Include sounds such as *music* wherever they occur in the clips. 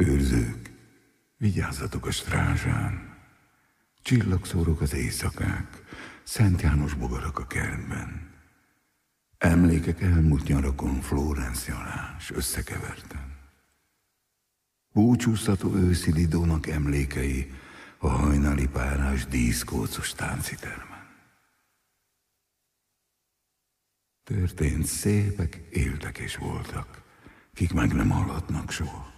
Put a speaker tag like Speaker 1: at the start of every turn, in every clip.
Speaker 1: Őrzők, vigyázzatok a strázsán. Csillagszórok az éjszakák, Szent János bogarak a kertben. Emlékek elmúlt nyarakon Florence alás összekeverten. Búcsúztató őszi Lidónak emlékei a hajnali párás díszkócos táncitermen. Történt szépek, éltek és voltak, kik meg nem hallhatnak soha.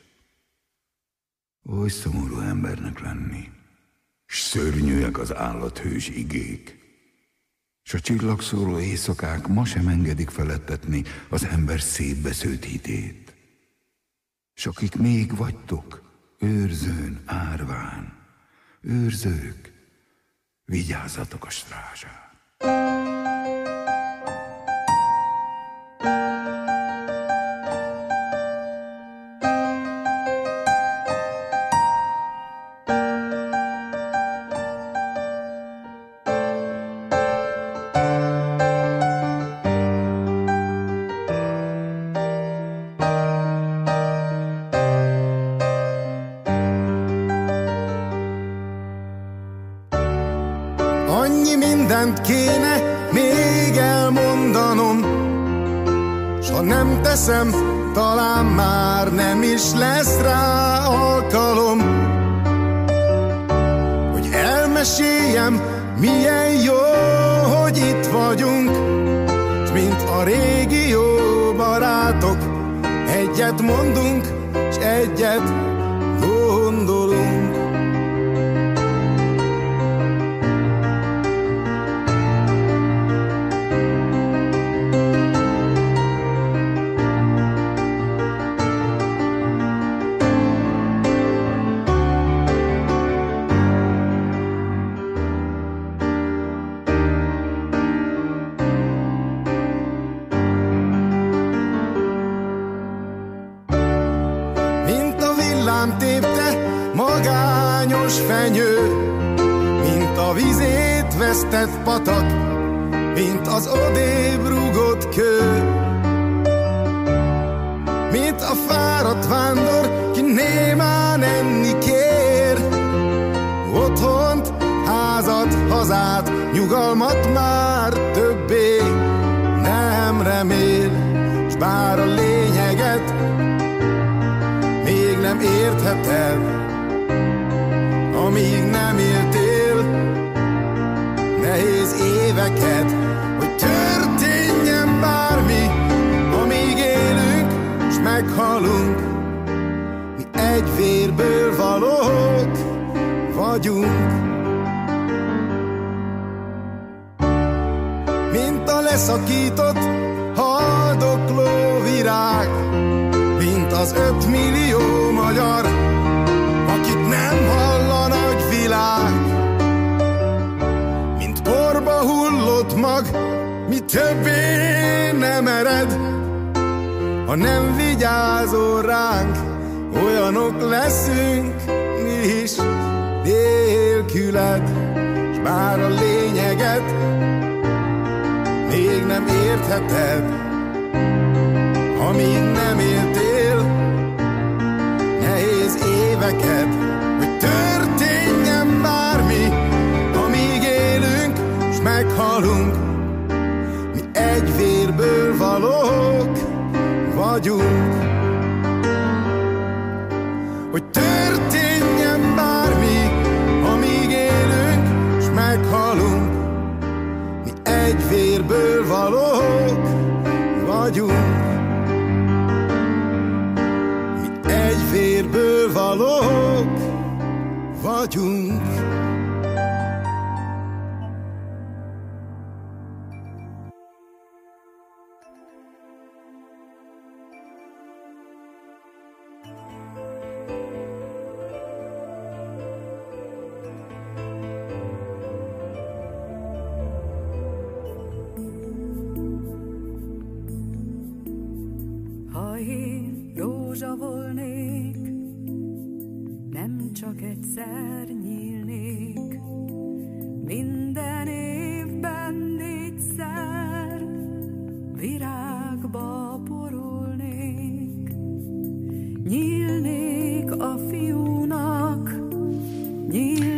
Speaker 1: Oly szomorú embernek lenni, s szörnyűek az állathős igék, s a csillagszóró éjszakák ma sem engedik felettetni az ember szétbesződt hitét. S akik még vagytok, őrzőn, árván, őrzők, vigyázzatok a strázsán.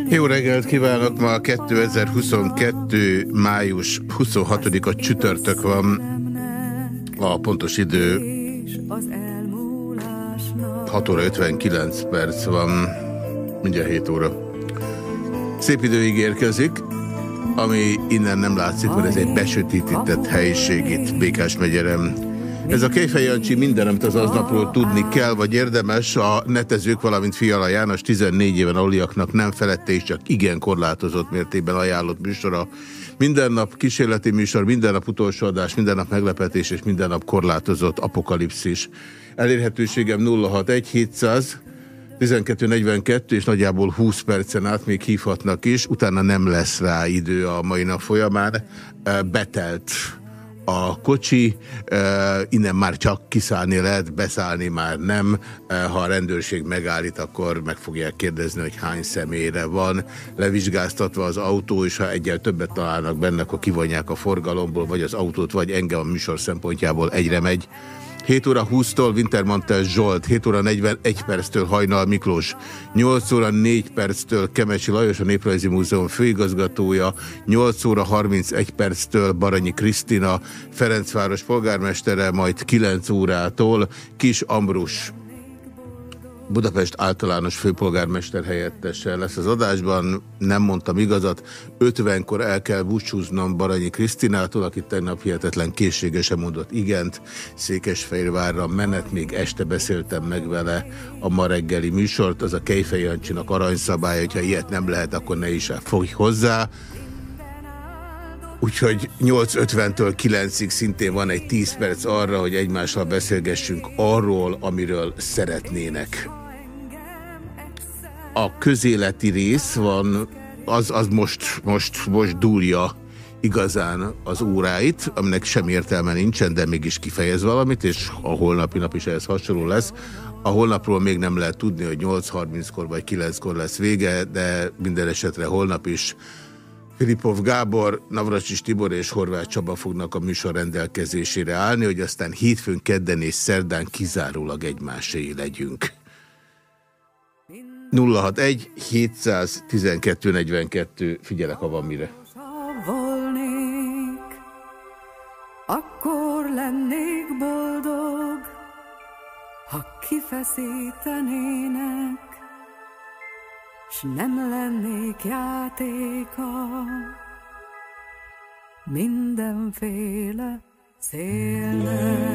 Speaker 2: Jó
Speaker 3: reggelt kívánok! Ma 2022. május 26-a csütörtök van. A pontos idő 6 óra 59 perc van. Mindjárt 7 óra. Szép időig érkezik, ami innen nem látszik, mert ez egy besötítített helyiség itt Békás megyerem. Ez a Kejfej Jancsi minden, amit az aznapról tudni kell, vagy érdemes, a netezők, valamint Fiala János 14 éven aluliaknak nem felette és csak igen korlátozott mértékben ajánlott műsora. Minden nap kísérleti műsor, minden nap utolsó adás, minden nap meglepetés és minden nap korlátozott apokalipszis. Elérhetőségem 061 700 12.42 és nagyjából 20 percen át még hívhatnak is, utána nem lesz rá idő a mai nap folyamán. Betelt a kocsi, innen már csak kiszállni lehet, beszállni már nem. Ha a rendőrség megállít, akkor meg fogják kérdezni, hogy hány személyre van. Levizsgáztatva az autó, és ha egyel többet találnak benne, akkor kivonják a forgalomból, vagy az autót, vagy engem a műsor szempontjából egyre megy. 7 óra 20-tól Wintermantel Zsolt, 7 óra 41 perctől Hajnal Miklós, 8 óra 4 perctől Kemesi Lajos, a Néprajzi Múzeum főigazgatója, 8 óra 31 perctől Baranyi Krisztina, Ferencváros polgármestere, majd 9 órától Kis Ambrus Budapest általános főpolgármester helyettese lesz az adásban. Nem mondtam igazat. 50-kor el kell búcsúznom Baranyi Krisztinától, aki tegnap hihetetlen készségesen mondott igent. Székesfehérvárra menet, még este beszéltem meg vele a ma reggeli műsort. Az a Kejfej Jancsinak aranyszabály, hogyha ilyet nem lehet, akkor ne is fogj hozzá. Úgyhogy 8.50-től 9-ig szintén van egy 10 perc arra, hogy egymással beszélgessünk arról, amiről szeretnének. A közéleti rész van, az, az most, most, most dúlja igazán az óráit, aminek sem értelme nincsen, de mégis kifejez valamit, és a holnapi nap is ehhez hasonló lesz. A holnapról még nem lehet tudni, hogy 8.30-kor vagy 9-kor lesz vége, de minden esetre holnap is Filipov Gábor, Navracsis Tibor és Horváth Csaba fognak a műsor rendelkezésére állni, hogy aztán hétfőn, kedden és szerdán kizárólag egymásé legyünk. 061 712 42, figyelek, ha van mire.
Speaker 4: Volnék, akkor lennék boldog, ha kifeszítenének s nem lennék játéka mindenféle szélnek.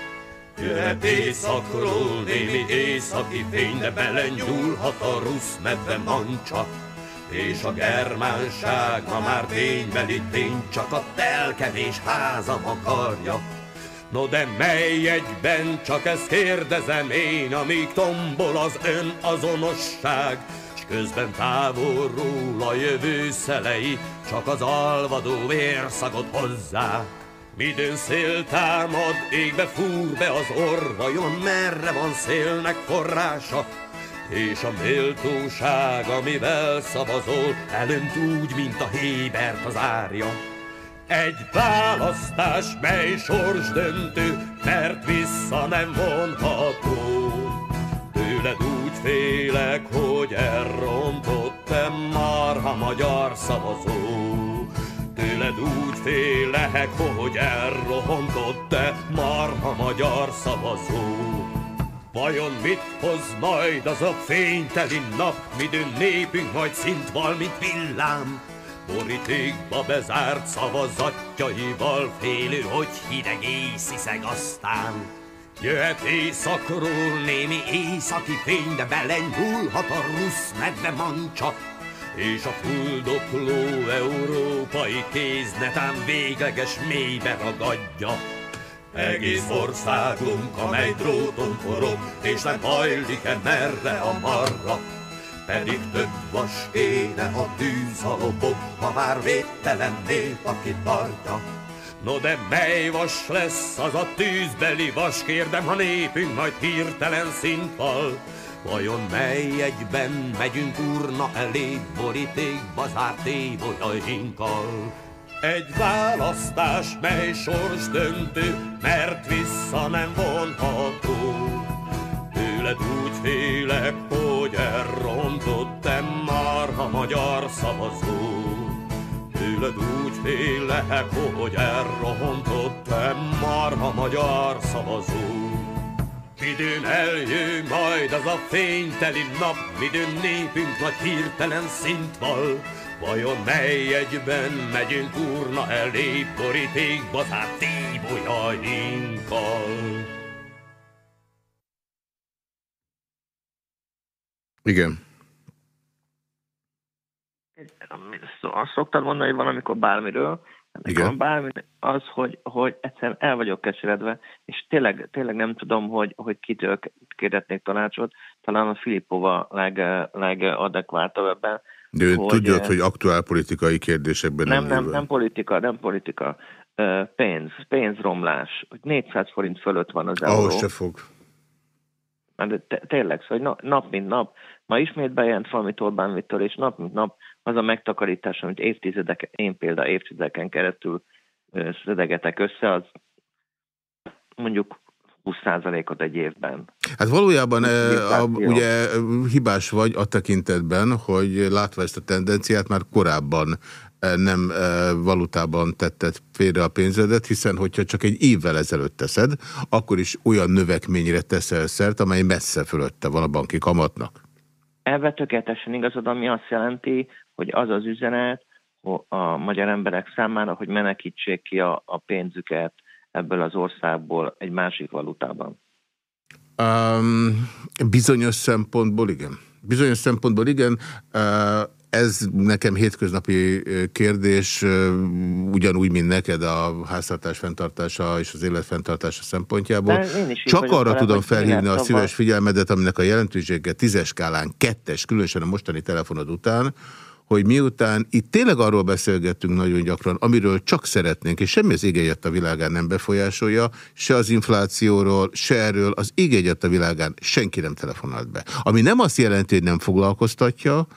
Speaker 5: Jöhet éjszakról némi északi fény, belenyúlhat a rusz medve mancsa. És a germánság ma már ténybeli tény, csak a telkevés házam akarja. No de mely egyben, csak ezt kérdezem én, amíg tombol az ön azonosság, s közben távolról a jövő szelei, csak az alvadó vérszagot hozzák. Midőn szél támad, égbe fúr be az orr, vajon merre van szélnek forrása? És a méltóság, amivel szavazol, elönt úgy, mint a hébert az árja. Egy választás, mely sors döntő, mert vissza nem vonható. Tőled úgy félek, hogy elrontottam marha magyar szavazó. Tőled úgy félek, hogy elrohontott te marha magyar szavazó. Vajon mit hoz majd az a fényteli nap, midőn népünk majd szint val, mint villám? Borítékba bezárt szavazatjaival félő, hogy hideg észiszeg aztán. Jöhet éjszakról némi északi fény, de belenyúlhat a rusz medve mancsa, és a fuldokló európai kéz netán végleges mélybe ragadja. Egész országunk, amely dróton forog, és nem hajlik-e merre a marra. Pedig több vas kéne a tűz a lobog, ha már védtelen nép, aki tartja. No de mely vas lesz az a tűzbeli vas, kérdem, ha népünk majd hirtelen szintval. Vajon mely egyben megyünk urna elé, borítékba zárt évolyainkkal? Egy választás, mely sors döntő, mert vissza nem vonható. Tőled úgy félek, hogy elrontottam már a magyar szavazó. Tőled úgy félek, hogy elrontottam már a magyar szavazó. Midőn eljön majd az a fényteli nap, midőn népünk nagy hirtelen szint val. Vajon mely egyben megyünk urna elé, borítékba zárt tíbolyainkkal?
Speaker 3: Igen.
Speaker 6: Azt szoktad mondani, hogy valamikor bármiről,
Speaker 3: Igen.
Speaker 6: bármi az, hogy, hogy egyszerűen el vagyok keseredve, és tényleg, tényleg nem tudom, hogy, hogy kitől kérdetnék tanácsot, talán a Filipova leg, legadekváltabb ebben,
Speaker 3: De ő
Speaker 6: hogy,
Speaker 3: tudja,
Speaker 6: eh,
Speaker 3: hogy aktuál politikai kérdésekben
Speaker 6: nem,
Speaker 3: nem,
Speaker 6: nem, nem politika, nem politika. Ö, Pénz, pénzromlás. Hogy 400 forint fölött van az euró.
Speaker 3: Ahhoz se fog.
Speaker 6: Hát De tényleg, szóval nap mint nap. Ma ismét bejelent valamit Orbán Viktor, és nap mint nap az a megtakarítás, amit évtizedek, én például évtizedeken keresztül szedegetek össze, az mondjuk 20%-ot egy évben.
Speaker 3: Hát valójában a, ugye hibás vagy a tekintetben, hogy látva ezt a tendenciát már korábban nem valutában tetted félre a pénzedet, hiszen hogyha csak egy évvel ezelőtt teszed, akkor is olyan növekményre teszel szert, amely messze fölötte van a banki kamatnak.
Speaker 6: Ebben tökéletesen igazad, ami azt jelenti, hogy az az üzenet a magyar emberek számára, hogy menekítsék ki a, a pénzüket ebből az országból egy másik valutában.
Speaker 3: Um, bizonyos szempontból igen. Bizonyos szempontból igen. Uh, ez nekem hétköznapi kérdés, ugyanúgy, mint neked a háztartás fenntartása és az élet fenntartása szempontjából. Csak arra tudom felhívni a szíves figyelmedet, aminek a jelentősége tízes skálán kettes, különösen a mostani telefonod után, hogy miután itt tényleg arról beszélgettünk nagyon gyakran, amiről csak szeretnénk, és semmi az ég a világán nem befolyásolja, se az inflációról, se erről, az ég a világán senki nem telefonált be. Ami nem azt jelenti, hogy nem foglalkoztatja,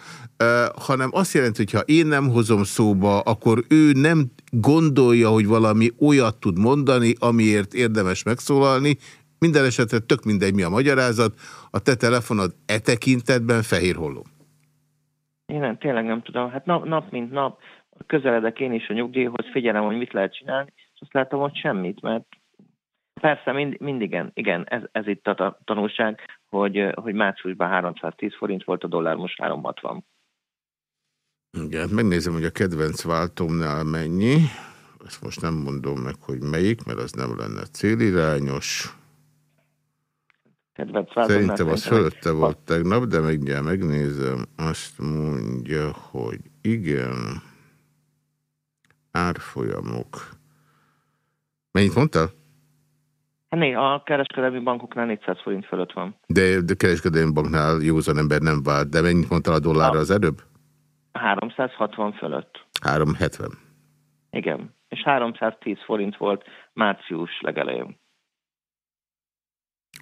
Speaker 3: hanem azt jelenti, hogy ha én nem hozom szóba, akkor ő nem gondolja, hogy valami olyat tud mondani, amiért érdemes megszólalni, minden esetre tök mindegy, mi a magyarázat, a te telefonod e tekintetben fehér holló.
Speaker 6: Én tényleg nem tudom. Hát nap, nap mint nap közeledek én is a nyugdíjhoz, figyelem, hogy mit lehet csinálni, és azt látom, hogy semmit, mert persze mind, mindig igen, ez, ez itt a ta- tanulság, hogy, hogy márciusban 310 forint volt a dollár, most 360.
Speaker 3: Igen, megnézem, hogy a kedvenc váltómnál mennyi. Ezt most nem mondom meg, hogy melyik, mert az nem lenne célirányos.
Speaker 6: Kedvenc
Speaker 3: Szerintem az fölötte volt tegnap, de mindjárt megnézem. Azt mondja, hogy igen. Árfolyamok. Mennyit mondtál?
Speaker 6: Hát né, a kereskedelmi bankoknál 400 forint fölött van.
Speaker 3: De, de kereskedelmi banknál józan ember nem vált. De mennyit mondtál a dollárra az előbb?
Speaker 6: 360 fölött.
Speaker 3: 370.
Speaker 6: Igen. És 310 forint volt március legelején.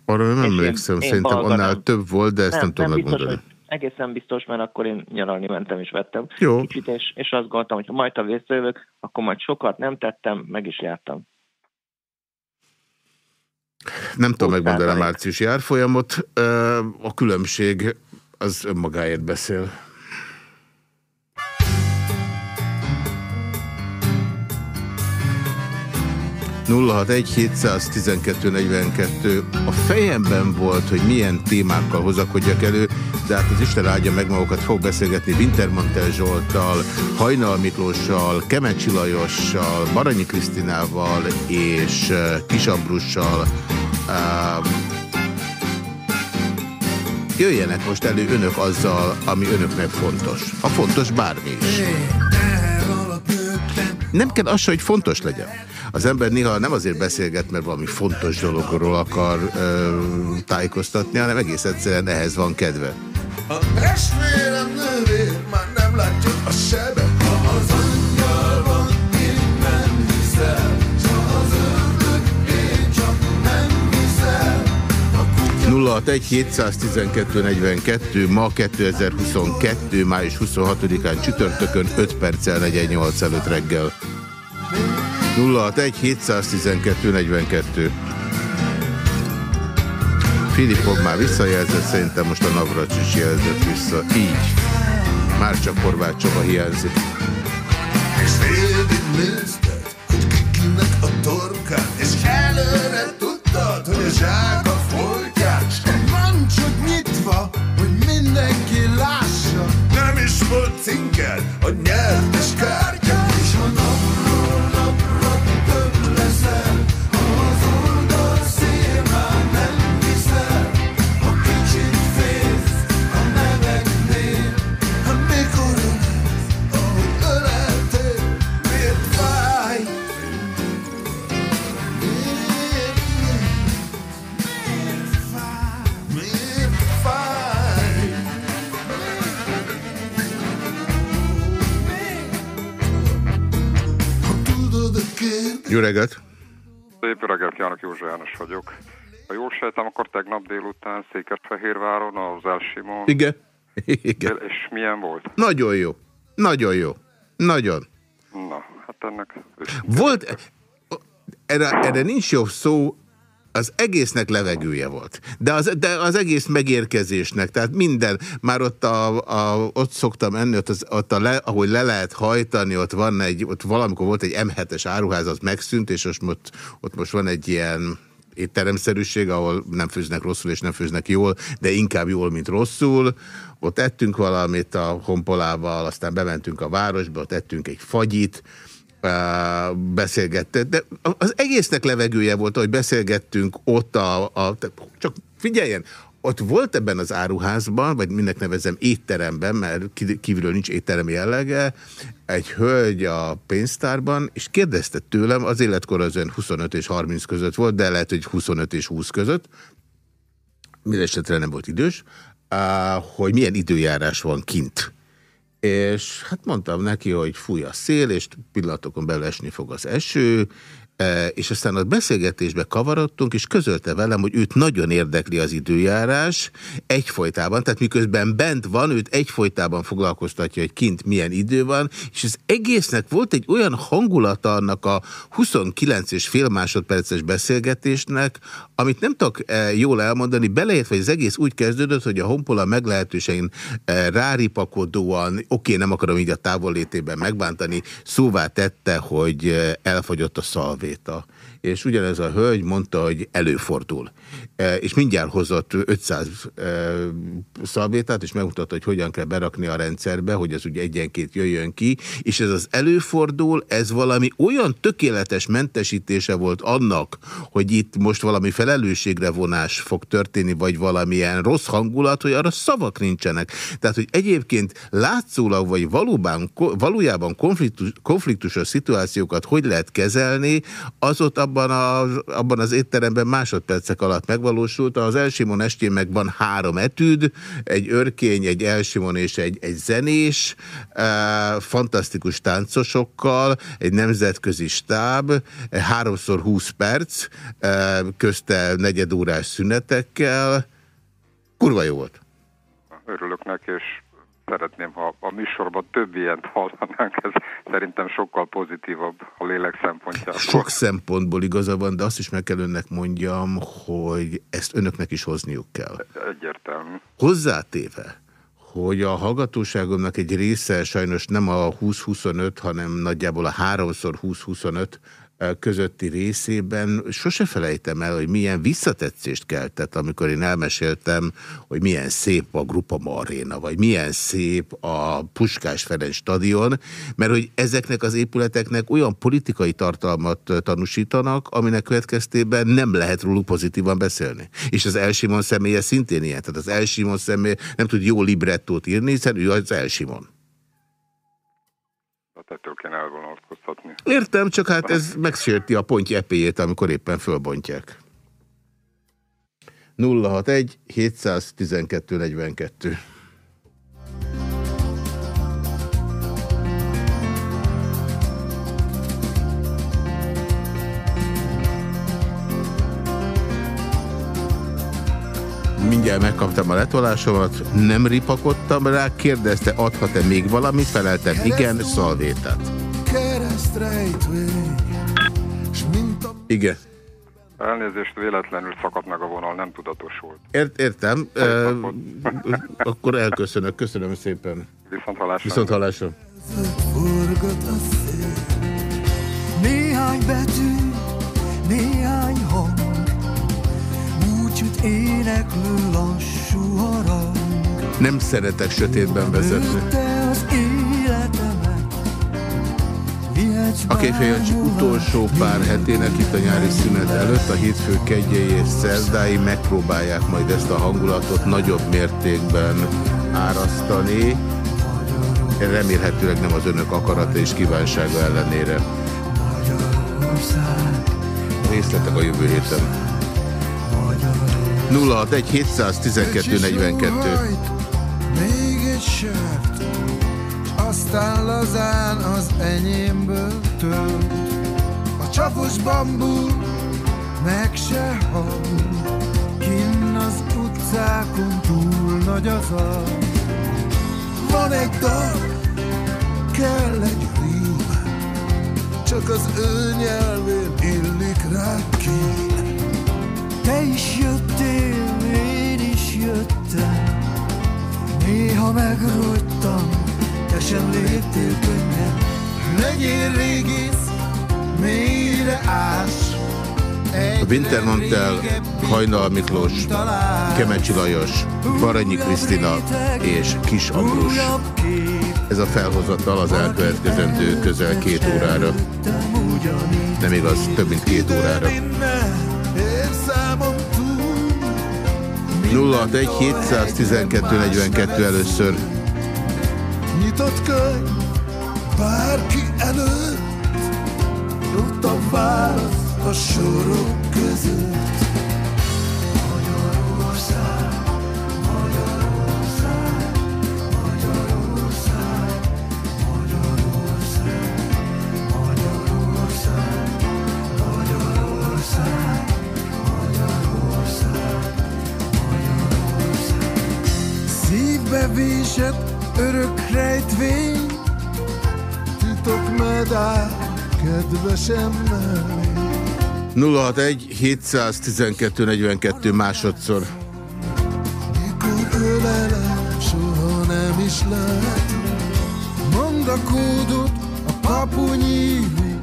Speaker 3: Arra nem
Speaker 6: én-
Speaker 3: emlékszem,
Speaker 6: én
Speaker 3: szerintem
Speaker 6: balga
Speaker 3: annál
Speaker 6: nem.
Speaker 3: több volt, de ezt nem, tudom
Speaker 6: biztos,
Speaker 3: megmondani.
Speaker 6: hogy egészen biztos, mert akkor én nyaralni mentem és vettem
Speaker 3: Jó.
Speaker 6: kicsit, és, és azt gondoltam, hogy ha majd a visszajövök, akkor majd sokat nem tettem, meg is jártam.
Speaker 3: Nem tudom megmondani a márciusi árfolyamot. A különbség az önmagáért beszél. 061 712 42. A fejemben volt, hogy milyen témákkal hozakodjak elő, de hát az Isten áldja meg magukat, fog beszélgetni Wintermantel Zsolttal, Hajnal Miklóssal, Kemencsi Lajossal, Baranyi Krisztinával és eh, Kisambrussal. Jöjjenek most elő önök azzal, ami önöknek fontos. Ha fontos, bármi is. Nem kell az, hogy fontos legyen. Az ember néha nem azért beszélget, mert valami fontos dologról akar ö, tájékoztatni, hanem egész egyszerűen ehhez van kedve. A testvérem nővér már nem látja a sebe, 061 712 42, ma 2022. május 26-án csütörtökön 5 perccel 48 előtt reggel. 061 712 42. Filipov már visszajelzett, szerintem most a Navracs is jelzett vissza. Így. Már csak Horváth Csaba hiányzik. És előre tudtad, hogy a zsák a folytját, és a mancsot nyitva, hogy mindenki lássa. Nem is volt cinked, a nyertes kártya, reggelt!
Speaker 7: Szép reggelt, János József János vagyok. Ha jól sejtem, akkor tegnap délután Székesfehérváron az Elsimon.
Speaker 3: Igen. *laughs* Igen.
Speaker 7: És milyen volt?
Speaker 3: Nagyon jó. Nagyon jó. Nagyon.
Speaker 7: Na, hát ennek...
Speaker 3: Volt, erre, erre nincs jobb szó, az egésznek levegője volt. De az, de az egész megérkezésnek, tehát minden, már ott, a, a, ott szoktam enni, ott, az, ott a le, ahogy le lehet hajtani, ott van egy, ott valamikor volt egy M7-es áruház, az megszűnt, és most, ott, ott most van egy ilyen étteremszerűség, ahol nem főznek rosszul és nem főznek jól, de inkább jól, mint rosszul. Ott ettünk valamit a honpolával, aztán bementünk a városba, ott ettünk egy fagyit, beszélgettek, de az egésznek levegője volt, hogy beszélgettünk ott a, a csak figyeljen, ott volt ebben az áruházban, vagy mindnek nevezem étteremben, mert kívülről nincs étterem jellege, egy hölgy a pénztárban, és kérdezte tőlem, az életkor az ön 25 és 30 között volt, de lehet, hogy 25 és 20 között, mindesetre nem volt idős, hogy milyen időjárás van kint. És hát mondtam neki, hogy fúj a szél, és pillanatokon belül esni fog az eső, és aztán a beszélgetésbe kavarodtunk, és közölte velem, hogy őt nagyon érdekli az időjárás egyfolytában, tehát miközben bent van, őt egyfolytában foglalkoztatja, hogy kint milyen idő van, és az egésznek volt egy olyan hangulata annak a 29 és fél másodperces beszélgetésnek, amit nem tudok jól elmondani, beleért, hogy az egész úgy kezdődött, hogy a honpola meglehetősen ráripakodóan, oké, nem akarom így a távollétében megbántani, szóvá tette, hogy elfogyott a szalvé szalvéta. És ugyanez a hölgy mondta, hogy előfordul. És mindjárt hozott 500 e, szalvétát, és megmutatta, hogy hogyan kell berakni a rendszerbe, hogy az ugye egyenként jöjjön ki, és ez az előfordul, ez valami olyan tökéletes mentesítése volt annak, hogy itt most valami felelősségre vonás fog történni, vagy valamilyen rossz hangulat, hogy arra szavak nincsenek. Tehát, hogy egyébként látszólag, vagy valóban, valójában konfliktus, konfliktusos szituációkat hogy lehet kezelni, az ott abban, a, abban az étteremben másodpercek alatt megvalósult. Az Elsimon estén meg van három etűd, egy örkény, egy Elsimon és egy, egy zenés, e, fantasztikus táncosokkal, egy nemzetközi stáb, háromszor húsz perc, e, közte negyedórás szünetekkel. Kurva jó volt.
Speaker 7: Örülök neki, és szeretném, ha a műsorban több ilyet hallanánk, ez szerintem sokkal pozitívabb a lélek szempontjából.
Speaker 3: Sok szempontból igaza van, de azt is meg kell önnek mondjam, hogy ezt önöknek is hozniuk kell.
Speaker 7: Egyértelmű.
Speaker 3: Hozzátéve, hogy a hallgatóságomnak egy része sajnos nem a 20-25, hanem nagyjából a 3x20-25 közötti részében sose felejtem el, hogy milyen visszatetszést keltett, amikor én elmeséltem, hogy milyen szép a Grupa Maréna, vagy milyen szép a Puskás Ferenc stadion, mert hogy ezeknek az épületeknek olyan politikai tartalmat tanúsítanak, aminek következtében nem lehet róluk pozitívan beszélni. És az Elsimon személye szintén ilyen. Tehát az Elsimon személye nem tud jó librettót írni, hiszen ő az Elsimon
Speaker 7: ettől kéne elvonalkoztatni.
Speaker 3: Értem, csak hát ez megsérti a pontja epéjét, amikor éppen fölbontják. 061 712 42 mindjárt megkaptam a letolásomat, nem ripakodtam rá, kérdezte, adhat-e még valamit, feleltem, igen, szalvétát. Igen.
Speaker 7: Elnézést, véletlenül szakadt meg a vonal, nem tudatos volt.
Speaker 3: Ért, értem. E, *laughs* akkor elköszönök. Köszönöm szépen.
Speaker 7: Viszont hallásra.
Speaker 3: Viszont hallásra.
Speaker 2: Néhány betű, néhány hang éneklő lassú harang.
Speaker 3: Nem szeretek sötétben vezetni. A Kéfejancsi utolsó pár hetének itt a nyári szünet előtt, a hétfő kegyei és szerdái megpróbálják majd ezt a hangulatot nagyobb mértékben árasztani. Remélhetőleg nem az önök akarata és kívánsága ellenére. Részletek a jövő héten. 061 712 42. Még egy sört, aztán lazán az enyémből tölt. A csapos bambú meg se hal, kinn az utcákon túl nagy az. Van egy dal, kell egy rím, csak az ő nyelvén illik rá ki. Te is jöttél, Néha megrogytam, te sem léptél könnyen Legyél régész, mélyre ás a Wintermantel, Hajnal Miklós, Kemecsi Lajos, Baranyi Krisztina és Kis Ambrus. Ez a felhozatal az elkövetkezendő közel két órára. Nem igaz, több mint két órára. 061 712 42 először. Nyitott könyv bárki előtt, ott a válasz a sorok között. Kedvesem mellé. 061 712 42 másodszor. Mikor ölelem, soha nem is lehet. Mondd a kódot, a papu nyílik,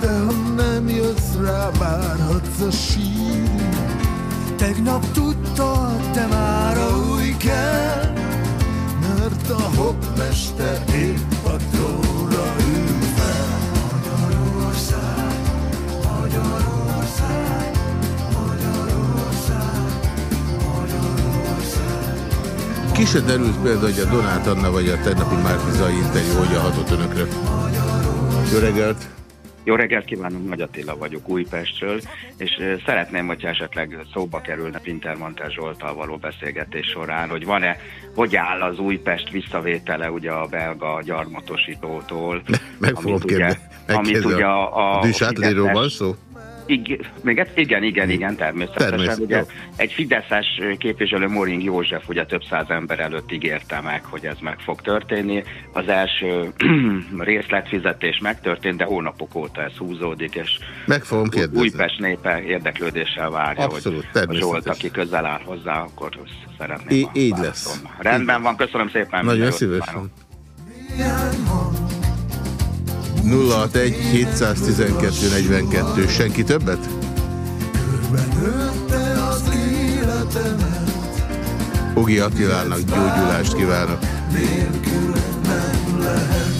Speaker 3: de ha nem jössz rá, várhatsz a sírig. Tegnap tudtad, te már új kell, mert a hoppmester épp se derült például, hogy a Donát Anna vagy a tegnapi Márkizai interjú hogyan hatott önökre? Jó reggelt!
Speaker 8: Jó reggelt kívánunk, Nagy Attila vagyok Újpestről, és szeretném, hogyha esetleg szóba kerülne Pintermantel Zsoltal való beszélgetés során, hogy van-e, hogy áll az Újpest visszavétele ugye a belga gyarmatosítótól. *laughs*
Speaker 3: Meg fogom kérdezni. Amit ugye a, a, a van szó?
Speaker 8: Igen, még igen, igen, igen, természetesen. Természet, ugye, egy Fideszes képviselő Moring József ugye több száz ember előtt ígérte meg, hogy ez meg fog történni. Az első *clears throat* részletfizetés megtörtént, de hónapok óta ez húzódik, és
Speaker 3: meg fogom kérdezni.
Speaker 8: Újpest népe érdeklődéssel várja,
Speaker 3: Abszolút,
Speaker 8: hogy Zsolt, aki közel áll hozzá, akkor szeretném.
Speaker 3: I- így lesz.
Speaker 8: Rendben van, köszönöm szépen.
Speaker 3: Nagyon szívesen. 061 712 42. Senki többet? Ugi Attilának gyógyulást kívánok. Nélkül nem lehet.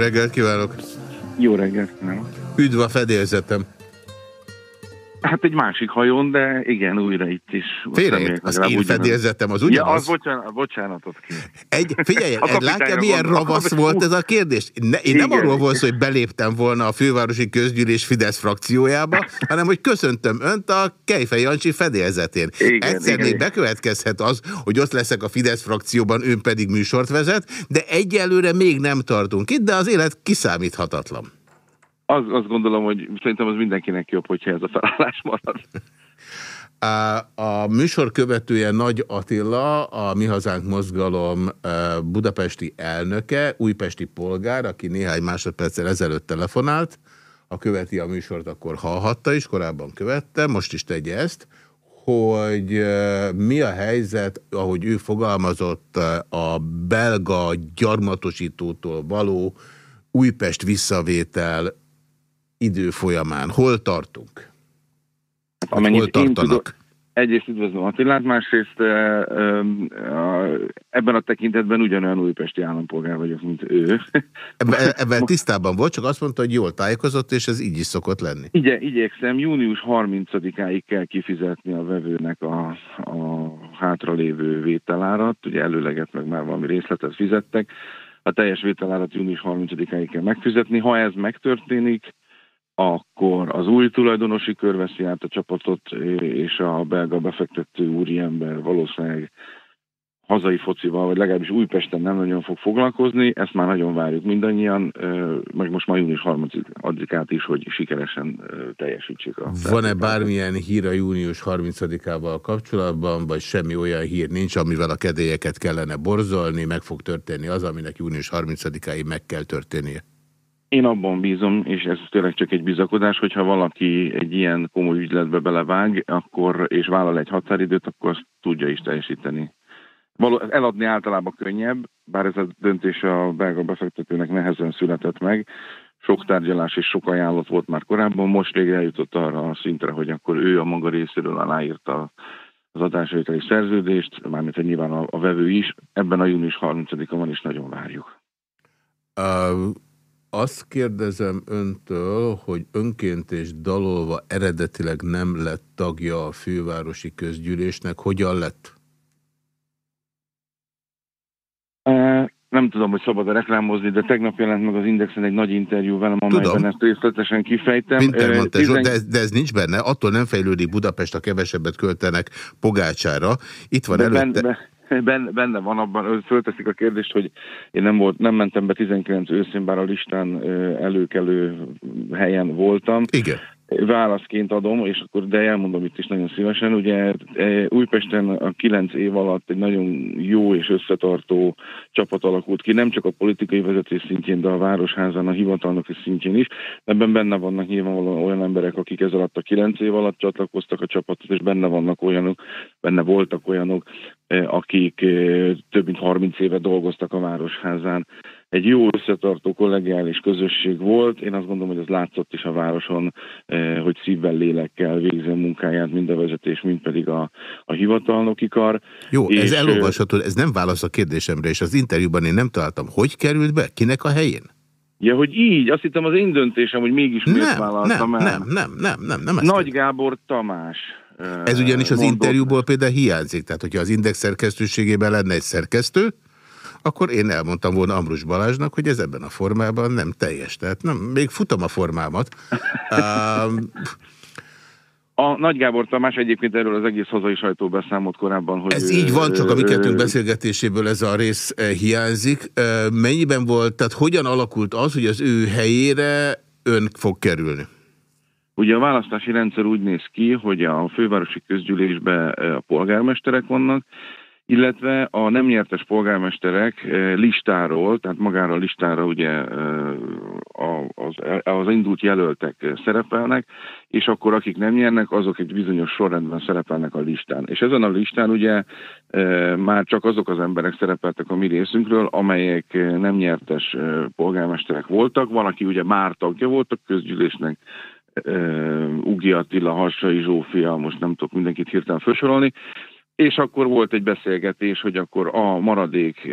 Speaker 3: Reggelt kívánok!
Speaker 9: Jó reggelt kívánok!
Speaker 3: Üdv a fedélzetem!
Speaker 9: Hát egy másik hajón, de igen, újra itt is.
Speaker 3: Félreért, az én fedélzetem az ugyanaz?
Speaker 9: Ja, az bocsánat, bocsánatot kér.
Speaker 3: Egy, figyelj, *laughs* egy, látja milyen ravasz volt ez a kérdés? Ne, én igen, nem arról volt hogy beléptem volna a fővárosi közgyűlés Fidesz frakciójába, hanem hogy köszöntöm önt a Kejfej Jancsi fedélzetén. Igen, Egyszer igen, még igen. bekövetkezhet az, hogy ott leszek a Fidesz frakcióban, ön pedig műsort vezet, de egyelőre még nem tartunk itt, de az élet kiszámíthatatlan
Speaker 9: az, azt gondolom, hogy szerintem az mindenkinek jobb, hogyha ez a felállás marad. *laughs*
Speaker 3: A műsor követője Nagy Attila, a Mi Hazánk Mozgalom budapesti elnöke, újpesti polgár, aki néhány másodperccel ezelőtt telefonált, ha követi a műsort, akkor hallhatta is, korábban követte, most is tegye ezt, hogy mi a helyzet, ahogy ő fogalmazott, a belga gyarmatosítótól való Újpest visszavétel idő folyamán? Hol tartunk?
Speaker 9: Amennyit hol tartanak? egyrészt üdvözlöm Attilát, másrészt ebben a tekintetben ugyanolyan újpesti állampolgár vagyok, mint ő.
Speaker 3: Ebben, ebben tisztában volt, csak azt mondta, hogy jól tájékozott, és ez így is szokott lenni.
Speaker 9: Igen, igyekszem, június 30-áig kell kifizetni a vevőnek a, a hátralévő vételárat, ugye előleget meg már valami részletet fizettek, a teljes vételárat június 30-áig kell megfizetni. Ha ez megtörténik, akkor az új tulajdonosi kör veszi át a csapatot, és a belga befektető úriember valószínűleg hazai focival, vagy legalábbis Újpesten nem nagyon fog foglalkozni, ezt már nagyon várjuk mindannyian, meg most már június 30-át is, hogy sikeresen teljesítsék a...
Speaker 3: Van-e bármilyen hír a június 30-ával kapcsolatban, vagy semmi olyan hír nincs, amivel a kedélyeket kellene borzolni, meg fog történni az, aminek június 30-áig meg kell történnie?
Speaker 9: Én abban bízom, és ez tényleg csak egy bizakodás, hogyha valaki egy ilyen komoly ügyletbe belevág, akkor, és vállal egy határidőt, akkor azt tudja is teljesíteni. Való, eladni általában könnyebb, bár ez a döntés a belga befektetőnek nehezen született meg. Sok tárgyalás és sok ajánlat volt már korábban, most végre eljutott arra a szintre, hogy akkor ő a maga részéről aláírta az adásvételi szerződést, mármint hogy nyilván a, a vevő is. Ebben a június 30-a is nagyon várjuk.
Speaker 3: Uh azt kérdezem öntől, hogy önként és dalolva eredetileg nem lett tagja a fővárosi közgyűlésnek. Hogyan lett?
Speaker 9: Nem tudom, hogy szabad-e reklámozni, de tegnap jelent meg az Indexen egy nagy interjú velem, amelyben tudom. ezt részletesen kifejtem.
Speaker 3: Tizen... de, ez, de ez nincs benne, attól nem fejlődik Budapest, a kevesebbet költenek Pogácsára. Itt van de előtte...
Speaker 9: Ben, benne, benne van abban, fölteszik a kérdést, hogy én nem, volt, nem mentem be 19 őszén, bár a listán előkelő helyen voltam.
Speaker 3: Igen
Speaker 9: válaszként adom, és akkor de elmondom itt is nagyon szívesen. Ugye Újpesten a kilenc év alatt egy nagyon jó és összetartó csapat alakult ki, nem csak a politikai vezetés szintjén, de a városházán, a hivatalnak is szintjén is. Ebben benne vannak nyilvánvalóan olyan emberek, akik ez alatt a kilenc év alatt csatlakoztak a csapatot, és benne vannak olyanok, benne voltak olyanok, akik több mint 30 éve dolgoztak a városházán egy jó összetartó kollegiális közösség volt. Én azt gondolom, hogy az látszott is a városon, hogy szívvel, lélekkel végzi a munkáját, mind a vezetés, mind pedig a, a hivatalnoki kar.
Speaker 3: Jó, és ez elolvasható, ez nem válasz a kérdésemre, és az interjúban én nem találtam. Hogy került be? Kinek a helyén?
Speaker 9: Ja, hogy így, azt hittem az én döntésem, hogy mégis
Speaker 3: nem,
Speaker 9: miért vállaltam
Speaker 3: nem, el. Nem, nem, nem, nem, nem.
Speaker 9: Nagy Gábor Tamás.
Speaker 3: Ez ugyanis az interjúból például hiányzik. Tehát, hogyha az Index szerkesztőségében lenne egy szerkesztő, akkor én elmondtam volna Ambrus Balázsnak, hogy ez ebben a formában nem teljes. Tehát nem, még futom a formámat. *laughs* um,
Speaker 9: A Nagy Gábor Tamás egyébként erről az egész hazai sajtó beszámolt korábban, hogy...
Speaker 3: Ez így van, csak a mi kettőnk beszélgetéséből ez a rész hiányzik. Mennyiben volt, tehát hogyan alakult az, hogy az ő helyére ön fog kerülni?
Speaker 9: Ugye a választási rendszer úgy néz ki, hogy a fővárosi közgyűlésben a polgármesterek vannak, illetve a nem nyertes polgármesterek eh, listáról, tehát magára a listára ugye eh, az, indult jelöltek szerepelnek, és akkor akik nem nyernek, azok egy bizonyos sorrendben szerepelnek a listán. És ezen a listán ugye eh, már csak azok az emberek szerepeltek a mi részünkről, amelyek nem nyertes polgármesterek voltak. Van, aki ugye már tagja volt a közgyűlésnek, Ugi Attila, Hassai Zsófia, most nem tudok mindenkit hirtelen felsorolni, és akkor volt egy beszélgetés, hogy akkor a maradék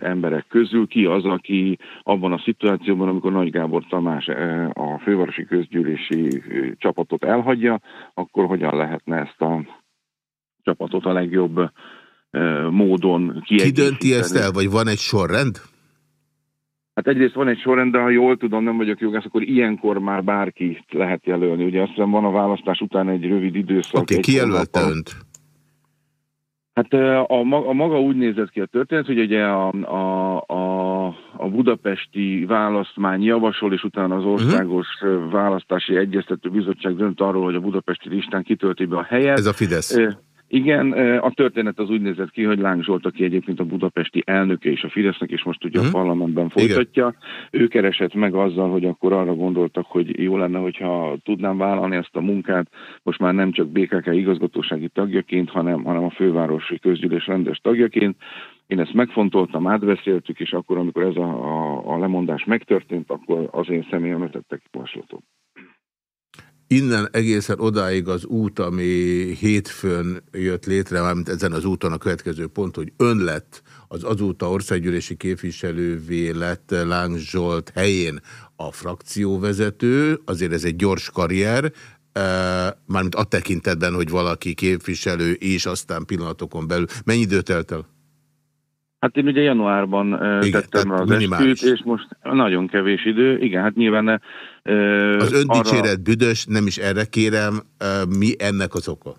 Speaker 9: emberek közül ki az, aki abban a szituációban, amikor Nagy Gábor Tamás a fővárosi közgyűlési csapatot elhagyja, akkor hogyan lehetne ezt a csapatot a legjobb módon
Speaker 3: kiegészíteni. Ki dönti ezt el, vagy van egy sorrend?
Speaker 9: Hát egyrészt van egy sorrend, de ha jól tudom, nem vagyok jogász, akkor ilyenkor már bárki lehet jelölni. Ugye azt hiszem van a választás után egy rövid időszak.
Speaker 3: Oké, okay, ki jelölte önt?
Speaker 9: Hát a, a maga úgy nézett ki a történet, hogy ugye a, a, a, a budapesti választmány javasol, és utána az országos uh-huh. választási egyeztető bizottság dönt arról, hogy a budapesti listán kitölti be a helyet.
Speaker 3: Ez a Fidesz.
Speaker 9: Igen, a történet az úgy nézett ki, hogy Láng Zsolt, aki egyébként a budapesti elnöke és a Fidesznek, és most ugye -huh. a mhm. parlamentben folytatja, Igen. ő keresett meg azzal, hogy akkor arra gondoltak, hogy jó lenne, hogyha tudnám vállalni ezt a munkát, most már nem csak BKK igazgatósági tagjaként, hanem, hanem a fővárosi közgyűlés rendes tagjaként. Én ezt megfontoltam, átbeszéltük, és akkor, amikor ez a, a, a lemondás megtörtént, akkor az én személyemet tettek javaslatot.
Speaker 3: Innen egészen odáig az út, ami hétfőn jött létre, mármint ezen az úton a következő pont, hogy ön lett az azóta országgyűlési képviselővé lett Láng Zsolt helyén a frakcióvezető, azért ez egy gyors karrier, mármint a tekintetben, hogy valaki képviselő, és aztán pillanatokon belül. Mennyi időt telt el?
Speaker 9: Hát én ugye januárban Igen, tettem az esküt, és most nagyon kevés idő. Igen, hát nyilván...
Speaker 3: Uh, az öndicséret arra... büdös, nem is erre kérem, mi ennek az oka?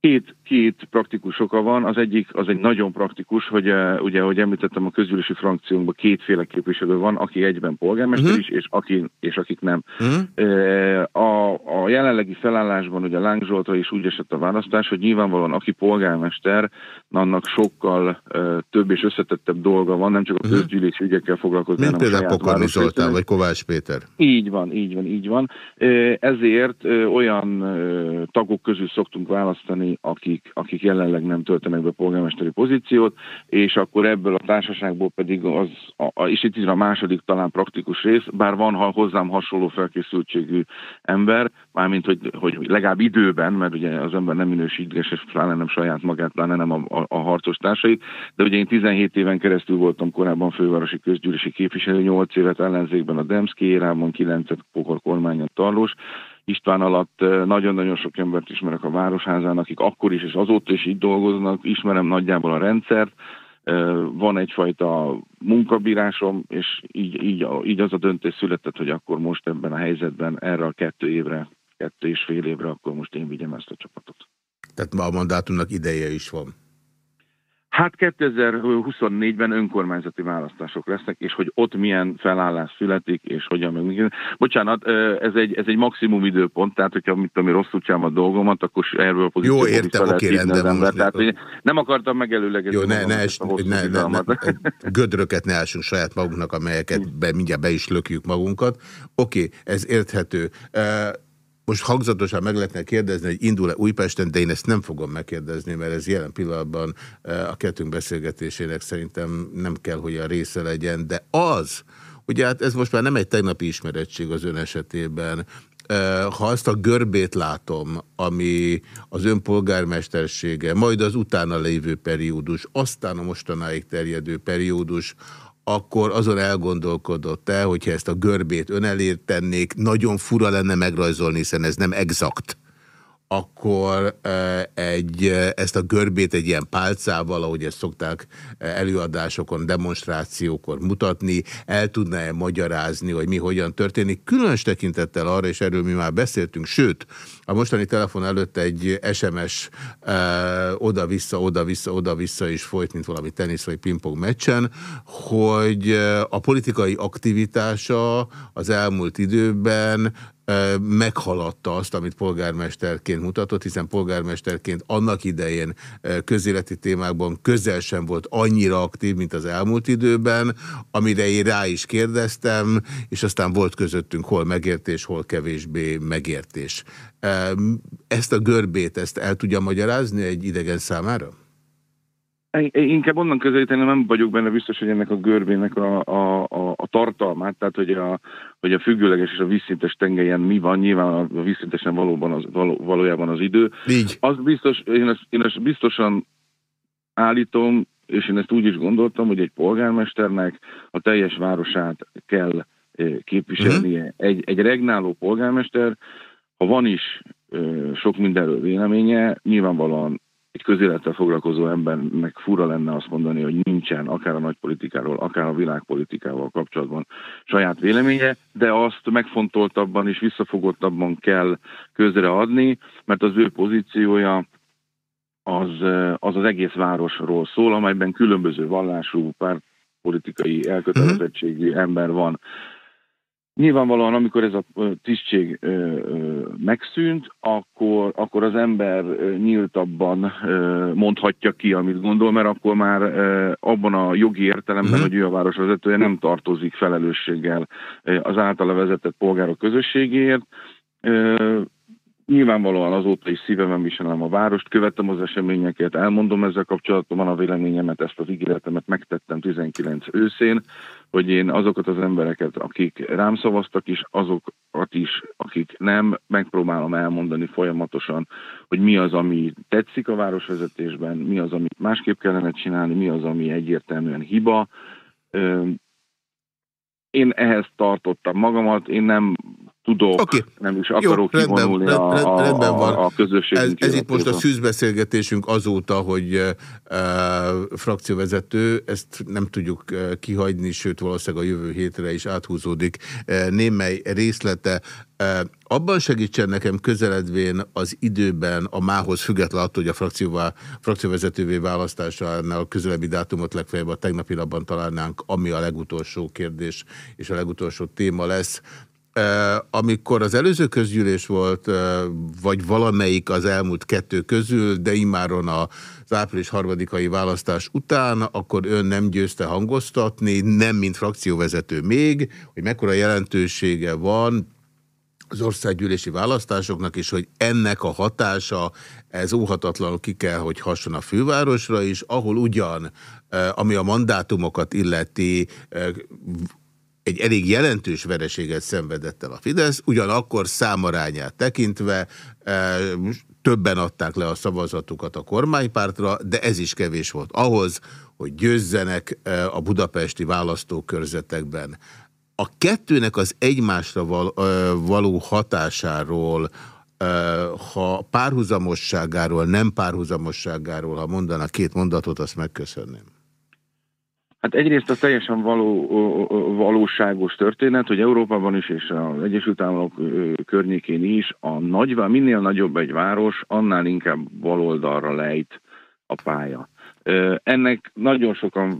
Speaker 9: Két, két praktikus oka van. Az egyik az egy nagyon praktikus, hogy uh, ugye, ahogy említettem, a közgyűlési frakciónkban kétféle képviselő van, aki egyben polgármester uh mhm. -huh. is, és, aki, és akik nem. Uh mhm. -huh. uh, a, a jelenlegi felállásban ugye Láng Zsoltra is úgy esett a választás, hogy nyilvánvalóan aki polgármester, annak sokkal uh, több és összetettebb dolga van, nem csak a mhm. közgyűlési ügyekkel foglalkozni,
Speaker 3: Mint hanem például Pokorni Zoltán vagy Kovács Péter.
Speaker 9: Így van, így van, így van. Ezért olyan tagok közül szoktunk választani, akik, akik jelenleg nem töltenek be polgármesteri pozíciót, és akkor ebből a társaságból pedig az, a, és itt is a második talán praktikus rész, bár van hozzám hasonló felkészültségű ember, mármint, hogy, hogy legalább időben, mert ugye az ember nem minősítés, és pláne nem saját magát, pláne nem a, a, a harcos társait, de ugye én 17 éven keresztül voltam korábban fővárosi közgyűlési képviselő, 8 évet ellenzékben a Demszki érában, 9-et pokor kormányon Tarlós, István alatt nagyon-nagyon sok embert ismerek a Városházán, akik akkor is és azóta is itt dolgoznak, ismerem nagyjából a rendszert, van egyfajta munkabírásom, és így, így, így az a döntés született, hogy akkor most ebben a helyzetben erre a kettő évre, kettő és fél évre, akkor most én vigyem ezt a csapatot.
Speaker 3: Tehát ma a mandátumnak ideje is van.
Speaker 9: Hát 2024-ben önkormányzati választások lesznek, és hogy ott milyen felállás születik, és hogyan meg... Bocsánat, ez egy, ez egy maximum időpont, tehát hogyha mit tudom, rosszul csinálom a dolgomat, akkor erről a
Speaker 3: Jó, értem, oké, rendben van. Ember,
Speaker 9: tehát, nem akartam megelőlegezni.
Speaker 3: Jó, ne, ne, es, ne, ne, ne, gödröket ne elsünk saját magunknak, amelyeket be, mindjárt be is lökjük magunkat. Oké, ez érthető. Most hangzatosan meg lehetne kérdezni, hogy indul-e Újpesten, de én ezt nem fogom megkérdezni, mert ez jelen pillanatban a kettőnk beszélgetésének szerintem nem kell, hogy a része legyen, de az, ugye hát ez most már nem egy tegnapi ismerettség az ön esetében, ha azt a görbét látom, ami az önpolgármestersége, majd az utána lévő periódus, aztán a mostanáig terjedő periódus, akkor azon elgondolkodott el, hogyha ezt a görbét ön tennék, nagyon fura lenne megrajzolni, hiszen ez nem exakt akkor egy, ezt a görbét egy ilyen pálcával, ahogy ezt szokták előadásokon, demonstrációkon mutatni, el tudná -e magyarázni, hogy mi hogyan történik, különös tekintettel arra, és erről mi már beszéltünk, sőt, a mostani telefon előtt egy SMS oda-vissza, oda-vissza, oda-vissza is folyt, mint valami tenisz vagy pingpong meccsen, hogy a politikai aktivitása az elmúlt időben meghaladta azt, amit polgármesterként mutatott, hiszen polgármesterként annak idején közéleti témákban közel sem volt annyira aktív, mint az elmúlt időben, amire én rá is kérdeztem, és aztán volt közöttünk hol megértés, hol kevésbé megértés. Ezt a görbét, ezt el tudja magyarázni egy idegen számára?
Speaker 9: Inkább onnan közelíteni, nem vagyok benne biztos, hogy ennek a görbének a, a, a, a tartalmát, tehát hogy a, hogy a függőleges és a vízszintes tengelyen mi van, nyilván a vízszintesen valóban az, való, valójában az idő.
Speaker 3: Így.
Speaker 9: Az biztos, én ezt, én ezt biztosan állítom, és én ezt úgy is gondoltam, hogy egy polgármesternek a teljes városát kell eh, képviselnie. Uh-huh. Egy, egy regnáló polgármester, ha van is ö, sok mindenről véleménye, nyilvánvalóan egy közélettel foglalkozó embernek fura lenne azt mondani, hogy nincsen akár a nagypolitikáról, akár a világpolitikával kapcsolatban saját véleménye, de azt megfontoltabban és visszafogottabban kell közreadni, mert az ő pozíciója az, az az egész városról szól, amelyben különböző vallású, pártpolitikai elkötelezettségű ember van. Nyilvánvalóan, amikor ez a tisztség megszűnt, akkor, akkor az ember nyíltabban mondhatja ki, amit gondol, mert akkor már abban a jogi értelemben, uh-huh. hogy ő a városvezetője nem tartozik felelősséggel az általa vezetett polgárok közösségéért. Nyilvánvalóan azóta is szívemben viselem a várost, követtem az eseményeket, elmondom ezzel kapcsolatban a véleményemet, ezt az ígéretemet megtettem 19 őszén, hogy én azokat az embereket, akik rám szavaztak is, azokat is, akik nem, megpróbálom elmondani folyamatosan, hogy mi az, ami tetszik a városvezetésben, mi az, amit másképp kellene csinálni, mi az, ami egyértelműen hiba. Én ehhez tartottam magamat, én nem tudok, okay. nem is akarok Jó, rendben, kivonulni rend, a, rendben van. a, a közösségünk.
Speaker 3: Ez, ez itt most a szűzbeszélgetésünk azóta, hogy e, frakcióvezető, ezt nem tudjuk kihagyni, sőt valószínűleg a jövő hétre is áthúzódik e, némely részlete. E, abban segítsen nekem közeledvén az időben a mához független attól, hogy a frakcióvá, frakcióvezetővé választásánál a közelebbi dátumot legfeljebb a tegnapi napban találnánk, ami a legutolsó kérdés és a legutolsó téma lesz amikor az előző közgyűlés volt, vagy valamelyik az elmúlt kettő közül, de immáron az április harmadikai választás után, akkor ön nem győzte hangoztatni, nem mint frakcióvezető még, hogy mekkora jelentősége van az országgyűlési választásoknak, és hogy ennek a hatása, ez óhatatlanul ki kell, hogy hasson a fővárosra is, ahol ugyan, ami a mandátumokat illeti, egy elég jelentős vereséget szenvedett el a Fidesz, ugyanakkor számarányát tekintve e, többen adták le a szavazatukat a kormánypártra, de ez is kevés volt ahhoz, hogy győzzenek e, a budapesti választókörzetekben. A kettőnek az egymásra e, való hatásáról, ha párhuzamosságáról, nem párhuzamosságáról, ha mondanak két mondatot, azt megköszönném.
Speaker 9: Hát egyrészt a teljesen való, valóságos történet, hogy Európában is és az Egyesült Államok környékén is a nagy, minél nagyobb egy város, annál inkább baloldalra lejt a pálya. Ennek nagyon sokan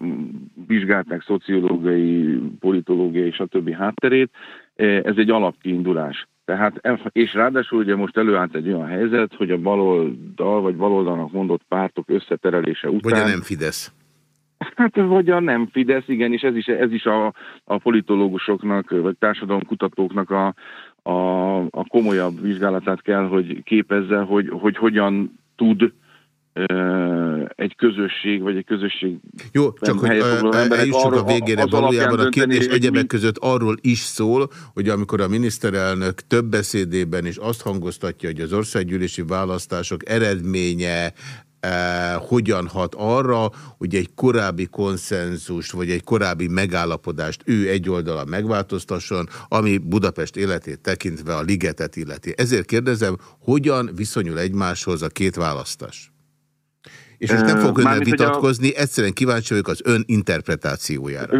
Speaker 9: vizsgálták szociológiai, politológiai és a többi hátterét. Ez egy alapkiindulás. Tehát, és ráadásul ugye most előállt egy olyan helyzet, hogy a baloldal vagy baloldalnak mondott pártok összeterelése után...
Speaker 3: Vagy nem Fidesz
Speaker 9: Hát vagy a nem Fidesz, igen, és ez is, ez is a, a politológusoknak, vagy társadalomkutatóknak a, a, a komolyabb vizsgálatát kell, hogy képezze, hogy, hogy hogyan tud egy közösség, vagy egy közösség...
Speaker 3: Jó, csak hogy eljussuk a végére. Az Valójában a kérdés egyebek mi... között arról is szól, hogy amikor a miniszterelnök több beszédében is azt hangoztatja, hogy az országgyűlési választások eredménye hogyan hat arra, hogy egy korábbi konszenzust, vagy egy korábbi megállapodást ő egy oldala megváltoztasson, ami Budapest életét tekintve a ligetet illeti. Ezért kérdezem, hogyan viszonyul egymáshoz a két választás? És most nem fogok önnel vitatkozni, a... egyszerűen kíváncsi vagyok az ön interpretációjára.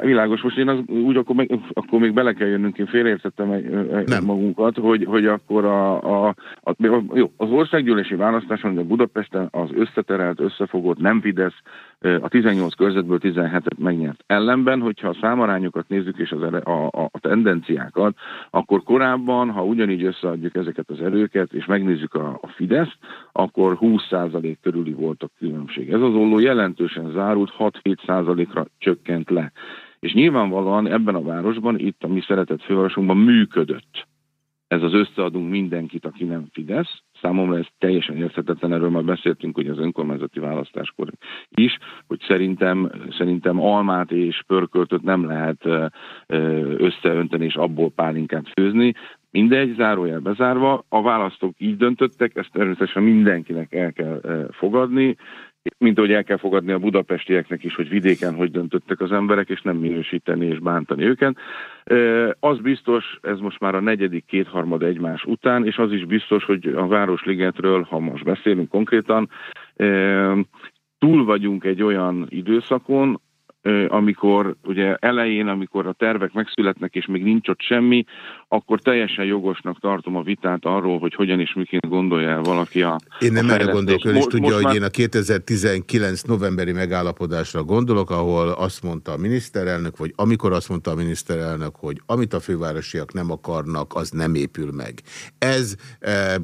Speaker 9: Világos, most én az, úgy akkor, meg, akkor még bele kell jönnünk, én félreértettem nem. magunkat, hogy, hogy akkor a, a, a, jó, az országgyűlési választáson, de Budapesten az összeterelt, összefogott, nem Fidesz, a 18 körzetből 17-et megnyert. Ellenben, hogyha a számarányokat nézzük és az, a, a, a tendenciákat, akkor korábban, ha ugyanígy összeadjuk ezeket az erőket, és megnézzük a, a Fidesz, akkor 20% körüli volt a különbség. Ez az olló jelentősen zárult, 6-7%-ra csökkent le. És nyilvánvalóan ebben a városban, itt a mi szeretett fővárosunkban működött. Ez az összeadunk mindenkit, aki nem Fidesz, Számomra ez teljesen érthetetlen, erről már beszéltünk, hogy az önkormányzati választáskor is, hogy szerintem, szerintem almát és pörköltöt nem lehet összeönteni és abból pálinkát főzni. Mindegy, zárójel bezárva, a választók így döntöttek, ezt természetesen mindenkinek el kell fogadni, mint ahogy el kell fogadni a budapestieknek is, hogy vidéken hogy döntöttek az emberek, és nem minősíteni és bántani őket. Az biztos, ez most már a negyedik kétharmad egymás után, és az is biztos, hogy a Városligetről, ha most beszélünk konkrétan, túl vagyunk egy olyan időszakon, amikor ugye elején, amikor a tervek megszületnek, és még nincs ott semmi, akkor teljesen jogosnak tartom a vitát arról, hogy hogyan és miként gondolja el valaki a
Speaker 3: Én nem erre gondolok, ön is tudja, hogy már... én a 2019 novemberi megállapodásra gondolok, ahol azt mondta a miniszterelnök, vagy amikor azt mondta a miniszterelnök, hogy amit a fővárosiak nem akarnak, az nem épül meg. Ez e, e,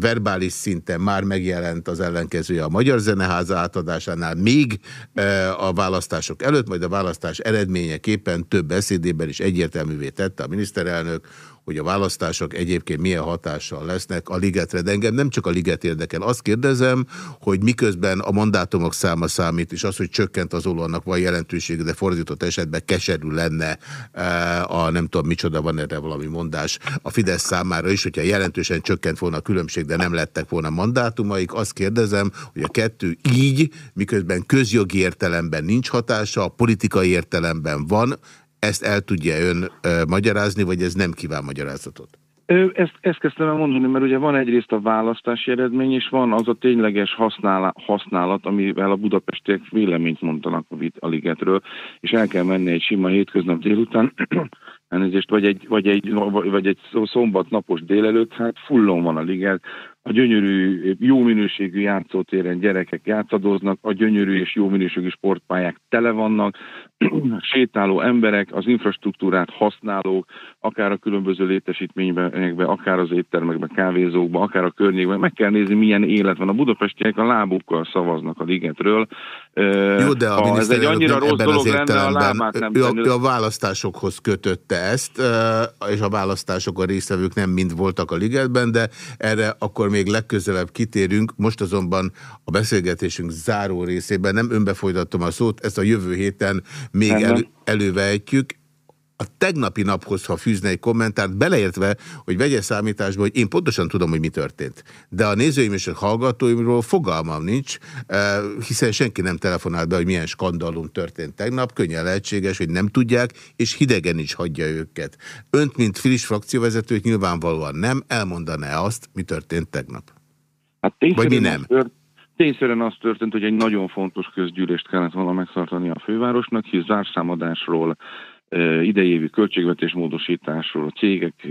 Speaker 3: verbális szinten már megjelent az ellenkezője a Magyar Zeneháza átadásánál, még e, a választások előtt, majd a választás eredményeképpen több beszédében is egyértelművé tette a miniszterelnök, hogy a választások egyébként milyen hatással lesznek a ligetre. De engem nem csak a liget érdekel. Azt kérdezem, hogy miközben a mandátumok száma számít, és az, hogy csökkent az olónak van jelentősége, de fordított esetben keserű lenne eh, a nem tudom micsoda, van erre valami mondás a Fidesz számára is, hogyha jelentősen csökkent volna a különbség, de nem lettek volna mandátumaik. Azt kérdezem, hogy a kettő így, miközben közjogi értelemben nincs hatása, a politikai értelemben van, ezt el tudja ön magyarázni, vagy ez nem kíván magyarázatot?
Speaker 9: Ezt, ezt kezdtem el mondani, mert ugye van egyrészt a választási eredmény, és van az a tényleges használat, használat amivel a budapestiek véleményt mondanak a, a ligetről, és el kell menni egy sima hétköznap délután, *clears throat* elnézést, vagy egy, vagy egy, vagy egy szombat napos délelőtt, hát fullon van a liget, a gyönyörű, jó minőségű játszótéren gyerekek játszadoznak, a gyönyörű és jó minőségű sportpályák tele vannak, *clears throat* sétáló emberek, az infrastruktúrát használók, akár a különböző létesítményekben, akár az éttermekben, kávézókban, akár a környékben. Meg kell nézni, milyen élet van. A budapestiek a lábukkal szavaznak a ligetről.
Speaker 3: Jó, de a ez egy annyira rossz ebben dolog az lenne, a lábát nem ő, ő a választásokhoz kötötte ezt, és a választások a résztvevők nem mind voltak a ligetben, de erre akkor még legközelebb kitérünk. Most azonban a beszélgetésünk záró részében nem önbefolytattam a szót, ezt a jövő héten még elő, elővehetjük. A tegnapi naphoz, ha fűzne egy kommentárt, beleértve, hogy vegye számításba, hogy én pontosan tudom, hogy mi történt. De a nézőim és a hallgatóimról fogalmam nincs, eh, hiszen senki nem telefonál be, hogy milyen skandalum történt tegnap. Könnyen lehetséges, hogy nem tudják, és hidegen is hagyja őket. Önt, mint friss frakcióvezetőt nyilvánvalóan nem, elmondaná azt, mi történt tegnap.
Speaker 9: Hát Vagy mi nem? Tört Tényszerűen az történt, hogy egy nagyon fontos közgyűlést kellett volna megtartani a fővárosnak, hisz zárszámadásról, idejévi költségvetésmódosításról, a cégek,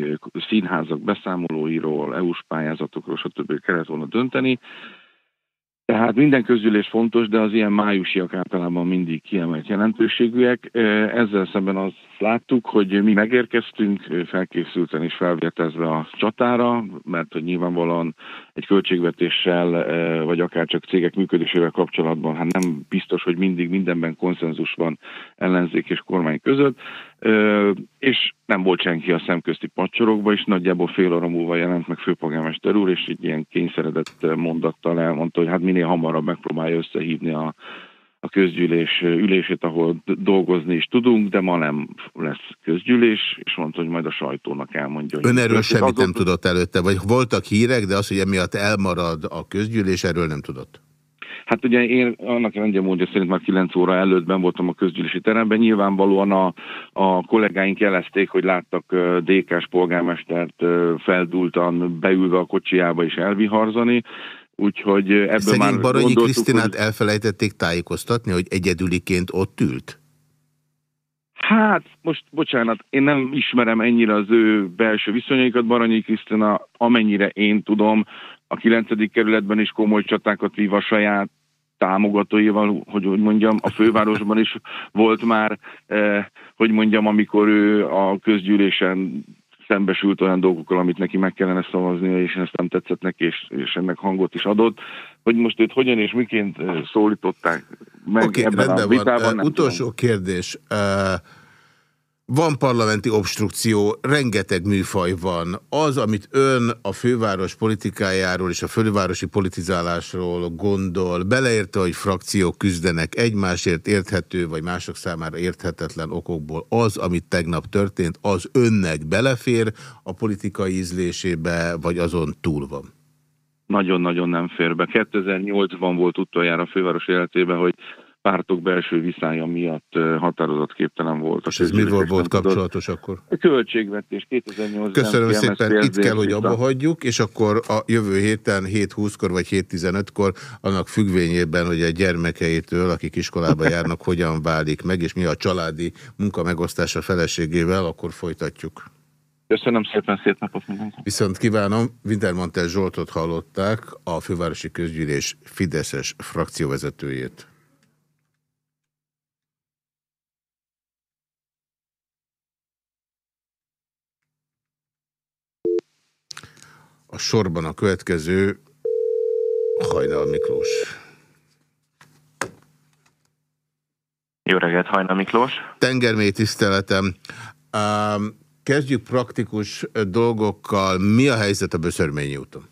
Speaker 9: színházak beszámolóiról, EU-s pályázatokról, stb. kellett volna dönteni. Tehát minden közgyűlés fontos, de az ilyen májusiak általában mindig kiemelt jelentőségűek. Ezzel szemben azt láttuk, hogy mi megérkeztünk felkészülten és felvértezve a csatára, mert hogy nyilvánvalóan egy költségvetéssel, vagy akár csak cégek működésével kapcsolatban, hát nem biztos, hogy mindig mindenben konszenzus van ellenzék és kormány között, és nem volt senki a szemközti pacsorokba, és nagyjából fél óra múlva jelent meg főpolgármester úr, és egy ilyen kényszeredett mondattal elmondta, hogy hát minél hamarabb megpróbálja összehívni a, a közgyűlés ülését, ahol dolgozni is tudunk, de ma nem lesz közgyűlés, és mondta, hogy majd a sajtónak elmondja.
Speaker 3: Ön erről semmit adott... nem tudott előtte, vagy voltak hírek, de az, hogy emiatt elmarad a közgyűlés, erről nem tudott?
Speaker 9: Hát ugye én annak rendje módja szerint már 9 óra előtt ben voltam a közgyűlési teremben. Nyilvánvalóan a, a kollégáink jelezték, hogy láttak DK-s polgármestert feldultan beülve a kocsiába és elviharzani. Úgyhogy ebből Szegény már
Speaker 3: Baranyi Krisztinát hogy... elfelejtették tájékoztatni, hogy egyedüliként ott ült?
Speaker 9: Hát, most bocsánat, én nem ismerem ennyire az ő belső viszonyaikat, Baranyi Krisztina, amennyire én tudom, a 9. kerületben is komoly csatákat vív a saját támogatóival, hogy úgy mondjam, a fővárosban is volt már, eh, hogy mondjam, amikor ő a közgyűlésen szembesült olyan dolgokkal, amit neki meg kellene szavaznia, és ezt nem tetszett neki, és, és ennek hangot is adott. Hogy most őt hogyan és miként eh, szólították meg okay, ebben a vitában.
Speaker 3: Van. Utolsó tudom. kérdés. Uh van parlamenti obstrukció, rengeteg műfaj van. Az, amit ön a főváros politikájáról és a fővárosi politizálásról gondol, beleérte, hogy frakciók küzdenek egymásért érthető, vagy mások számára érthetetlen okokból, az, amit tegnap történt, az önnek belefér a politikai ízlésébe, vagy azon túl van?
Speaker 9: Nagyon-nagyon nem fér be. 2008-ban volt utoljára a főváros életében, hogy pártok belső viszája miatt határozatképtelen volt.
Speaker 3: És ez mivel volt kapcsolatos akkor?
Speaker 9: A költségvetés 2008
Speaker 3: Köszönöm szépen, itt kell, hogy abba hagyjuk, és akkor a jövő héten 7.20-kor vagy 7.15-kor annak függvényében, hogy a gyermekeitől, akik iskolába *laughs* járnak, hogyan válik meg, és mi a családi munka megosztása feleségével, akkor folytatjuk.
Speaker 9: Köszönöm szépen, szép napot mindenkinek.
Speaker 3: Viszont kívánom, Wintermantel Zsoltot hallották, a fővárosi közgyűlés Fideszes frakcióvezetőjét. A sorban a következő Hajnal Miklós.
Speaker 10: Jó reggelt, Hajnal Miklós.
Speaker 3: Tengermély tiszteletem. Um, kezdjük praktikus dolgokkal. Mi a helyzet a Böszörményi úton?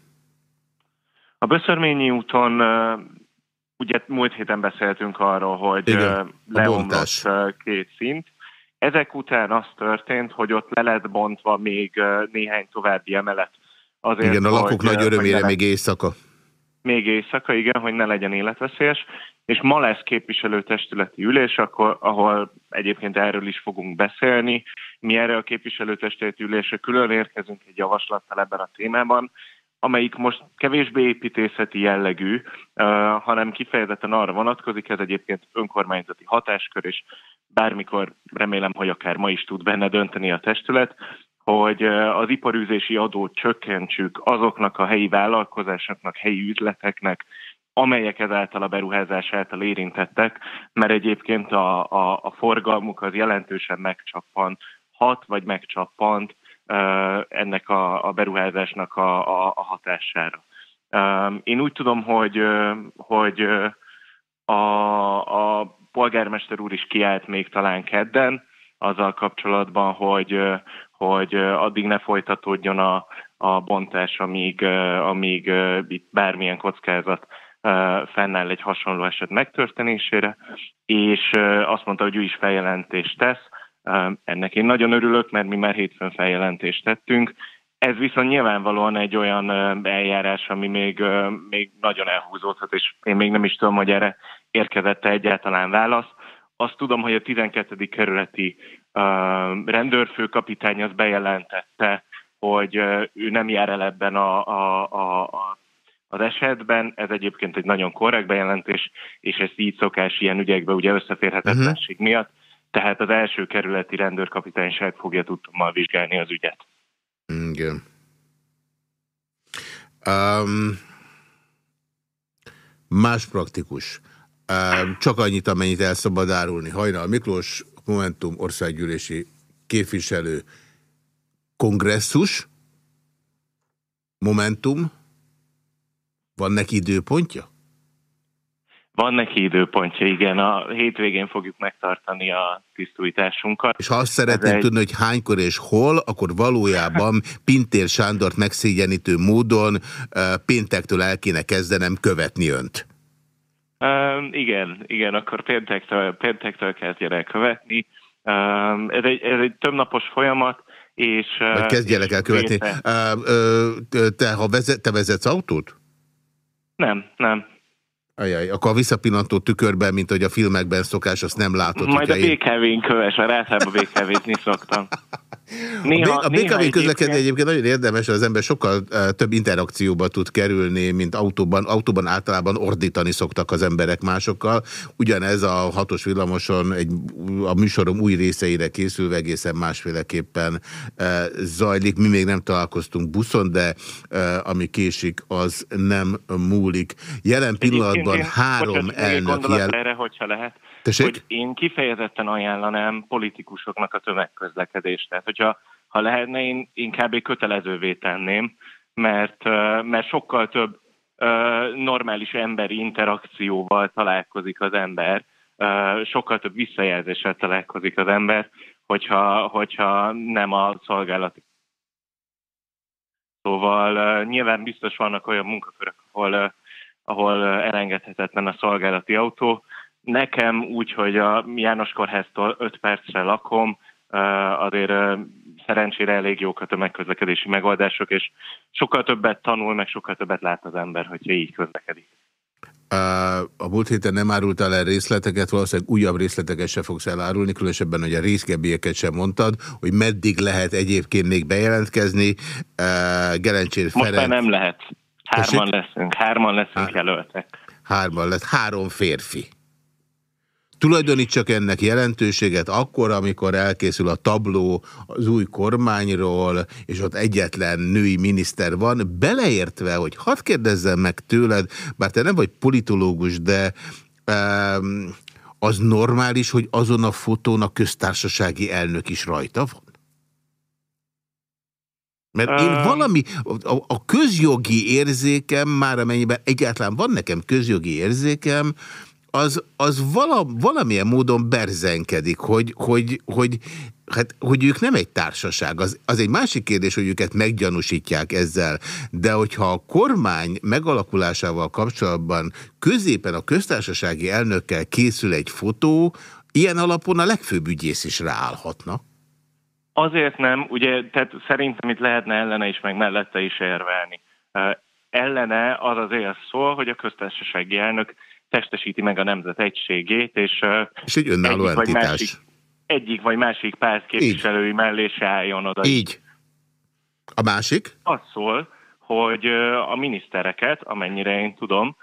Speaker 10: A Böszörményi úton ugye múlt héten beszéltünk arról, hogy Igen, leomlott két szint. Ezek után az történt, hogy ott le lett bontva még néhány további emelet
Speaker 3: Azért, igen, a lakók hogy, nagy örömére még éjszaka.
Speaker 10: Még éjszaka, igen, hogy ne legyen életveszélyes. És ma lesz képviselőtestületi ülés, akkor, ahol egyébként erről is fogunk beszélni. Mi erre a képviselőtestületi ülésre külön érkezünk egy javaslattal ebben a témában, amelyik most kevésbé építészeti jellegű, uh, hanem kifejezetten arra vonatkozik, ez egyébként önkormányzati hatáskör, és bármikor remélem, hogy akár ma is tud benne dönteni a testület, hogy az iparűzési adót csökkentsük azoknak a helyi vállalkozásoknak, helyi üzleteknek, amelyek ezáltal a beruházás által érintettek, mert egyébként a, a, a forgalmuk az jelentősen megcsappant, hat vagy megcsappant ennek a, a beruházásnak a, a, a hatására. Én úgy tudom, hogy, hogy a, a polgármester úr is kiállt még talán kedden, azzal kapcsolatban, hogy, hogy addig ne folytatódjon a, a bontás, amíg, amíg itt bármilyen kockázat fennáll egy hasonló eset megtörténésére, és azt mondta, hogy ő is feljelentést tesz. Ennek én nagyon örülök, mert mi már hétfőn feljelentést tettünk. Ez viszont nyilvánvalóan egy olyan eljárás, ami még, még nagyon elhúzódhat, és én még nem is tudom, hogy erre érkezett egyáltalán válasz. Azt tudom, hogy a 12. kerületi rendőrfőkapitány az bejelentette, hogy ő nem jár el ebben a, a, a, a az esetben. Ez egyébként egy nagyon korrekt bejelentés, és ez így szokás ilyen ügyekben ugye összeférhetetlenség uh-huh. miatt. Tehát az első kerületi rendőrkapitányság fogja tudtommal vizsgálni az ügyet.
Speaker 3: Igen. Um, más praktikus. Csak annyit, amennyit el szabad árulni. Hajnal Miklós, Momentum országgyűlési képviselő, kongresszus, Momentum, van neki időpontja?
Speaker 10: Van neki időpontja, igen. A hétvégén fogjuk megtartani a tisztújításunkat.
Speaker 3: És ha azt szeretném egy... tudni, hogy hánykor és hol, akkor valójában Pintér Sándort megszégyenítő módon péntektől el kéne kezdenem követni önt.
Speaker 10: Um, igen, igen, akkor péntektől, péntektől kezdjen el követni. Um, ez, egy, ez egy többnapos folyamat, és...
Speaker 3: Vagy kezdjenek el követni. Uh, te, ha vezet, te vezetsz autót?
Speaker 10: Nem, nem.
Speaker 3: Ajaj, akkor a visszapillantó tükörben, mint hogy a filmekben szokás, azt nem látod.
Speaker 10: Majd a BKV-n köves, mert általában BKV-t szoktam. *laughs*
Speaker 3: Néha, a BKV közlekedni egyébként nagyon érdemes, az ember sokkal uh, több interakcióba tud kerülni, mint autóban. Autóban általában ordítani szoktak az emberek másokkal. Ugyanez a hatos villamoson egy, a műsorom új részeire készülve egészen másféleképpen uh, zajlik. Mi még nem találkoztunk buszon, de uh, ami késik, az nem múlik. Jelen pillanatban én, három elnök
Speaker 10: jel... erre, hogyha lehet. Tessék? Hogy én kifejezetten ajánlanám politikusoknak a tömegközlekedést. Tehát, hogyha ha lehetne, én inkább kötelezővé tenném, mert, mert sokkal több normális emberi interakcióval találkozik az ember, sokkal több visszajelzéssel találkozik az ember, hogyha, hogyha nem a szolgálati. Szóval nyilván biztos vannak olyan munkakörök, ahol, ahol elengedhetetlen a szolgálati autó, Nekem úgy, hogy a János Kórháztól 5 percre lakom, azért szerencsére elég jók a tömegközlekedési megoldások, és sokkal többet tanul, meg sokkal többet lát az ember, hogyha így közlekedik.
Speaker 3: A múlt héten nem árultál el részleteket, valószínűleg újabb részleteket se fogsz elárulni, különösebben, hogy a részgebbieket sem mondtad, hogy meddig lehet egyébként még bejelentkezni. Gerencsér
Speaker 10: Ferenc... Most már nem lehet. Hárman Tessék? leszünk, hárman leszünk Hár... jelöltek.
Speaker 3: Hárman lesz, három férfi. Tulajdonítsak ennek jelentőséget akkor, amikor elkészül a tabló az új kormányról, és ott egyetlen női miniszter van, beleértve, hogy hadd kérdezzem meg tőled, bár te nem vagy politológus, de um, az normális, hogy azon a fotón a köztársasági elnök is rajta van? Mert én valami, a, a közjogi érzékem, már amennyiben egyáltalán van nekem közjogi érzékem, az, az vala, valamilyen módon berzenkedik, hogy, hogy, hogy, hát, hogy ők nem egy társaság. Az, az egy másik kérdés, hogy őket meggyanúsítják ezzel, de hogyha a kormány megalakulásával kapcsolatban középen a köztársasági elnökkel készül egy fotó, ilyen alapon a legfőbb ügyész is ráállhatna.
Speaker 10: Azért nem, ugye, tehát szerintem itt lehetne ellene is, meg mellette is érvelni. Ellene az az él szól, hogy a köztársasági elnök testesíti meg a nemzet egységét, és,
Speaker 3: és egy önálló egyik entitás. Vagy másik,
Speaker 10: egyik vagy másik párt képviselői Így. mellé se álljon oda.
Speaker 3: Így. A másik?
Speaker 10: Az szól, hogy a minisztereket, amennyire én tudom,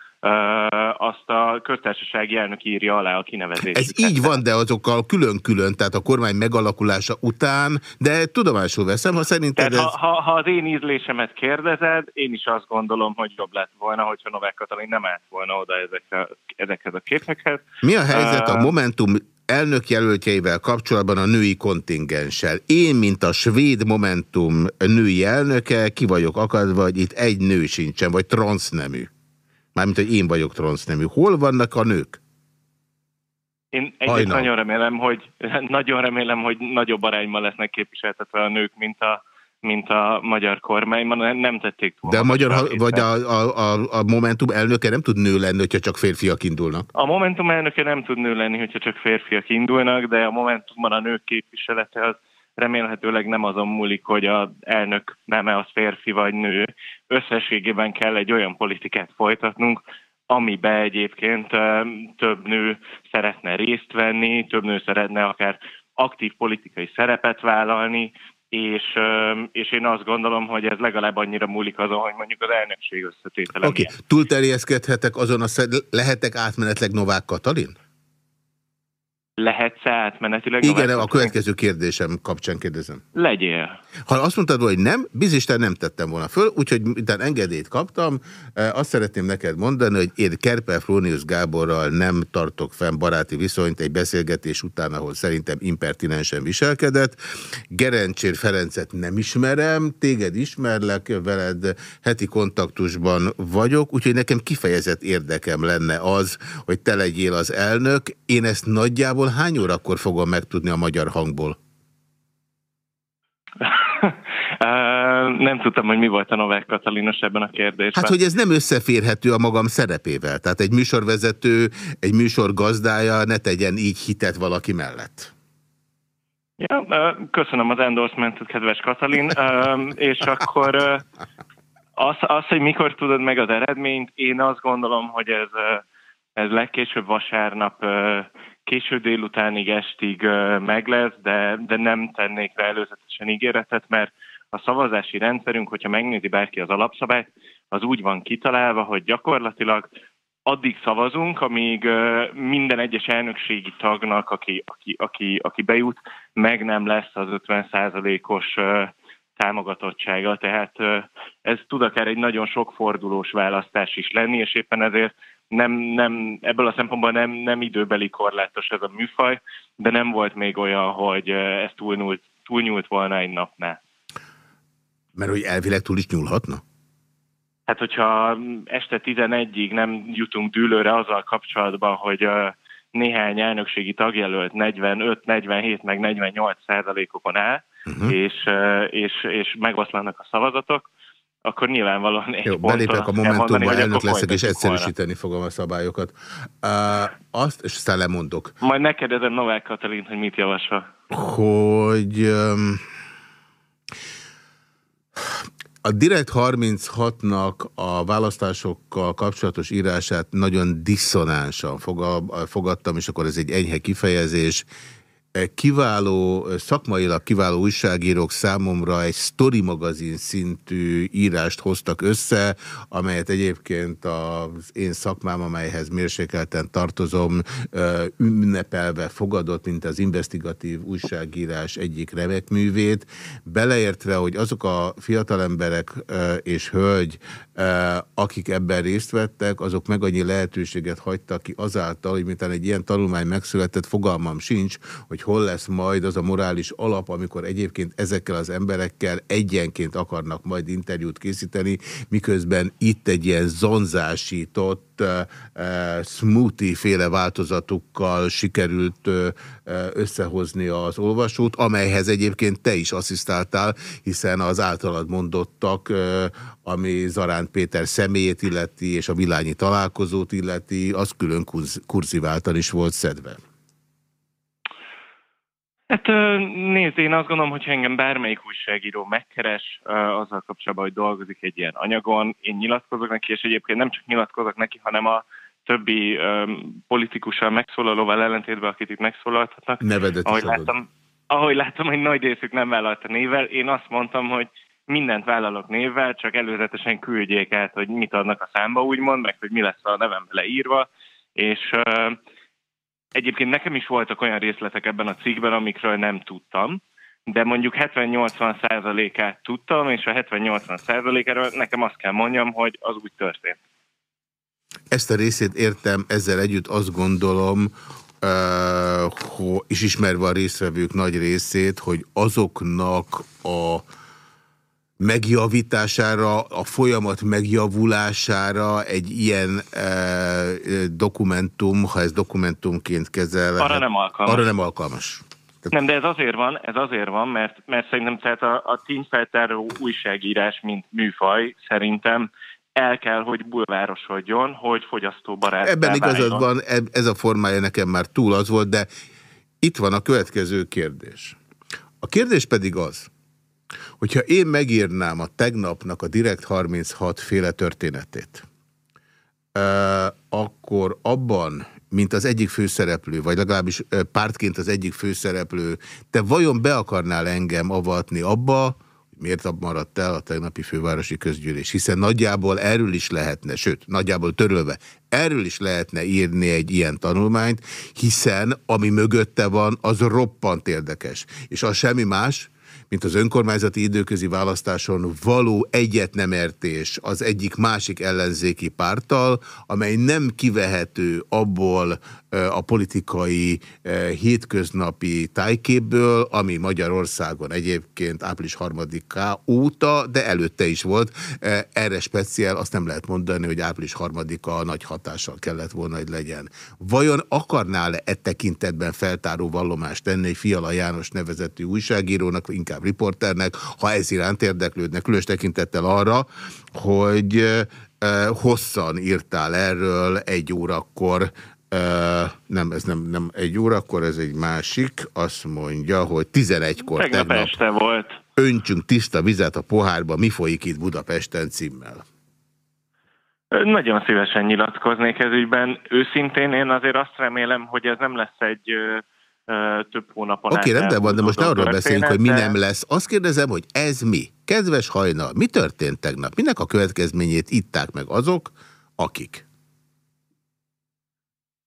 Speaker 10: azt a köztársasági elnök írja alá a kinevezést.
Speaker 3: Ez így van, de azokkal külön-külön, tehát a kormány megalakulása után, de tudomásul veszem, ha szerinted
Speaker 10: ez... ha, ha, ha az én ízlésemet kérdezed, én is azt gondolom, hogy jobb lett volna, hogyha Novák Katalin nem állt volna oda ezekre, ezekhez a képekhez.
Speaker 3: Mi a helyzet a Momentum elnök jelöltjeivel kapcsolatban a női kontingenssel. Én, mint a svéd Momentum női elnöke, ki vagyok akadva, hogy itt egy nő sincsen, vagy transznemű. Mármint, hogy én vagyok transznemű. Hol vannak a nők?
Speaker 10: Én egyrészt nagyon remélem, hogy *laughs* nagyon remélem, hogy nagyobb arányban lesznek képviseltetve a nők, mint a, mint a magyar kormányban, nem tették túl.
Speaker 3: De a magyar, vagy a, a, a, a Momentum elnöke nem tud nő lenni, hogyha csak férfiak indulnak?
Speaker 10: A Momentum elnöke nem tud nő lenni, hogyha csak férfiak indulnak, de a Momentumban a nők képviselete az remélhetőleg nem azon múlik, hogy az elnök neme az férfi vagy nő. Összességében kell egy olyan politikát folytatnunk, amiben egyébként több nő szeretne részt venni, több nő szeretne akár aktív politikai szerepet vállalni, és, és én azt gondolom, hogy ez legalább annyira múlik azon, hogy mondjuk az elnökség összetétele.
Speaker 3: Oké, okay. túlterjeszkedhetek azon a lehetek átmenetleg Novák Katalin?
Speaker 10: Lehetsz átmenetileg...
Speaker 3: Igen, a következő kérdésem kapcsán kérdezem.
Speaker 10: Legyél.
Speaker 3: Ha azt mondtad, hogy nem, bizisten nem tettem volna föl, úgyhogy miután engedélyt kaptam, eh, azt szeretném neked mondani, hogy én Kerpel Frónius Gáborral nem tartok fenn baráti viszonyt egy beszélgetés után, ahol szerintem impertinensen viselkedett. Gerencsér Ferencet nem ismerem, téged ismerlek, veled heti kontaktusban vagyok, úgyhogy nekem kifejezett érdekem lenne az, hogy te legyél az elnök. Én ezt nagyjából nagyjából hány órakor fogom megtudni a magyar hangból? *laughs*
Speaker 10: nem tudtam, hogy mi volt a Novák Katalinos ebben a kérdésben.
Speaker 3: Hát, hogy ez nem összeférhető a magam szerepével. Tehát egy műsorvezető, egy műsor gazdája ne tegyen így hitet valaki mellett.
Speaker 10: Ja, köszönöm az endorsementet, kedves Katalin. És akkor az, az, hogy mikor tudod meg az eredményt, én azt gondolom, hogy ez, ez legkésőbb vasárnap késő délutánig estig meg lesz, de, de nem tennék rá előzetesen ígéretet, mert a szavazási rendszerünk, hogyha megnézi bárki az alapszabályt, az úgy van kitalálva, hogy gyakorlatilag addig szavazunk, amíg minden egyes elnökségi tagnak, aki, aki, aki, aki bejut, meg nem lesz az 50%-os támogatottsága. Tehát ez tud akár egy nagyon sok fordulós választás is lenni, és éppen ezért nem, nem, ebből a szempontból nem, nem időbeli korlátos ez a műfaj, de nem volt még olyan, hogy ez túlnyúlt, túlnyúlt volna egy napnál.
Speaker 3: Mert hogy elvileg túl is nyúlhatna?
Speaker 10: Hát, hogyha este 11-ig nem jutunk dűlőre azzal kapcsolatban, hogy néhány elnökségi tagjelölt 45, 47, meg 48 százalékokon áll, uh -huh. és, és, és megoszlanak a szavazatok, akkor nyilvánvalóan egy
Speaker 3: Jó, belépek a Momentumba, elnök leszek, és egyszerűsíteni volna. fogom a szabályokat. Uh, azt, és aztán lemondok.
Speaker 10: Majd megkérdezem Novák Katalin, hogy mit javasol.
Speaker 3: Hogy... Um, a Direkt 36-nak a választásokkal kapcsolatos írását nagyon diszonánsan fogadtam, és akkor ez egy enyhe kifejezés, kiváló, szakmailag kiváló újságírók számomra egy story magazin szintű írást hoztak össze, amelyet egyébként az én szakmám, amelyhez mérsékelten tartozom, ünnepelve fogadott, mint az investigatív újságírás egyik remek művét, beleértve, hogy azok a fiatalemberek és hölgy, akik ebben részt vettek, azok meg annyi lehetőséget hagytak ki azáltal, hogy miután egy ilyen tanulmány megszületett, fogalmam sincs, hogy hol lesz majd az a morális alap, amikor egyébként ezekkel az emberekkel egyenként akarnak majd interjút készíteni, miközben itt egy ilyen zonzásított uh, smoothie-féle változatukkal sikerült összehozni az olvasót, amelyhez egyébként te is asszisztáltál, hiszen az általad mondottak, ami Zarán Péter személyét illeti, és a vilányi találkozót illeti, az külön kurziváltan is volt szedve.
Speaker 10: Hát nézd, én azt gondolom, hogy engem bármelyik újságíró megkeres azzal kapcsolatban, hogy dolgozik egy ilyen anyagon, én nyilatkozok neki, és egyébként nem csak nyilatkozok neki, hanem a többi um, politikussal megszólalóval ellentétben, akit itt megszólaltatnak.
Speaker 3: Nevedet ahogy
Speaker 10: láttam, ahogy láttam, hogy nagy részük nem vállalta névvel, én azt mondtam, hogy mindent vállalok névvel, csak előzetesen küldjék át, hogy mit adnak a számba, úgymond, meg hogy mi lesz a nevem leírva, és uh, Egyébként nekem is voltak olyan részletek ebben a cikkben, amikről nem tudtam, de mondjuk 70-80 százalékát tudtam, és a 70-80 százalékáról nekem azt kell mondjam, hogy az úgy történt.
Speaker 3: Ezt a részét értem, ezzel együtt azt gondolom, és ismerve a részvevők nagy részét, hogy azoknak a megjavítására, a folyamat megjavulására egy ilyen e, dokumentum, ha ez dokumentumként kezel...
Speaker 10: Arra nem alkalmas.
Speaker 3: Arra nem alkalmas.
Speaker 10: Nem, de ez azért van, ez azért van, mert, mert szerintem tehát a, a tényfeltáró újságírás, mint műfaj, szerintem el kell, hogy bulvárosodjon, hogy fogyasztóbarát.
Speaker 3: Ebben igazad van, ez a formája nekem már túl az volt, de itt van a következő kérdés. A kérdés pedig az, Hogyha én megírnám a tegnapnak a Direkt 36 féle történetét, akkor abban, mint az egyik főszereplő, vagy legalábbis pártként az egyik főszereplő, te vajon be akarnál engem avatni abba, Miért maradt el a tegnapi fővárosi közgyűlés? Hiszen nagyjából erről is lehetne, sőt, nagyjából törölve, erről is lehetne írni egy ilyen tanulmányt, hiszen ami mögötte van, az roppant érdekes. És az semmi más, mint az önkormányzati időközi választáson való egyetnemértés az egyik másik ellenzéki párttal, amely nem kivehető abból a politikai hétköznapi tájképből, ami Magyarországon egyébként április harmadiká óta, de előtte is volt. Erre speciál azt nem lehet mondani, hogy április harmadika nagy hatással kellett volna, hogy legyen. Vajon akarnál-e e tekintetben feltáró vallomást tenni egy Fiala János nevezetű újságírónak, inkább riporternek, ha ez iránt érdeklődnek, különös tekintettel arra, hogy hosszan írtál erről egy órakor nem, ez nem, nem egy órakor, ez egy másik. Azt mondja, hogy 11-kor
Speaker 10: tegnap, tegnap este volt.
Speaker 3: Öntsünk tiszta vizet a pohárba, mi folyik itt Budapesten címmel.
Speaker 10: Nagyon szívesen nyilatkoznék ez ügyben. Őszintén én azért azt remélem, hogy ez nem lesz egy ö, több hónapon
Speaker 3: Oké, okay, rendben van, de most ne arról beszélünk, hogy mi nem lesz. Azt kérdezem, hogy ez mi? Kedves hajnal, mi történt tegnap? Minek a következményét itták meg azok, akik?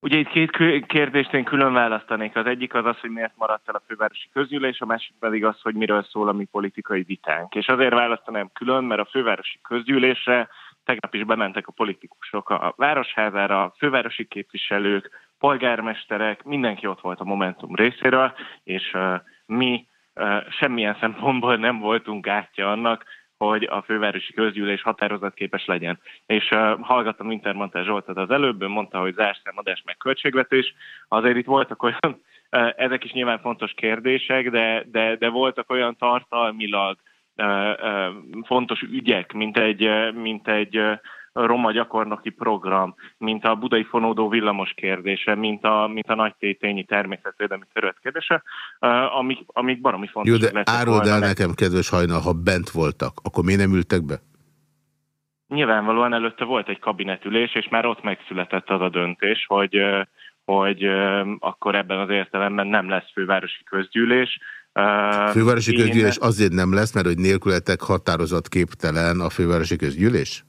Speaker 10: Ugye itt két kérdést én külön választanék. Az egyik az az, hogy miért maradt el a fővárosi közgyűlés, a másik pedig az, hogy miről szól a mi politikai vitánk. És azért választanám külön, mert a fővárosi közgyűlésre tegnap is bementek a politikusok a városházára, a fővárosi képviselők, polgármesterek, mindenki ott volt a Momentum részéről, és mi semmilyen szempontból nem voltunk átja annak, hogy a fővárosi közgyűlés határozatképes legyen. És uh, hallgattam Intermontás Zsoltot az előbb, mondta, hogy zárszámadás meg költségvetés. Azért itt voltak olyan, uh, ezek is nyilván fontos kérdések, de, de, de voltak olyan tartalmilag uh, uh, fontos ügyek, mint egy, mint egy uh, roma gyakornoki program, mint a budai fonódó villamos kérdése, mint a, mint a nagy tétényi természetvédelmi terület kérdése, amik, amik baromi fontos.
Speaker 3: Jó, de áruld el nekem, kedves hajnal, ha bent voltak, akkor miért nem ültek be?
Speaker 10: Nyilvánvalóan előtte volt egy kabinetülés, és már ott megszületett az a döntés, hogy, hogy akkor ebben az értelemben nem lesz fővárosi közgyűlés.
Speaker 3: Fővárosi Én... közgyűlés azért nem lesz, mert hogy nélkületek határozatképtelen a fővárosi közgyűlés?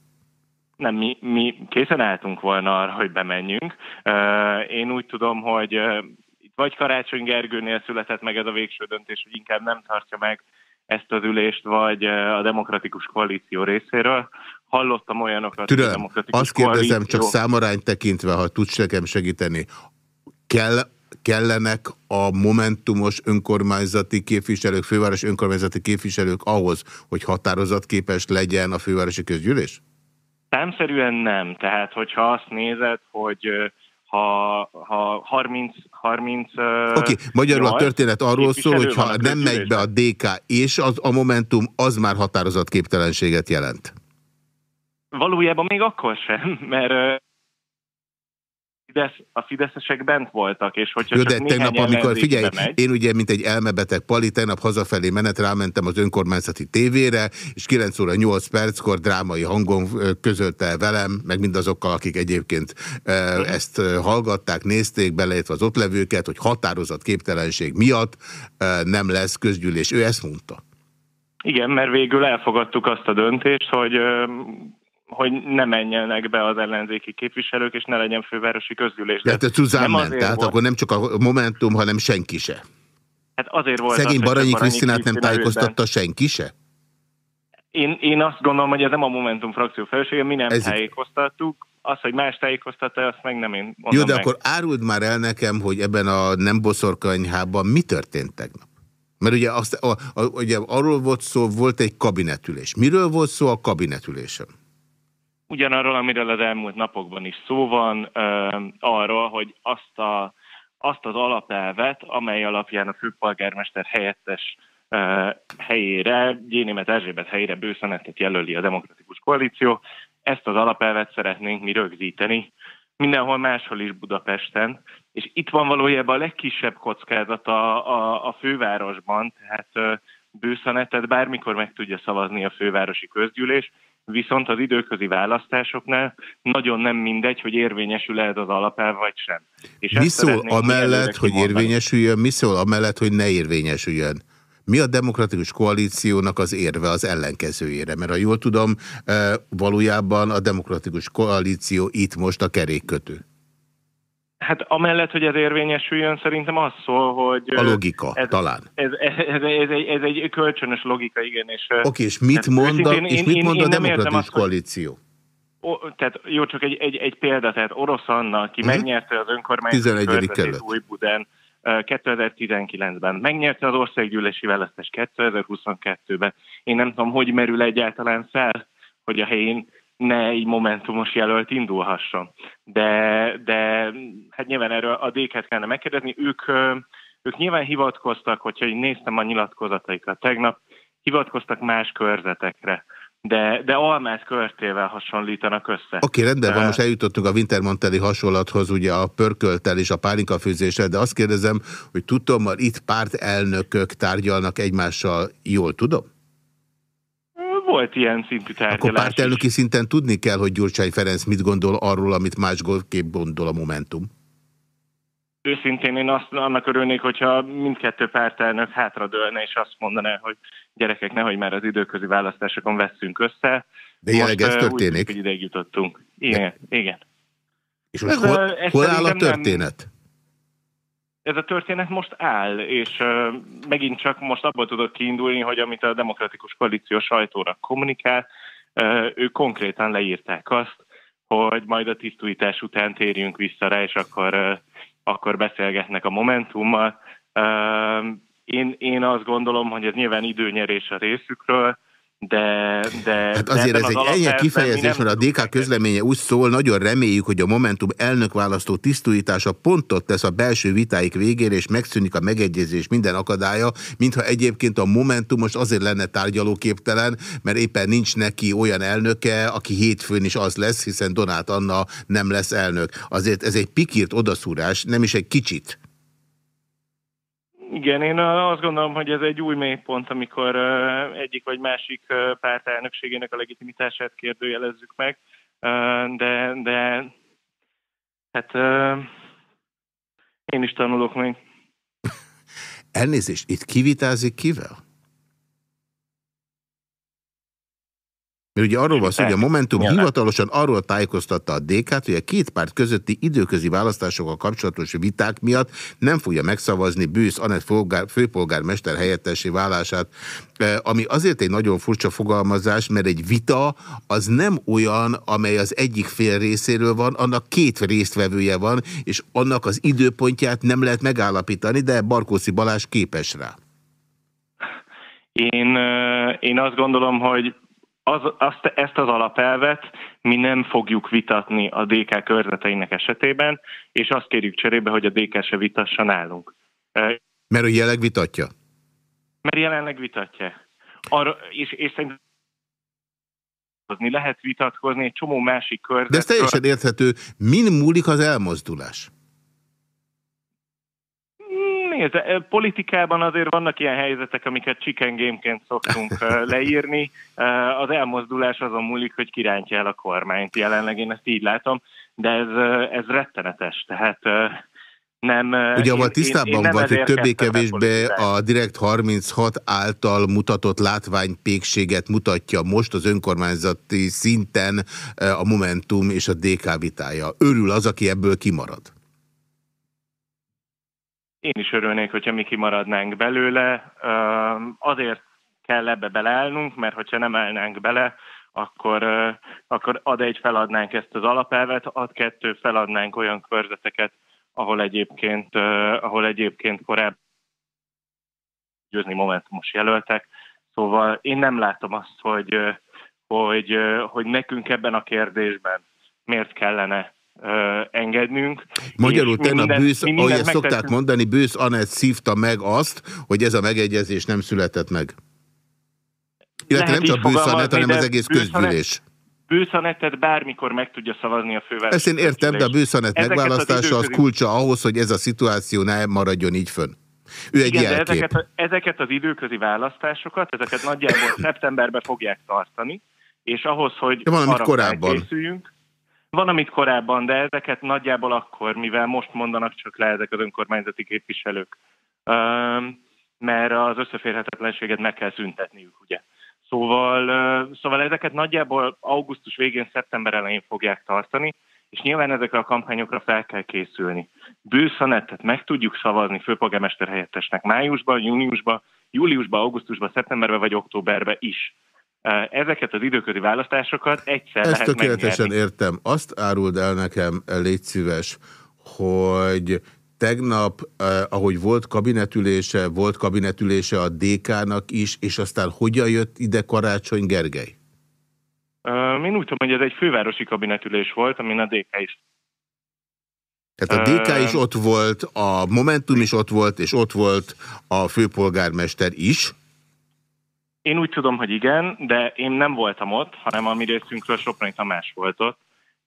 Speaker 10: Nem, mi, mi készen álltunk volna arra, hogy bemenjünk. Én úgy tudom, hogy itt vagy Karácsony Gergőnél született meg ez a végső döntés, hogy inkább nem tartja meg ezt az ülést, vagy a demokratikus koalíció részéről. Hallottam olyanokat,
Speaker 3: Türel, hogy a demokratikus azt kérdezem, koalíció... csak számarány tekintve, ha tudsz nekem segíteni, kell kellenek a momentumos önkormányzati képviselők, főváros önkormányzati képviselők ahhoz, hogy határozatképes legyen a fővárosi közgyűlés?
Speaker 10: Számszerűen nem. Tehát, hogyha azt nézed, hogy ha, ha 30... 30
Speaker 3: Oké, okay. magyarul a történet arról szól, hogy ha nem megy be a DK és az, a Momentum, az már határozatképtelenséget jelent.
Speaker 10: Valójában még akkor sem, mert Fidesz, a fideszesek bent voltak, és hogyha Jó, de
Speaker 3: tegnap, amikor, figyelj, megy, én ugye, mint egy elmebeteg pali, tegnap hazafelé menet rámentem az önkormányzati tévére, és 9 óra 8 perckor drámai hangon közölte velem, meg mindazokkal, akik egyébként ezt hallgatták, nézték, beleértve az ott levőket, hogy határozott képtelenség miatt nem lesz közgyűlés. Ő ezt mondta.
Speaker 10: Igen, mert végül elfogadtuk azt a döntést, hogy hogy ne menjenek be az ellenzéki képviselők, és ne legyen fővárosi közgyűlés.
Speaker 3: De, de Tuzán tehát volt. akkor nem csak a Momentum, hanem senki se.
Speaker 10: Hát azért volt
Speaker 3: Szegény az, Baranyi Krisztinát nem tájékoztatta senki se?
Speaker 10: Én, én azt gondolom, hogy ez nem a Momentum frakció felelőssége, mi nem ez tájékoztattuk. Az, hogy más tájékoztatta, azt meg nem én
Speaker 3: Jó, de
Speaker 10: meg.
Speaker 3: akkor áruld már el nekem, hogy ebben a nem boszorkanyhában mi történt tegnap? Mert ugye, azt, a, a, ugye arról volt szó, volt egy kabinetülés. Miről volt szó a kabinetülésen?
Speaker 10: Ugyanarról, amiről az elmúlt napokban is szó van, arról, hogy azt, a, azt az alapelvet, amely alapján a főpolgármester helyettes helyére, Gyénémet Erzsébet helyére bőszenetet jelöli a Demokratikus Koalíció. Ezt az alapelvet szeretnénk mi rögzíteni mindenhol máshol is Budapesten, és itt van valójában a legkisebb kockázat a, a, a fővárosban, tehát bőszenetet bármikor meg tudja szavazni a fővárosi közgyűlés, viszont az időközi választásoknál nagyon nem mindegy, hogy érvényesül-e ez az alapelv, vagy sem.
Speaker 3: És mi szól amellett, hogy érvényesüljön, mi szól amellett, hogy ne érvényesüljön? Mi a demokratikus koalíciónak az érve az ellenkezőjére? Mert ha jól tudom, valójában a demokratikus koalíció itt most a kerékkötő.
Speaker 10: Hát amellett, hogy ez érvényesüljön, szerintem az szól, hogy...
Speaker 3: A logika,
Speaker 10: ez,
Speaker 3: talán.
Speaker 10: Ez, ez, ez, ez, egy, ez egy kölcsönös logika, igen.
Speaker 3: Oké, okay, és mit mond a, és mit mond én, a demokratikus azt, koalíció?
Speaker 10: O, tehát jó, csak egy, egy, egy példa, tehát Orosz Anna, aki uh-huh. megnyerte az önkormányzati Új-Budán 2019-ben, megnyerte az országgyűlési választás 2022-ben. Én nem tudom, hogy merül egyáltalán fel, hogy a helyén ne egy momentumos jelölt indulhasson. De, de hát nyilván erről a DK-t kellene megkérdezni. Ők, ők nyilván hivatkoztak, hogyha én néztem a nyilatkozataikat tegnap, hivatkoztak más körzetekre de, de almát körtével hasonlítanak össze.
Speaker 3: Oké, okay, rendben van, most eljutottunk a Wintermanteli hasonlathoz, ugye a pörköltel és a pálinkafőzésre, de azt kérdezem, hogy tudom, hogy itt pártelnökök tárgyalnak egymással, jól tudom?
Speaker 10: Volt ilyen szintű tárgyalás
Speaker 3: Akkor pártelnöki is. szinten tudni kell, hogy Gyurcsány Ferenc mit gondol arról, amit másképp gondol a Momentum.
Speaker 10: Őszintén én azt, annak örülnék, hogyha mindkettő pártelnök hátradőlne, és azt mondaná, hogy gyerekek, nehogy már az időközi választásokon veszünk össze.
Speaker 3: De jelenleg ez történik? Úgy,
Speaker 10: hogy ideig jutottunk. Igen, De... igen.
Speaker 3: És most ez, hol, ez hol áll a történet? Nem,
Speaker 10: ez a történet most áll, és megint csak most abból tudok kiindulni, hogy amit a demokratikus koalíció sajtóra kommunikál, ők konkrétan leírták azt, hogy majd a tisztújítás után térjünk vissza rá, és akkor, akkor beszélgetnek a Momentummal. Én, én azt gondolom, hogy ez nyilván időnyerés a részükről, de, de
Speaker 3: hát azért ez egy enyhe kifejezés, mert a DK közleménye úgy szól, nagyon reméljük, hogy a Momentum elnökválasztó tisztújítása pontot tesz a belső vitáik végére, és megszűnik a megegyezés minden akadálya, mintha egyébként a Momentum most azért lenne tárgyalóképtelen, mert éppen nincs neki olyan elnöke, aki hétfőn is az lesz, hiszen Donát Anna nem lesz elnök. Azért ez egy pikírt odaszúrás, nem is egy kicsit.
Speaker 10: Igen, én azt gondolom, hogy ez egy új mélypont, amikor egyik vagy másik párt elnökségének a legitimitását kérdőjelezzük meg, de, de hát én is tanulok még.
Speaker 3: Elnézést, itt kivitázik kivel? Mert ugye arról van szó, hogy a Momentum hivatalosan arról tájékoztatta a DK-t, hogy a két párt közötti időközi választásokkal kapcsolatos viták miatt nem fogja megszavazni Bősz Anett főpolgármester helyettesi vállását, e, ami azért egy nagyon furcsa fogalmazás, mert egy vita az nem olyan, amely az egyik fél részéről van, annak két résztvevője van, és annak az időpontját nem lehet megállapítani, de Barkóci Balázs képes rá.
Speaker 10: Én, én azt gondolom, hogy az, azt, ezt az alapelvet mi nem fogjuk vitatni a DK körzeteinek esetében, és azt kérjük cserébe, hogy a DK se vitassa nálunk.
Speaker 3: Mert ő jelenleg vitatja?
Speaker 10: Mert jelenleg vitatja. Arra, és, és szerintem lehet vitatkozni egy csomó másik körzetről.
Speaker 3: De ez teljesen érthető. Min múlik az elmozdulás?
Speaker 10: Nézd, politikában azért vannak ilyen helyzetek, amiket chicken gameként szoktunk *laughs* leírni. Az elmozdulás azon múlik, hogy kirántja el a kormányt. Jelenleg én ezt így látom, de ez, ez rettenetes. Tehát nem...
Speaker 3: Ugye, ahol tisztában vagy, hogy többé-kevésbé a Direkt 36 által mutatott látványpékséget mutatja most az önkormányzati szinten a Momentum és a DK vitája. Örül az, aki ebből kimarad?
Speaker 10: Én is örülnék, hogyha mi kimaradnánk belőle. Azért kell ebbe beleállnunk, mert hogyha nem állnánk bele, akkor, akkor ad egy feladnánk ezt az alapelvet, ad kettő feladnánk olyan körzeteket, ahol egyébként, ahol egyébként korábban győzni momentumos jelöltek. Szóval én nem látom azt, hogy, hogy, hogy nekünk ebben a kérdésben miért kellene engednünk.
Speaker 3: Magyarul a bősz, ahogy ezt szokták mondani, bősz Anett szívta meg azt, hogy ez a megegyezés nem született meg. Illetve nem csak bősz Anett, hanem az egész közgyűlés.
Speaker 10: Bőszanettet bármikor meg tudja szavazni a főváros.
Speaker 3: Ezt én értem, de a bőszanett megválasztása az, az kulcsa ahhoz, hogy ez a szituáció ne maradjon így fönn. Ő egy Igen,
Speaker 10: ezeket, ezeket az időközi választásokat, ezeket nagyjából *coughs* szeptemberben fogják tartani, és ahhoz, hogy
Speaker 3: arra korábban. készüljünk,
Speaker 10: van, amit korábban, de ezeket nagyjából akkor, mivel most mondanak csak le ezek az önkormányzati képviselők. mert az összeférhetetlenséget meg kell szüntetniük, ugye. Szóval, szóval ezeket nagyjából augusztus végén, szeptember elején fogják tartani, és nyilván ezekre a kampányokra fel kell készülni. Bőszanettet meg tudjuk szavazni főpolgármester helyettesnek májusban, júniusban, júliusban, augusztusban, szeptemberben vagy októberben is. Ezeket az időközi választásokat egyszer
Speaker 3: Ezt
Speaker 10: lehet
Speaker 3: tökéletesen
Speaker 10: megnyerni.
Speaker 3: értem. Azt áruld el nekem, légy szíves, hogy tegnap, eh, ahogy volt kabinetülése, volt kabinetülése a DK-nak is, és aztán hogyan jött ide Karácsony Gergely?
Speaker 10: Ö, Én úgy tudom, hogy ez egy fővárosi kabinetülés volt, amin a DK is.
Speaker 3: Tehát a DK is ott volt, a Momentum is ott volt, és ott volt a főpolgármester is.
Speaker 10: Én úgy tudom, hogy igen, de én nem voltam ott, hanem a mi részünkről Soproni Tamás volt ott,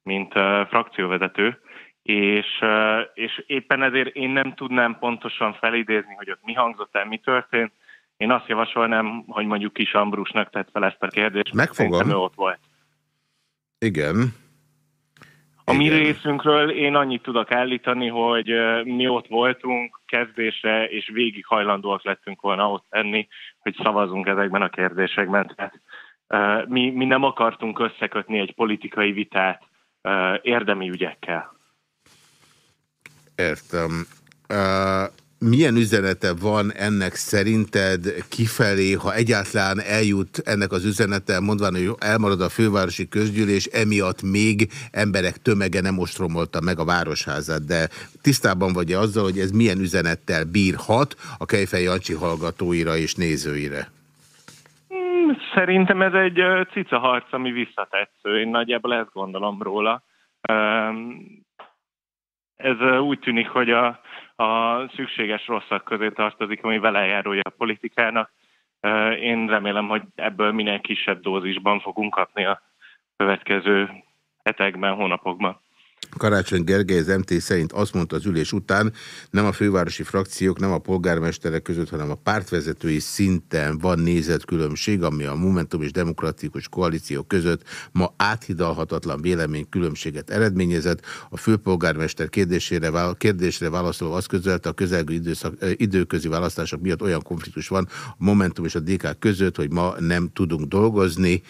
Speaker 10: mint uh, frakcióvezető, és, uh, és éppen ezért én nem tudnám pontosan felidézni, hogy ott mi hangzott el, mi történt. Én azt javasolnám, hogy mondjuk Kis Ambrusnak tett fel ezt a kérdést.
Speaker 3: Megfogom.
Speaker 10: ő ott volt.
Speaker 3: Igen.
Speaker 10: A mi részünkről én annyit tudok állítani, hogy mi ott voltunk kezdésre, és végig hajlandóak lettünk volna ott lenni, hogy szavazunk ezekben a kérdésekben. Tehát, mi, mi nem akartunk összekötni egy politikai vitát érdemi ügyekkel.
Speaker 3: Értem. Uh, milyen üzenete van ennek szerinted kifelé, ha egyáltalán eljut ennek az üzenete, mondván, hogy elmarad a fővárosi közgyűlés, emiatt még emberek tömege nem ostromolta meg a városházát, de tisztában vagy-e azzal, hogy ez milyen üzenettel bírhat a Kejfej Jancsi hallgatóira és nézőire?
Speaker 10: Hmm, Szerintem ez egy cica harc, ami visszatetsző. Én nagyjából ezt gondolom róla. Ez úgy tűnik, hogy a, a szükséges rosszak közé tartozik, ami velejárója a politikának. Én remélem, hogy ebből minél kisebb dózisban fogunk kapni a következő hetekben, hónapokban.
Speaker 3: Karácsony Gergely az MT szerint azt mondta az ülés után, nem a fővárosi frakciók, nem a polgármesterek között, hanem a pártvezetői szinten van nézetkülönbség, ami a Momentum és Demokratikus Koalíció között ma áthidalhatatlan véleménykülönbséget eredményezett. A főpolgármester kérdésére, vál- kérdésre válaszolva azt közölte, a közelgő időszak, időközi választások miatt olyan konfliktus van a Momentum és a DK között, hogy ma nem tudunk dolgozni.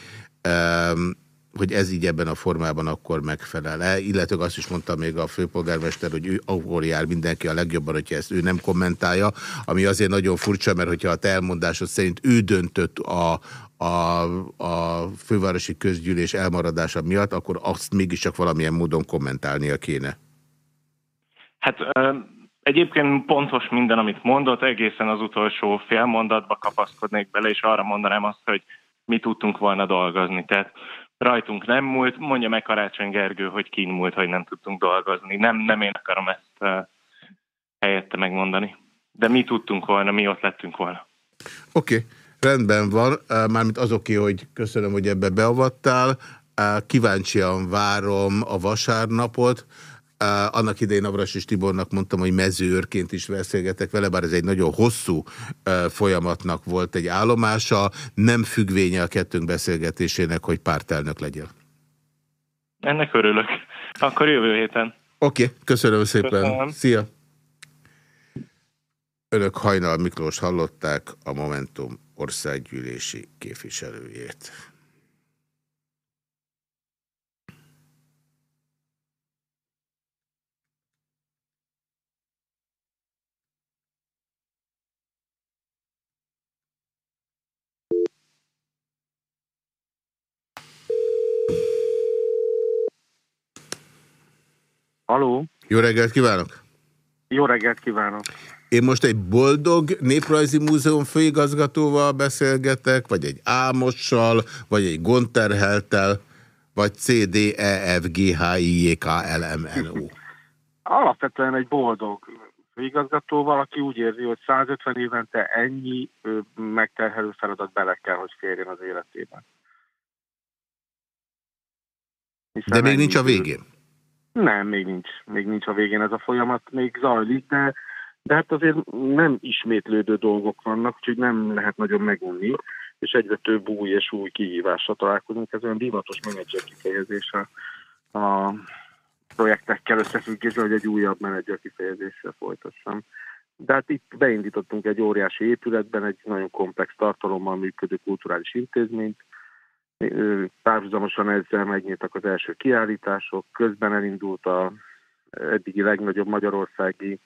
Speaker 3: Um, hogy ez így ebben a formában akkor megfelel-e, illetve azt is mondta még a főpolgármester, hogy ő ahol jár mindenki a legjobban, hogyha ezt ő nem kommentálja, ami azért nagyon furcsa, mert hogyha a te elmondásod szerint ő döntött a, a, a fővárosi közgyűlés elmaradása miatt, akkor azt mégiscsak valamilyen módon kommentálnia kéne.
Speaker 10: Hát egyébként pontos minden, amit mondott, egészen az utolsó fél mondatba kapaszkodnék bele, és arra mondanám azt, hogy mi tudtunk volna dolgozni. Tehát rajtunk nem múlt, mondja meg Karácsony Gergő, hogy kín múlt, hogy nem tudtunk dolgozni. Nem, nem én akarom ezt uh, helyette megmondani. De mi tudtunk volna, mi ott lettünk volna.
Speaker 3: Oké, okay, rendben van. Uh, Mármint az oké, okay, hogy köszönöm, hogy ebbe beavattál. Uh, Kíváncsian várom a vasárnapot. Annak idején Avras és Tibornak mondtam, hogy mezőőrként is beszélgetek vele, bár ez egy nagyon hosszú folyamatnak volt egy állomása, nem függvénye a kettőnk beszélgetésének, hogy pártelnök legyél.
Speaker 10: Ennek örülök. Akkor jövő héten.
Speaker 3: Oké, okay, köszönöm szépen.
Speaker 10: Köszönöm.
Speaker 3: Szia! Önök Hajnal Miklós hallották a Momentum országgyűlési képviselőjét.
Speaker 11: Haló,
Speaker 3: Jó reggelt kívánok!
Speaker 11: jó reggelt kívánok!
Speaker 3: Én most egy boldog néprajzi múzeum főigazgatóval beszélgetek, vagy egy álmossal, vagy egy gonterheltel, vagy C, D, E, F, G, H, I, J, K, L, M, N, O.
Speaker 11: Alapvetően egy boldog főigazgatóval, aki úgy érzi, hogy 150 évente ennyi megterhelő feladat bele kell, hogy férjen az életében.
Speaker 3: De még nincs a végén.
Speaker 11: Nem, még nincs. Még nincs a végén ez a folyamat, még zajlik, de, de hát azért nem ismétlődő dolgok vannak, úgyhogy nem lehet nagyon megunni, és egyre több új és új kihívásra találkozunk. Ez olyan divatos menedzser kifejezés a, a projektekkel összefüggésben, hogy egy újabb menedzser kifejezéssel folytassam. de hát itt beindítottunk egy óriási épületben egy nagyon komplex tartalommal működő kulturális intézményt, párhuzamosan ezzel megnyíltak az első kiállítások, közben elindult a eddigi legnagyobb magyarországi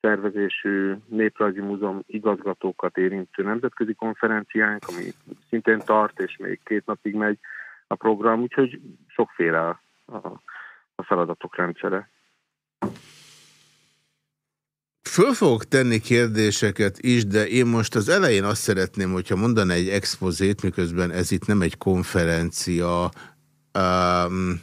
Speaker 11: szervezésű néprajzi múzeum igazgatókat érintő nemzetközi konferenciánk, ami szintén tart, és még két napig megy a program, úgyhogy sokféle a, a, a feladatok rendszere.
Speaker 3: Föl fogok tenni kérdéseket is, de én most az elején azt szeretném, hogyha mondana egy expozét, miközben ez itt nem egy konferencia, um,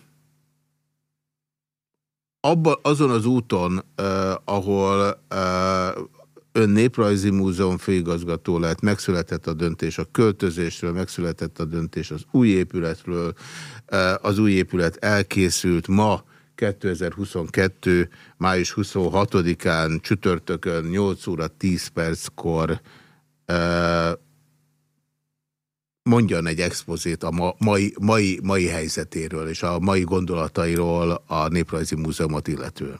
Speaker 3: abba, azon az úton, uh, ahol uh, ön néprajzi múzeum főigazgató lett, megszületett a döntés a költözésről, megszületett a döntés az új épületről, uh, az új épület elkészült ma, 2022. május 26-án csütörtökön 8 óra 10 perckor mondjon egy expozét a mai, mai, mai helyzetéről és a mai gondolatairól a Néprajzi Múzeumot illetően.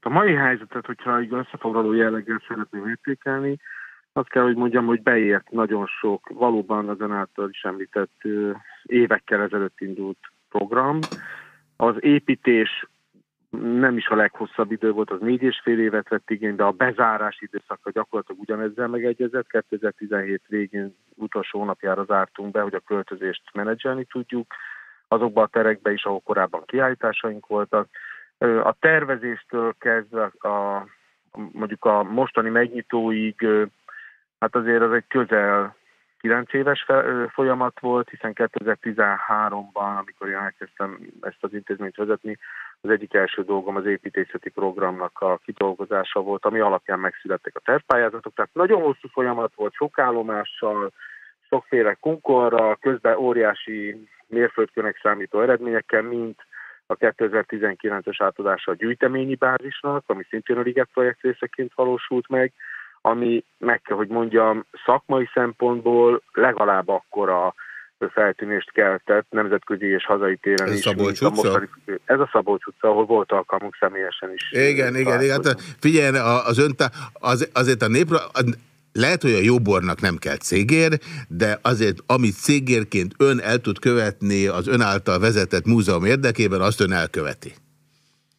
Speaker 11: A mai helyzetet, hogyha egy összefoglaló jelleggel szeretném értékelni, azt kell, hogy mondjam, hogy beért nagyon sok, valóban az által is említett évekkel ezelőtt indult program, az építés nem is a leghosszabb idő volt, az négy és fél évet vett igény, de a bezárás időszaka gyakorlatilag ugyanezzel megegyezett. 2017 végén utolsó hónapjára zártunk be, hogy a költözést menedzselni tudjuk, azokban a terekben is, ahol korábban kiállításaink voltak. A tervezéstől kezdve a, mondjuk a mostani megnyitóig, hát azért az egy közel 9 éves folyamat volt, hiszen 2013-ban, amikor én elkezdtem ezt az intézményt vezetni, az egyik első dolgom az építészeti programnak a kidolgozása volt, ami alapján megszülettek a tervpályázatok. Tehát nagyon hosszú folyamat volt, sok állomással, sokféle kunkorra, közben óriási mérföldkőnek számító eredményekkel, mint a 2019-es átadása a gyűjteményi bázisnak, ami szintén a Liget projekt részeként valósult meg, ami meg kell, hogy mondjam, szakmai szempontból legalább akkora feltűnést keltett nemzetközi és hazai téren
Speaker 3: ez
Speaker 11: is.
Speaker 3: Szabolcs utca? Mostani,
Speaker 11: ez a Szabolcs utca, ahol volt alkalmunk személyesen is.
Speaker 3: Igen, igen, igen. Hát figyelj, az öntá, az, azért a népra, lehet, hogy a jóbornak nem kell cégér, de azért, amit cégérként ön el tud követni az ön által vezetett múzeum érdekében, azt ön elköveti.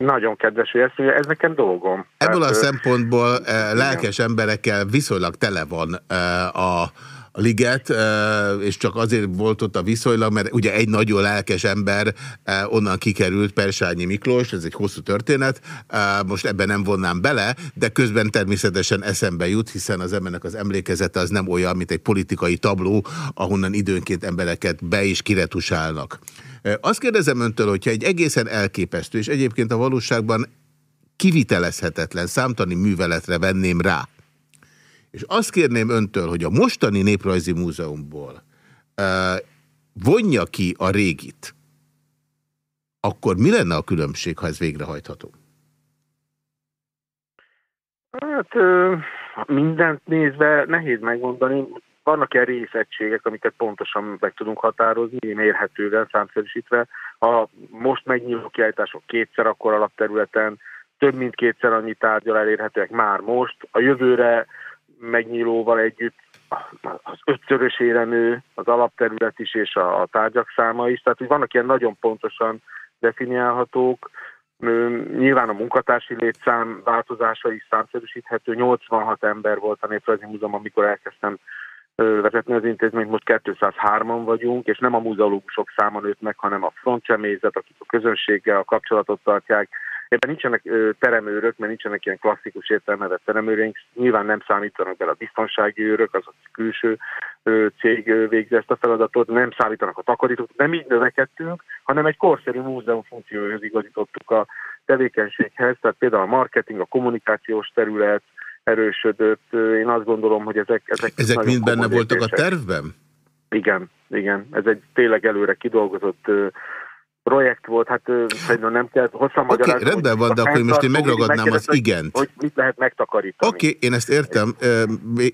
Speaker 11: Nagyon kedves, hogy ezt ez nekem dolgom.
Speaker 3: Ebből Tehát, a szempontból igen. lelkes emberekkel viszonylag tele van a, a liget, és csak azért volt ott a viszonylag, mert ugye egy nagyon lelkes ember onnan kikerült, Persányi Miklós, ez egy hosszú történet, most ebben nem vonnám bele, de közben természetesen eszembe jut, hiszen az embernek az emlékezete az nem olyan, mint egy politikai tabló, ahonnan időnként embereket be is kiretusálnak. Azt kérdezem öntől, hogyha egy egészen elképesztő, és egyébként a valóságban kivitelezhetetlen számtani műveletre venném rá, és azt kérném öntől, hogy a mostani Néprajzi Múzeumból vonja ki a régit, akkor mi lenne a különbség, ha ez végrehajtható?
Speaker 11: Hát mindent nézve nehéz megmondani vannak ilyen részegységek, amiket pontosan meg tudunk határozni, mérhetővel, számszerűsítve. A most megnyíló kiállítások kétszer akkor alapterületen, több mint kétszer annyi tárgyal elérhetőek már most. A jövőre megnyílóval együtt az ötszörösére nő az alapterület is és a, a tárgyak száma is. Tehát, hogy vannak ilyen nagyon pontosan definiálhatók. Nyilván a munkatársi létszám változása is számszerűsíthető. 86 ember volt a Néprajzi Múzeum, amikor elkezdtem vezetni az intézményt, most 203-an vagyunk, és nem a muzeológusok száma nőtt meg, hanem a frontcsemézet, akik a közönséggel a kapcsolatot tartják. Ebben nincsenek teremőrök, mert nincsenek ilyen klasszikus értelmevet teremőreink, nyilván nem számítanak bele a biztonsági őrök, az a külső cég végzi ezt a feladatot, nem számítanak a takarítók, nem így növekedtünk, hanem egy korszerű múzeum funkcióhoz igazítottuk a tevékenységhez, tehát például a marketing, a kommunikációs terület, erősödött. Én azt gondolom, hogy ezek...
Speaker 3: Ezek, ezek mind benne voltak a tervben?
Speaker 11: Igen, igen. Ez egy tényleg előre kidolgozott projekt volt, hát szerintem nem kell hosszan
Speaker 3: okay, rendben van, de akkor most én megragadnám az igent.
Speaker 11: Hogy mit lehet megtakarítani.
Speaker 3: Oké, okay, én ezt értem.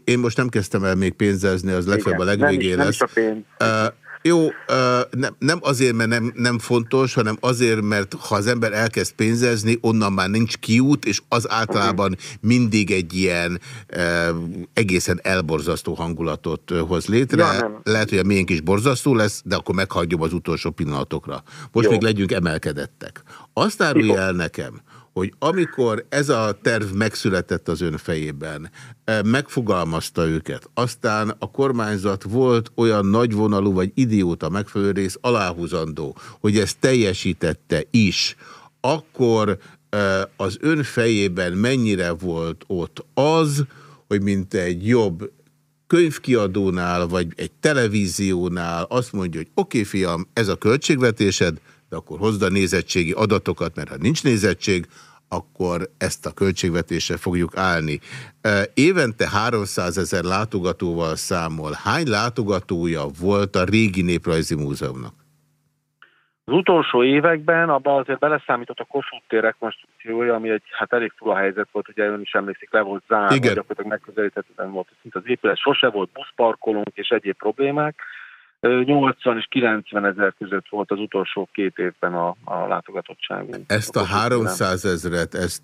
Speaker 3: Én most nem kezdtem el még pénzezni, az legfeljebb a legvégén lesz.
Speaker 11: Nem is a pénz.
Speaker 3: Jó, nem, nem azért, mert nem, nem fontos, hanem azért, mert ha az ember elkezd pénzezni, onnan már nincs kiút, és az általában mindig egy ilyen egészen elborzasztó hangulatot hoz létre. Ja, Lehet, hogy a miénk is borzasztó lesz, de akkor meghagyom az utolsó pillanatokra. Most Jó. még legyünk emelkedettek. Azt árulja el nekem, hogy amikor ez a terv megszületett az ön fejében, e, megfogalmazta őket, aztán a kormányzat volt olyan nagyvonalú vagy idióta megfelelő rész aláhúzandó, hogy ezt teljesítette is, akkor e, az ön fejében mennyire volt ott az, hogy mint egy jobb könyvkiadónál, vagy egy televíziónál azt mondja, hogy oké okay, fiam, ez a költségvetésed, de akkor hozd a nézettségi adatokat, mert ha nincs nézettség, akkor ezt a költségvetésre fogjuk állni. Évente 300 ezer látogatóval számol. Hány látogatója volt a régi Néprajzi Múzeumnak?
Speaker 11: Az utolsó években abban azért beleszámított a Kossuth tér rekonstrukciója, ami egy hát elég fura helyzet volt, ugye ön is emlékszik, le volt zárva, gyakorlatilag megközelíthetetlen volt, szinte az épület, sose volt buszparkolónk és egyéb problémák. 80 és 90 ezer között volt az utolsó két évben a, a látogatottságunk.
Speaker 3: Ezt a 300 ezeret, ezt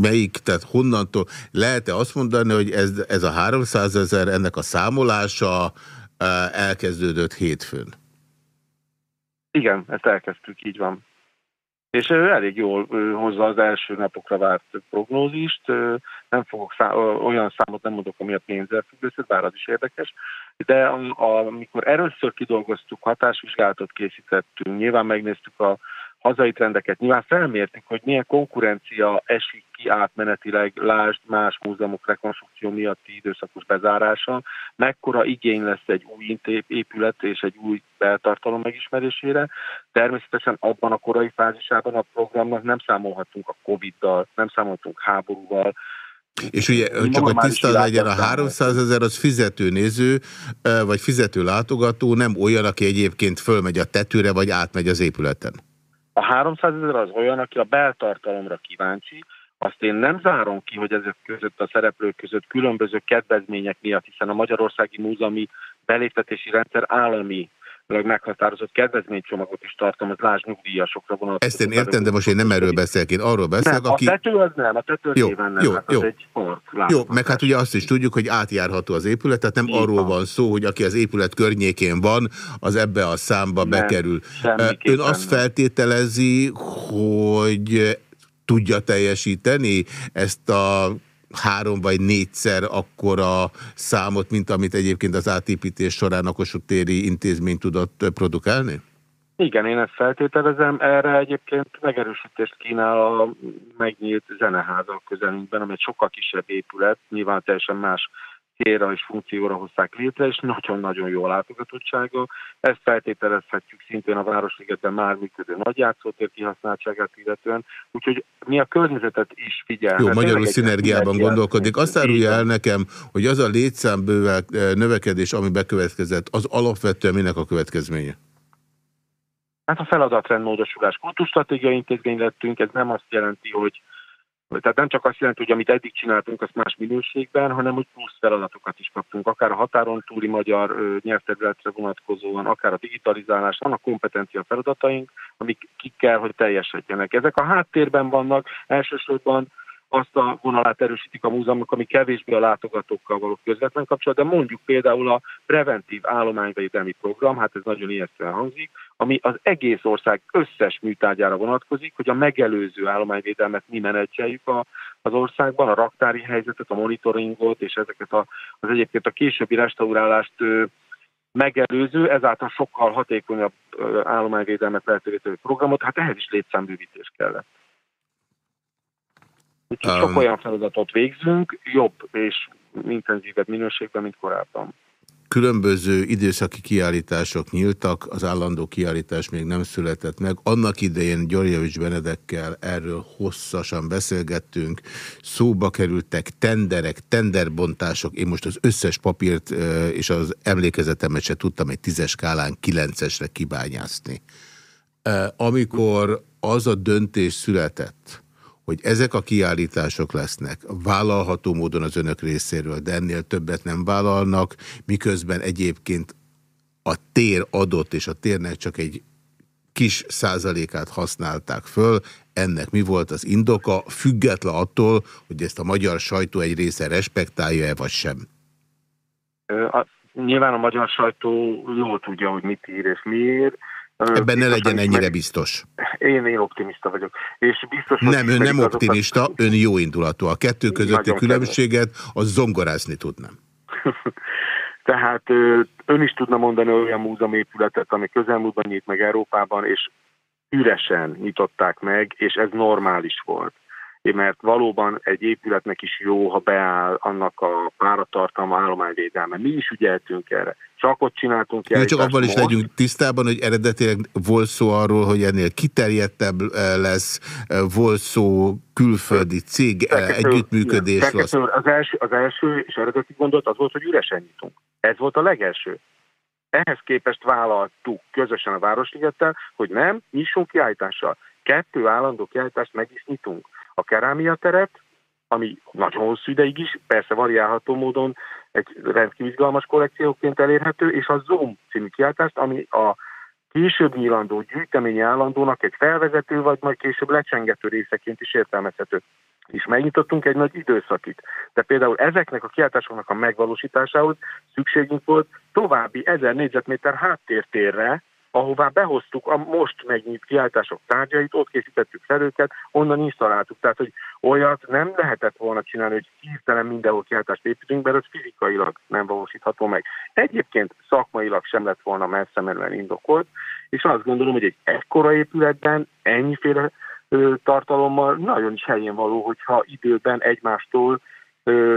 Speaker 3: melyik, tehát honnantól, lehet-e azt mondani, hogy ez, ez a 300 ezer, ennek a számolása elkezdődött hétfőn?
Speaker 11: Igen, ezt elkezdtük, így van. És elég jól hozza az első napokra várt prognózist. Nem fogok szá olyan számot nem mondok, ami a pénzzel függ bár az is érdekes. De amikor először kidolgoztuk, hatásvizsgálatot készítettünk, nyilván megnéztük a hazai trendeket. Nyilván felmértük, hogy milyen konkurencia esik ki átmenetileg, lásd más múzeumok rekonstrukció miatti időszakos bezárása, mekkora igény lesz egy új épület és egy új beltartalom megismerésére. Természetesen abban a korai fázisában a programnak nem számolhatunk a Covid-dal, nem számolhatunk háborúval,
Speaker 3: és ugye csak hogy tiszta legyen, a 300 ezer az fizető néző, vagy fizető látogató, nem olyan, aki egyébként fölmegy a tetőre, vagy átmegy az épületen.
Speaker 11: A 300 ezer az olyan, aki a beltartalomra kíváncsi, azt én nem zárom ki, hogy ezek között a szereplők között különböző kedvezmények miatt, hiszen a Magyarországi Múzeumi beléptetési rendszer állami meghatározott kedvezménycsomagot is tartalmaz, láss nyugdíjasokra vonatkozó.
Speaker 3: Ezt én értem, de most én nem erről beszélek, én arról beszélek,
Speaker 11: nem, aki... a tető az nem, a tető jó, nem, jó, hát jó. egy sport.
Speaker 3: Jó, meg hát ugye azt is tudjuk, hogy átjárható az épület, tehát nem Így arról van. van szó, hogy aki az épület környékén van, az ebbe a számba nem, bekerül. Ön azt nem. feltételezi, hogy tudja teljesíteni ezt a három vagy négyszer akkora számot, mint amit egyébként az átépítés során a Kossuth téri intézmény tudott produkálni?
Speaker 11: Igen, én ezt feltételezem. Erre egyébként megerősítést kínál a megnyílt zeneháza közelünkben, ami egy sokkal kisebb épület, nyilván teljesen más célra és funkcióra hozták létre, és nagyon-nagyon jó a látogatottsága. Ezt feltételezhetjük szintén a Városligetben már működő nagyjátszótér kihasználtságát illetően, úgyhogy mi a környezetet is figyelme.
Speaker 3: Jó, magyarul szinergiában gondolkodik. Azt árulja el nekem, hogy az a létszámbővel eh, növekedés, ami bekövetkezett, az alapvetően minek a következménye?
Speaker 11: Hát a feladatrendmódosulás kultusstratégiai intézmény lettünk, ez nem azt jelenti, hogy tehát nem csak azt jelenti, hogy amit eddig csináltunk, azt más minőségben, hanem hogy plusz feladatokat is kaptunk, akár a határon túli magyar nyelvterületre vonatkozóan, akár a digitalizálás, vannak kompetencia feladataink, amik ki kell, hogy teljesedjenek. Ezek a háttérben vannak, elsősorban azt a vonalát erősítik a múzeumok, ami kevésbé a látogatókkal való közvetlen kapcsolat, de mondjuk például a preventív állományvédelmi program, hát ez nagyon ijesztően hangzik, ami az egész ország összes műtárgyára vonatkozik, hogy a megelőző állományvédelmet mi menedzseljük a, az országban, a raktári helyzetet, a monitoringot és ezeket a, az egyébként a későbbi restaurálást megelőző, ezáltal sokkal hatékonyabb állományvédelmet lehetővé programot, hát ehhez is létszámbővítés kellett. Úgyhogy um, sok olyan feladatot végzünk, jobb és intenzívebb minőségben, mint korábban.
Speaker 3: Különböző időszaki kiállítások nyíltak, az állandó kiállítás még nem született meg. Annak idején Györgyevics Benedekkel erről hosszasan beszélgettünk, szóba kerültek tenderek, tenderbontások. Én most az összes papírt és az emlékezetemet se tudtam egy tízes skálán kilencesre kibányászni. Amikor az a döntés született, hogy ezek a kiállítások lesznek vállalható módon az önök részéről, de ennél többet nem vállalnak, miközben egyébként a tér adott, és a térnek csak egy kis százalékát használták föl. Ennek mi volt az indoka, független attól, hogy ezt a magyar sajtó egy része respektálja-e vagy sem?
Speaker 11: A, nyilván a magyar sajtó jól tudja, hogy mit ír és miért.
Speaker 3: Ebben ne legyen ennyire meg... biztos.
Speaker 11: Én, én optimista vagyok. És biztos,
Speaker 3: nem, ön nem optimista, azokat... ön jó indulatú. A kettő közötti különbséget az zongorázni tudnám. *laughs*
Speaker 11: Tehát ön is tudna mondani olyan múzeumépületet, ami közelmúltban nyit meg Európában, és üresen nyitották meg, és ez normális volt mert valóban egy épületnek is jó, ha beáll annak a páratartalma állományvédelme. Mi is ügyeltünk erre. Csak ott csináltunk
Speaker 3: el. Csak abban is legyünk tisztában, hogy eredetileg volt szó arról, hogy ennél kiterjedtebb eh, lesz, eh, volt szó külföldi cég eh, együttműködésről.
Speaker 11: Az első, az első és eredeti gondolat az volt, hogy üresen nyitunk. Ez volt a legelső. Ehhez képest vállaltuk közösen a Városligettel, hogy nem, nyissunk kiállítással. Kettő állandó kiállítást meg is nyitunk a kerámia teret, ami nagyon hosszú ideig is, persze variálható módon egy rendkívül izgalmas kollekcióként elérhető, és a Zoom című kiáltást, ami a később nyílandó gyűjteményi állandónak egy felvezető, vagy majd később lecsengető részeként is értelmezhető. És megnyitottunk egy nagy időszakit. De például ezeknek a kiáltásoknak a megvalósításához szükségünk volt további 1000 négyzetméter háttértérre, ahová behoztuk a most megnyit kiáltások tárgyait, ott készítettük fel őket, onnan installáltuk. Tehát, hogy olyat nem lehetett volna csinálni, hogy hirtelen mindenhol kiáltást építünk, mert az fizikailag nem valósítható meg. Egyébként szakmailag sem lett volna messze menően indokolt, és azt gondolom, hogy egy ekkora épületben ennyiféle ö, tartalommal nagyon is helyén való, hogyha időben egymástól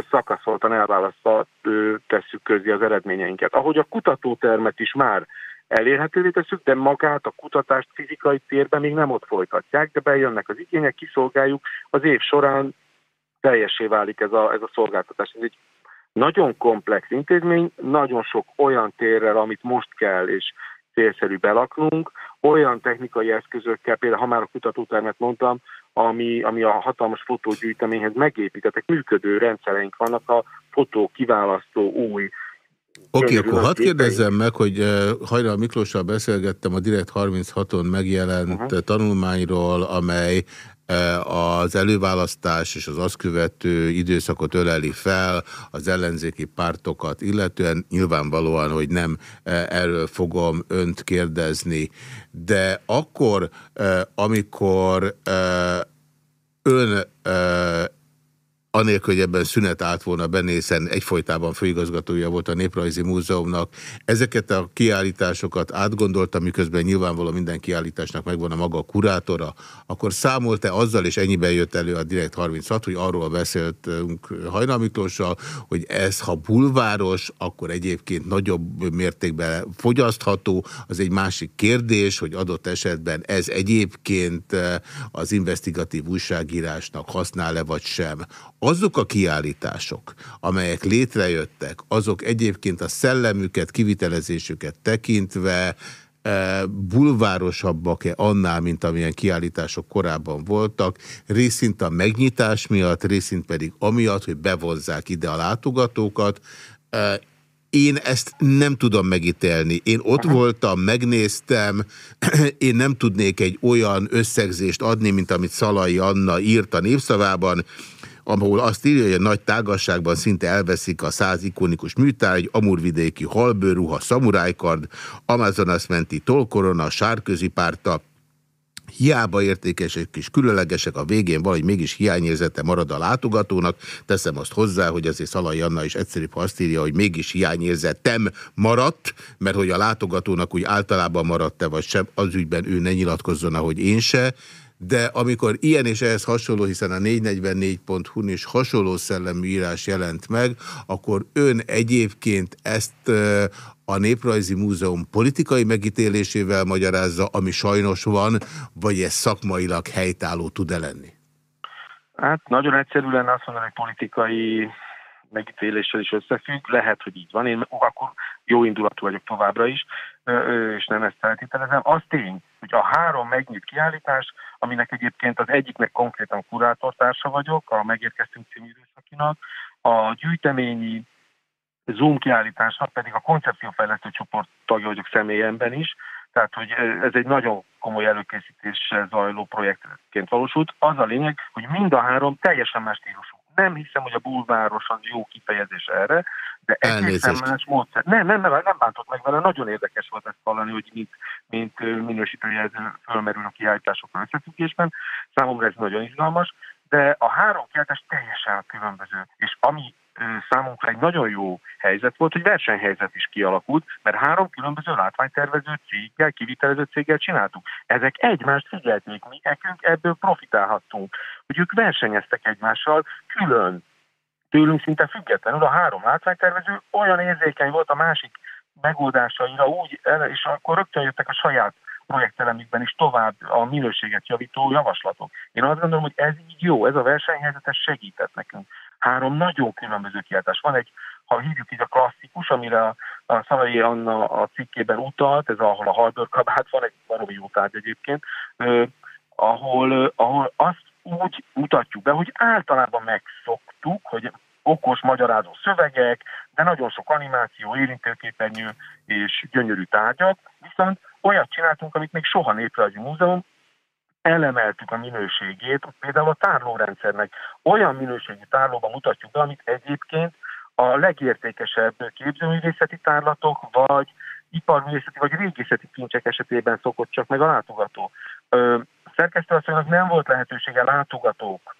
Speaker 11: szakaszoltan elválasztva tesszük közé az eredményeinket. Ahogy a kutatótermet is már elérhetővé tesszük, de magát a kutatást fizikai térben még nem ott folytatják, de bejönnek az igények, kiszolgáljuk, az év során teljesé válik ez a, ez a szolgáltatás. Ez egy nagyon komplex intézmény, nagyon sok olyan térrel, amit most kell és célszerű belaknunk, olyan technikai eszközökkel, például ha már a kutatótermet mondtam, ami, ami a hatalmas fotógyűjteményhez megépítettek, működő rendszereink vannak, a fotó kiválasztó új
Speaker 3: Oké, okay, akkor hadd kérdezzem meg, hogy uh, Hajral Miklóssal beszélgettem a Direkt 36-on megjelent uh -huh. tanulmányról, amely uh, az előválasztás és az azt követő időszakot öleli fel az ellenzéki pártokat, illetően nyilvánvalóan, hogy nem erről fogom önt kérdezni, de akkor, amikor ön anélkül, hogy ebben szünet állt volna benne, hiszen egyfolytában főigazgatója volt a Néprajzi Múzeumnak. Ezeket a kiállításokat átgondolta, miközben nyilvánvalóan minden kiállításnak megvan a maga kurátora, akkor számolt-e azzal, és ennyiben jött elő a Direkt 36, hogy arról beszéltünk Hajnal Miklóssal, hogy ez, ha bulváros, akkor egyébként nagyobb mértékben fogyasztható. Az egy másik kérdés, hogy adott esetben ez egyébként az investigatív újságírásnak használ-e vagy sem azok a kiállítások, amelyek létrejöttek, azok egyébként a szellemüket, kivitelezésüket tekintve e, bulvárosabbak-e annál, mint amilyen kiállítások korábban voltak, részint a megnyitás miatt, részint pedig amiatt, hogy bevonzák ide a látogatókat. E, én ezt nem tudom megítélni. Én ott voltam, megnéztem, *clears throat* én nem tudnék egy olyan összegzést adni, mint amit Szalai Anna írt a népszavában, ahol azt írja, hogy a nagy tágasságban szinte elveszik a száz ikonikus műtárgy, amurvidéki halbőruha, szamurájkard, Amazonas menti tolkorona, sárközi párta, Hiába értékesek és különlegesek, a végén valahogy mégis hiányérzete marad a látogatónak. Teszem azt hozzá, hogy azért Szalai Anna is egyszerűbb, azt írja, hogy mégis hiányérzetem maradt, mert hogy a látogatónak úgy általában maradt-e vagy sem, az ügyben ő ne nyilatkozzon, ahogy én se de amikor ilyen és ehhez hasonló, hiszen a 444.hu-n is hasonló szellemű írás jelent meg, akkor ön egyébként ezt a Néprajzi Múzeum politikai megítélésével magyarázza, ami sajnos van, vagy ez szakmailag helytálló tud-e lenni?
Speaker 11: Hát nagyon egyszerű lenne azt mondani, hogy politikai megítéléssel is összefügg. Lehet, hogy így van. Én akkor jó indulatú vagyok továbbra is, és nem ezt feltételezem. Az tény, hogy a három megnyit kiállítás, aminek egyébként az egyiknek konkrétan kurátortársa vagyok, a Megérkeztünk című időszakinak, a gyűjteményi Zoom kiállításnak pedig a koncepciófejlesztő csoport tagja vagyok személyemben is, tehát hogy ez egy nagyon komoly előkészítéssel zajló projektként valósult. Az a lényeg, hogy mind a három teljesen más stílusú. Nem hiszem, hogy a bulváros az jó kifejezés erre, de egészen más módszer. Nem, nem, nem, nem bántott meg vele, nagyon érdekes volt ezt hallani, hogy mint, mint minősítőjelző fölmerül a kiállításokon összefüggésben. Számomra ez nagyon izgalmas, de a három kiállítás teljesen különböző. És ami számunkra egy nagyon jó helyzet volt, hogy versenyhelyzet is kialakult, mert három különböző látványtervező céggel, kivitelező céggel csináltuk. Ezek egymást figyelték, mi nekünk ebből profitálhattunk, hogy ők versenyeztek egymással külön, tőlünk szinte függetlenül a három látványtervező olyan érzékeny volt a másik megoldásaira úgy, és akkor rögtön jöttek a saját projektelemükben is tovább a minőséget javító javaslatok. Én azt gondolom, hogy ez így jó, ez a versenyhelyzet ez segített nekünk három nagyon különböző kiáltás. Van egy, ha hívjuk így a klasszikus, amire a, Szalai Anna a cikkében utalt, ez ahol a hardware van, egy valami jó tárgy egyébként, eh, ahol, ahol azt úgy mutatjuk be, hogy általában megszoktuk, hogy okos, magyarázó szövegek, de nagyon sok animáció, érintőképernyő és gyönyörű tárgyak, viszont olyat csináltunk, amit még soha Néprajzi Múzeum, elemeltük a minőségét, például a tárlórendszernek olyan minőségű tárlóban mutatjuk be, amit egyébként a legértékesebb képzőművészeti tárlatok, vagy iparművészeti, vagy régészeti kincsek esetében szokott csak meg a látogató. Szerkesztőasszonynak nem volt lehetősége látogatók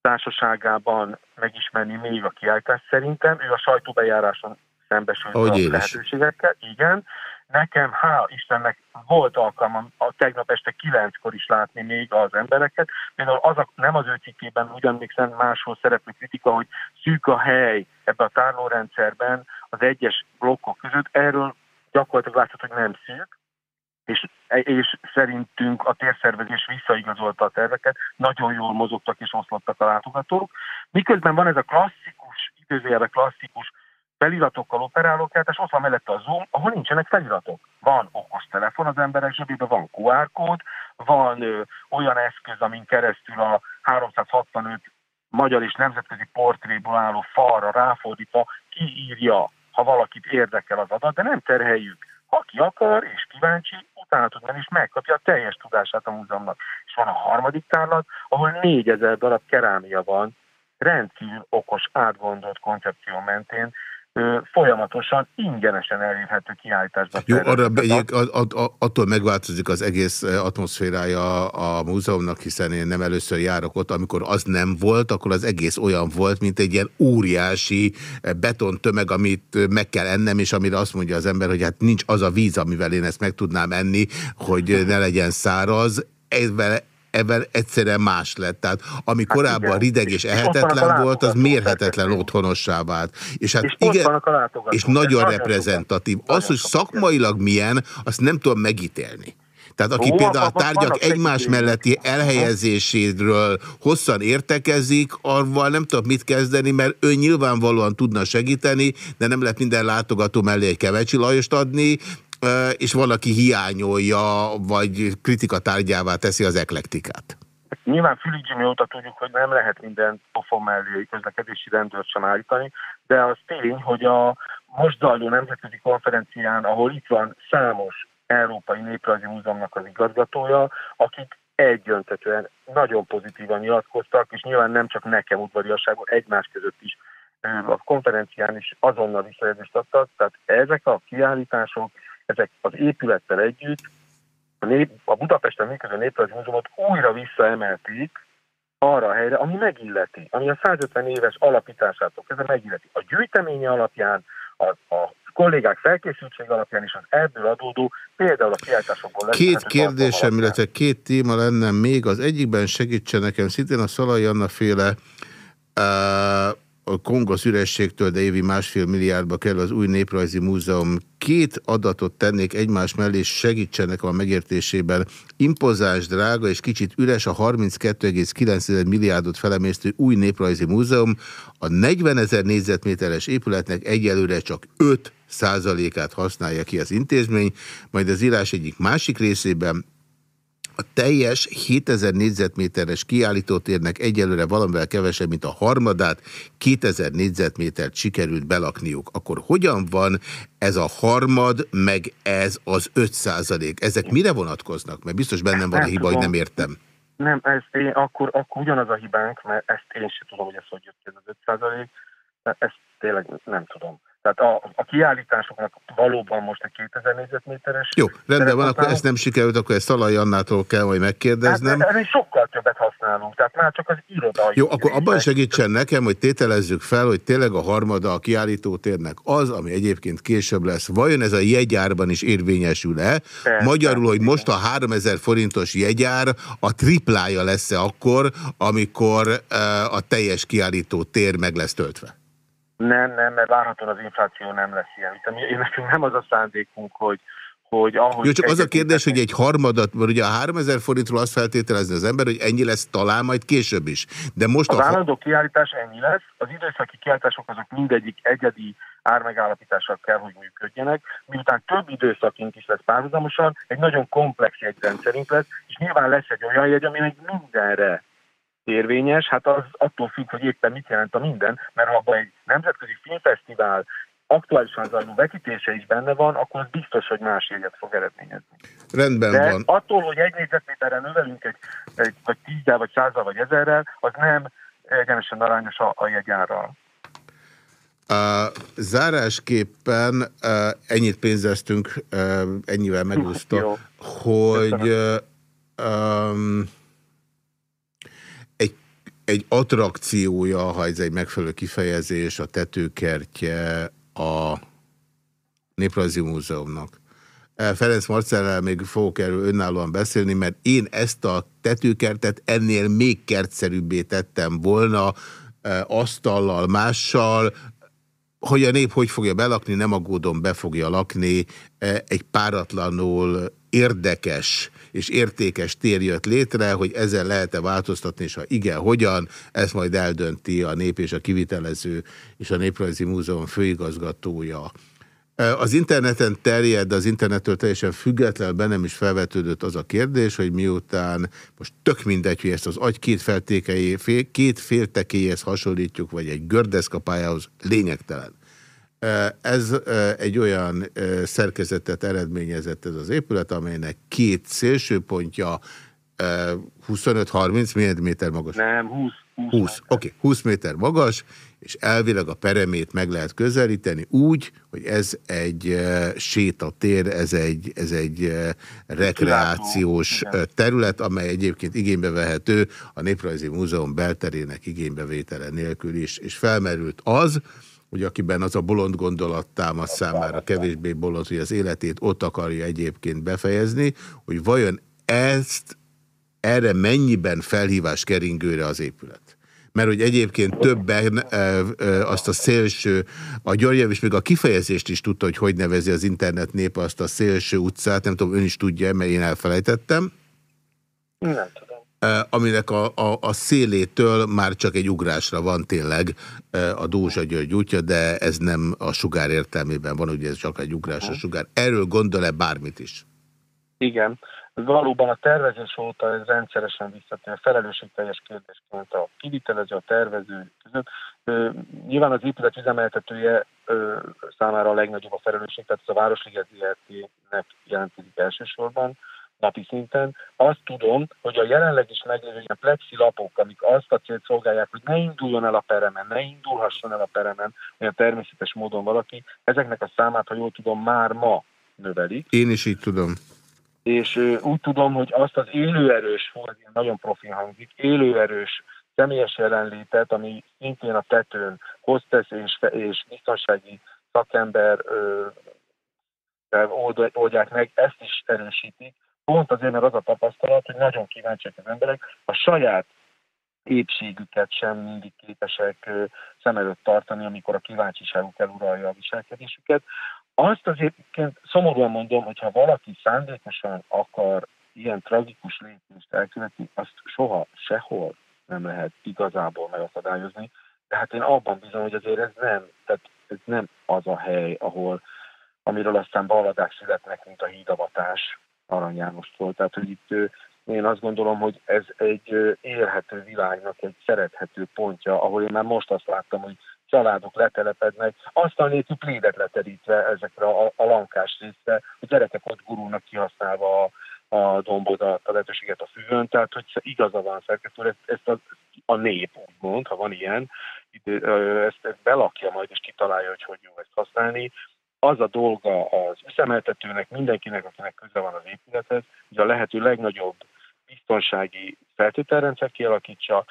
Speaker 11: társaságában megismerni még a kiállítást szerintem. Ő a sajtóbejáráson szembesült a lehetőségekkel, igen, Nekem, hál' Istennek volt alkalmam a tegnap este kilenckor is látni még az embereket. Például az a, nem az ő cikkében, ugyan még máshol szereplő kritika, hogy szűk a hely ebbe a tárlórendszerben az egyes blokkok között. Erről gyakorlatilag látszott, hogy nem szűk, és, és szerintünk a térszervezés visszaigazolta a terveket, nagyon jól mozogtak és oszlottak a látogatók. Miközben van ez a klasszikus, időzőjelben klasszikus feliratokkal operáló és ott van mellette a Zoom, ahol nincsenek feliratok. Van okos telefon az emberek zsebében, van QR kód, van ö, olyan eszköz, amin keresztül a 365 magyar és nemzetközi portréból álló falra ráfordítva kiírja, ha valakit érdekel az adat, de nem terheljük. Ha ki akar és kíváncsi, utána tud menni, és megkapja a teljes tudását a múzeumnak. És van a harmadik tárlat, ahol 4000 darab kerámia van, rendkívül okos, átgondolt koncepció mentén, folyamatosan ingyenesen elérhető kiállításban.
Speaker 3: Jó, arra begyek, attól megváltozik az egész atmoszférája a múzeumnak, hiszen én nem először járok ott, amikor az nem volt, akkor az egész olyan volt, mint egy ilyen óriási betontömeg, amit meg kell ennem, és amire azt mondja az ember, hogy hát nincs az a víz, amivel én ezt meg tudnám enni, hogy ne legyen száraz. Ezzel ebben egyszerűen más lett. Tehát ami hát korábban igen. rideg és ehetetlen volt, az mérhetetlen otthonossá vált. És hát és igen, és nagyon reprezentatív. Az, hogy szakmailag milyen, azt nem tudom megítélni. Tehát aki Ó, például a tárgyak egymás melletti elhelyezéséről hosszan értekezik, arval nem tudok mit kezdeni, mert ő nyilvánvalóan tudna segíteni, de nem lehet minden látogató mellé egy Kevecsi Lajost adni, és valaki hiányolja, vagy kritika tárgyává teszi az eklektikát?
Speaker 11: Nyilván Fülig Jimmy óta tudjuk, hogy nem lehet minden pofon mellé közlekedési rendőrt sem állítani, de az tény, hogy a most zajló nemzetközi konferencián, ahol itt van számos Európai Néprajzi Múzeumnak az igazgatója, akik egyöntetően nagyon pozitívan nyilatkoztak, és nyilván nem csak nekem udvariasságon, egymás között is a konferencián is azonnal visszajelzést adtak, tehát ezek a kiállítások ezek az épülettel együtt a, nép, a Budapesten működő Néprajzi Múzeumot újra visszaemelték arra a helyre, ami megilleti, ami a 150 éves alapításától kezdve megilleti. A gyűjteménye alapján, a, a kollégák felkészültség alapján is az ebből adódó, például a kiáltásokból lesz.
Speaker 3: Két kérdésem, illetve két téma lenne még. Az egyikben segítsen nekem szintén a Szalai Anna féle uh, a Kongosz ürességtől, de évi másfél milliárdba kell az új néprajzi múzeum. Két adatot tennék egymás mellé, segítsenek a megértésében. Impozáns, drága és kicsit üres a 32,9 milliárdot felemésztő új néprajzi múzeum. A 40 ezer négyzetméteres épületnek egyelőre csak 5 százalékát használja ki az intézmény, majd az írás egyik másik részében a teljes 7000 négyzetméteres kiállítótérnek egyelőre valamivel kevesebb, mint a harmadát, 2000 négyzetmétert sikerült belakniuk. Akkor hogyan van ez a harmad, meg ez az 5 százalék? Ezek mire vonatkoznak? Mert biztos bennem van a hiba, hogy nem értem.
Speaker 11: Nem, ez én, akkor, akkor ugyanaz a hibánk, mert ezt én sem tudom, hogy ez hogy jött ez az 5 százalék. Ezt tényleg nem tudom. Tehát a, a kiállításoknak valóban most egy 2000 négyzetméteres...
Speaker 3: Jó, rendben van, akkor ezt nem sikerült, akkor ezt Szalai Annától kell majd megkérdeznem.
Speaker 11: Hát, sokkal többet használunk, tehát már csak az irodai...
Speaker 3: Jó, akkor abban segítsen nekem, hogy tételezzük fel, hogy tényleg a harmada a kiállítótérnek az, ami egyébként később lesz. Vajon ez a jegyárban is érvényesül-e? Magyarul, hogy most a 3000 forintos jegyár a triplája lesz-e akkor, amikor uh, a teljes kiállító tér meg lesz töltve?
Speaker 11: Nem, nem, mert várhatóan az infláció nem lesz ilyen. Én nekünk nem az a szándékunk, hogy, hogy ahogy...
Speaker 3: Jó, csak az a kérdés, hogy egy harmadat, mert ugye a 3000 forintról azt feltételezni az ember, hogy ennyi lesz talán majd később is. De most
Speaker 11: a... A állandó kiállítás ennyi lesz, az időszaki kiállítások azok mindegyik egyedi ármegállapítással kell, hogy működjenek, miután több időszakink is lesz párhuzamosan, egy nagyon komplex jegyrendszerünk lesz, és nyilván lesz egy olyan jegy, aminek mindenre érvényes, hát az attól függ, hogy éppen mit jelent a minden, mert ha abban egy nemzetközi filmfesztivál aktuálisan zajló vetítése is benne van, akkor az biztos, hogy más jegyet fog eredményezni.
Speaker 3: Rendben
Speaker 11: De
Speaker 3: van.
Speaker 11: attól, hogy egy négyzetméterre növelünk egy, egy vagy tízzel, vagy százal, vagy ezerrel, az nem egyenesen arányos a, a jegyárral.
Speaker 3: A zárásképpen uh, ennyit pénzeztünk, uh, ennyivel megúszta, hogy um, egy attrakciója, ha ez egy megfelelő kifejezés, a tetőkertje a Néprajzi Múzeumnak. E, Ferenc Marcellel még fogok erről önállóan beszélni, mert én ezt a tetőkertet ennél még kertszerűbbé tettem volna, e, asztallal, mással, hogy a nép hogy fogja belakni, nem aggódom, be fogja lakni, e, egy páratlanul érdekes és értékes tér jött létre, hogy ezzel lehet-e változtatni, és ha igen, hogyan, ezt majd eldönti a nép és a kivitelező és a Néprajzi Múzeum főigazgatója. Az interneten terjed, az internettől teljesen független, bennem is felvetődött az a kérdés, hogy miután most tök mindegy, hogy ezt az agy két, két féltekéhez hasonlítjuk, vagy egy gördeszkapályához, lényegtelen. Ez egy olyan szerkezetet eredményezett ez az épület, amelynek két szélsőpontja 25-30 méter magas.
Speaker 11: Nem, 20.
Speaker 3: 20, 20 oké, okay, 20 méter magas, és elvileg a peremét meg lehet közelíteni úgy, hogy ez egy sétatér, ez egy, ez egy rekreációs terület, amely egyébként igénybe vehető a Néprajzi Múzeum belterének igénybevétele nélkül is, és felmerült az, hogy akiben az a bolond gondolat támasz számára kevésbé bolond, hogy az életét ott akarja egyébként befejezni, hogy vajon ezt erre mennyiben felhívás keringőre az épület? Mert hogy egyébként többen e, e, azt a szélső, a Györgyev is még a kifejezést is tudta, hogy hogy nevezi az internet népe azt a szélső utcát, nem tudom, ön is tudja, mert én elfelejtettem.
Speaker 11: Nem tudom
Speaker 3: aminek a, a, a szélétől már csak egy ugrásra van tényleg a Dózsa György útja, de ez nem a sugár értelmében van, ugye ez csak egy ugrás a sugár. Erről gondol-e bármit is?
Speaker 11: Igen. Valóban a tervezés óta ez rendszeresen visszatér, felelősségteljes kérdésként a kivitelező, a tervező között. Nyilván az épület üzemeltetője számára a legnagyobb a felelősség, tehát ez a Városliget jelentkezik elsősorban napi szinten. Azt tudom, hogy a jelenleg is meglévő ilyen plexi lapok, amik azt a célt szolgálják, hogy ne induljon el a peremen, ne indulhasson el a peremen olyan természetes módon valaki, ezeknek a számát, ha jól tudom, már ma növelik.
Speaker 3: Én is így tudom.
Speaker 11: És úgy tudom, hogy azt az élőerős, fú, nagyon profin hangzik, élőerős személyes jelenlétet, ami szintén a tetőn hostess és, és biztonsági szakember ö, oldják meg, ezt is erősítik, Pont azért, mert az a tapasztalat, hogy nagyon kíváncsiak az emberek, a saját épségüket sem mindig képesek szem előtt tartani, amikor a kíváncsiságuk eluralja a viselkedésüket. Azt azért szomorúan mondom, hogy ha valaki szándékosan akar ilyen tragikus lépést elkövetni, azt soha, sehol nem lehet igazából megakadályozni. De hát én abban bizony, hogy azért ez nem, tehát ez nem az a hely, ahol, amiről aztán balladák születnek, mint a hídavatás, Arany Jánostól. Tehát, hogy itt én azt gondolom, hogy ez egy élhető világnak egy szerethető pontja, ahol én már most azt láttam, hogy családok letelepednek, aztán nélkül plédet leterítve ezekre a, a lankás részre, a gyerekek ott gurulnak kihasználva a, a dombodat, a lehetőséget a füvön, tehát hogy igaza van szerkesztő, ezt, ezt a, a nép úgymond, ha van ilyen, ezt, ezt belakja majd és kitalálja, hogy hogy jó ezt használni. Az a dolga az üzemeltetőnek, mindenkinek, akinek köze van az épülethez, hogy a lehető legnagyobb biztonsági feltételrendszer kialakítsa,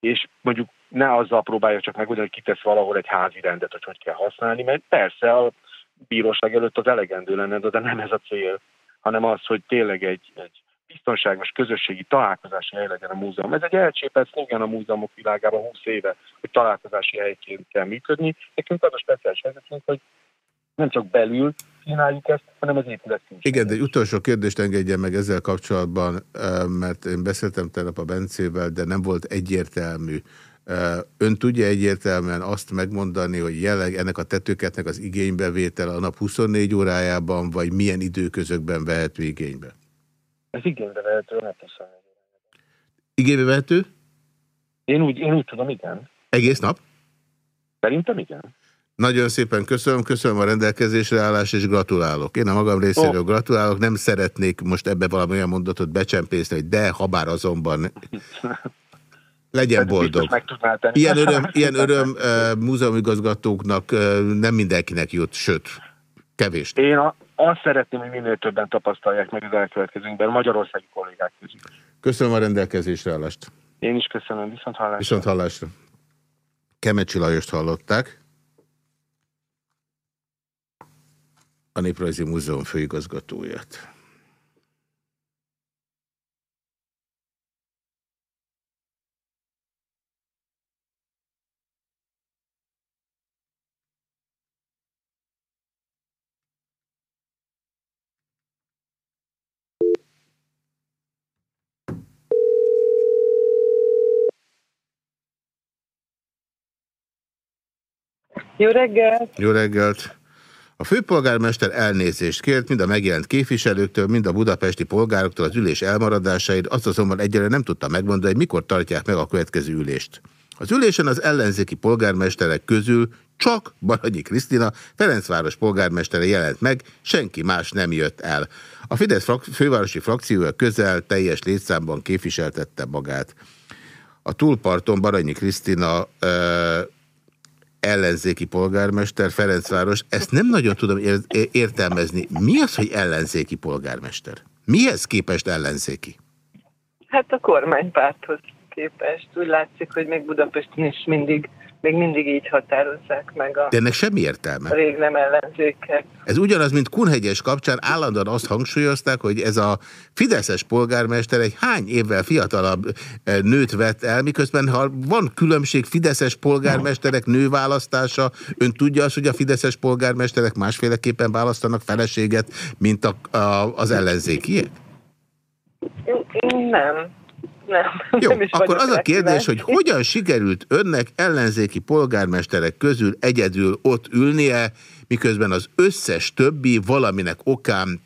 Speaker 11: és mondjuk ne azzal próbálja csak megoldani, hogy kitesz valahol egy házi rendet, hogy hogy kell használni, mert persze a bíróság előtt az elegendő lenne, de nem ez a cél, hanem az, hogy tényleg egy, egy biztonságos közösségi találkozási hely legyen a múzeum. Ez egy elcsépelt szlogen a múzeumok világában 20 éve, hogy találkozási helyként kell működni. Nekünk az a speciális helyzetünk, hogy nem csak belül csináljuk ezt, hanem az épület
Speaker 3: Igen, de egy utolsó kérdést engedjen meg ezzel kapcsolatban, mert én beszéltem tegnap a Bencével, de nem volt egyértelmű. Ön tudja egyértelműen azt megmondani, hogy jelenleg ennek a tetőketnek az igénybevétel a nap 24 órájában, vagy milyen időközökben vehető igénybe?
Speaker 11: Ez igénybe vehető, nem 24
Speaker 3: Igénybe vehető?
Speaker 11: Én úgy, én úgy tudom, igen.
Speaker 3: Egész nap?
Speaker 11: Szerintem igen.
Speaker 3: Nagyon szépen köszönöm, köszönöm a rendelkezésre állás, és gratulálok. Én a magam részéről oh. gratulálok, nem szeretnék most ebbe valami olyan mondatot becsempészni, hogy de, habár azonban legyen boldog. Ilyen öröm, *laughs* ilyen öröm uh, múzeumigazgatóknak uh, nem mindenkinek jut, sőt, kevés.
Speaker 11: Én a, azt szeretném, hogy minél többen tapasztalják meg az elkövetkezőnkben magyarországi kollégák közül.
Speaker 3: Köszönöm a rendelkezésre állást.
Speaker 11: Én is köszönöm, viszont hallásra.
Speaker 3: Viszont hallásra. Kemecsi Lajost hallották. A Néprajzi Múzeum főigazgatóját.
Speaker 12: Jó reggelt!
Speaker 3: Jó reggelt! A főpolgármester elnézést kért mind a megjelent képviselőktől, mind a budapesti polgároktól az ülés elmaradásaid, azt azonban egyre nem tudta megmondani, hogy mikor tartják meg a következő ülést. Az ülésen az ellenzéki polgármesterek közül csak Baranyi Krisztina, Ferencváros polgármestere jelent meg, senki más nem jött el. A Fidesz frak fővárosi frakciója közel teljes létszámban képviseltette magát. A túlparton Baranyi Krisztina ellenzéki polgármester, Ferencváros, ezt nem nagyon tudom értelmezni. Mi az, hogy ellenzéki polgármester? Mihez képest ellenzéki?
Speaker 12: Hát a kormánypárthoz képest. Úgy látszik, hogy még Budapesten is mindig még mindig így határozzák meg a...
Speaker 3: De ennek semmi értelme.
Speaker 12: A rég nem ellenzéket.
Speaker 3: Ez ugyanaz, mint Kunhegyes kapcsán állandóan azt hangsúlyozták, hogy ez a Fideszes polgármester egy hány évvel fiatalabb eh, nőt vett el, miközben ha van különbség Fideszes polgármesterek nőválasztása, ön tudja azt, hogy a Fideszes polgármesterek másféleképpen választanak feleséget, mint a, a, az ellenzékiek?
Speaker 12: Nem. Nem,
Speaker 3: Jó,
Speaker 12: nem is
Speaker 3: akkor az a kérdés, hogy hogyan sikerült önnek ellenzéki polgármesterek közül egyedül ott ülnie, miközben az összes többi valaminek okán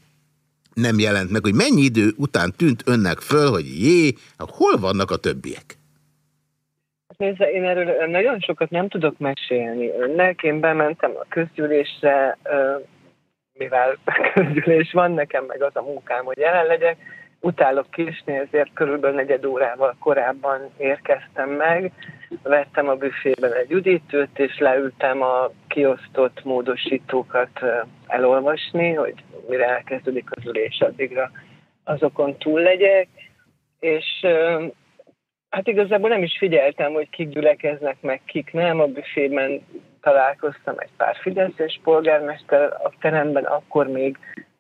Speaker 3: nem jelent meg, hogy mennyi idő után tűnt önnek föl, hogy jé, hol vannak a többiek?
Speaker 12: Nézze, én erről nagyon sokat nem tudok mesélni. Önnek én bementem a közgyűlésre, mivel *laughs* közgyűlés van, nekem meg az a munkám, hogy jelen legyek, utálok késni, ezért körülbelül negyed órával korábban érkeztem meg. Vettem a büfében egy üdítőt, és leültem a kiosztott módosítókat elolvasni, hogy mire elkezdődik az ülés, addigra azokon túl legyek. És hát igazából nem is figyeltem, hogy kik gyülekeznek, meg kik nem. A büfében találkoztam egy pár fideszes polgármester a teremben, akkor még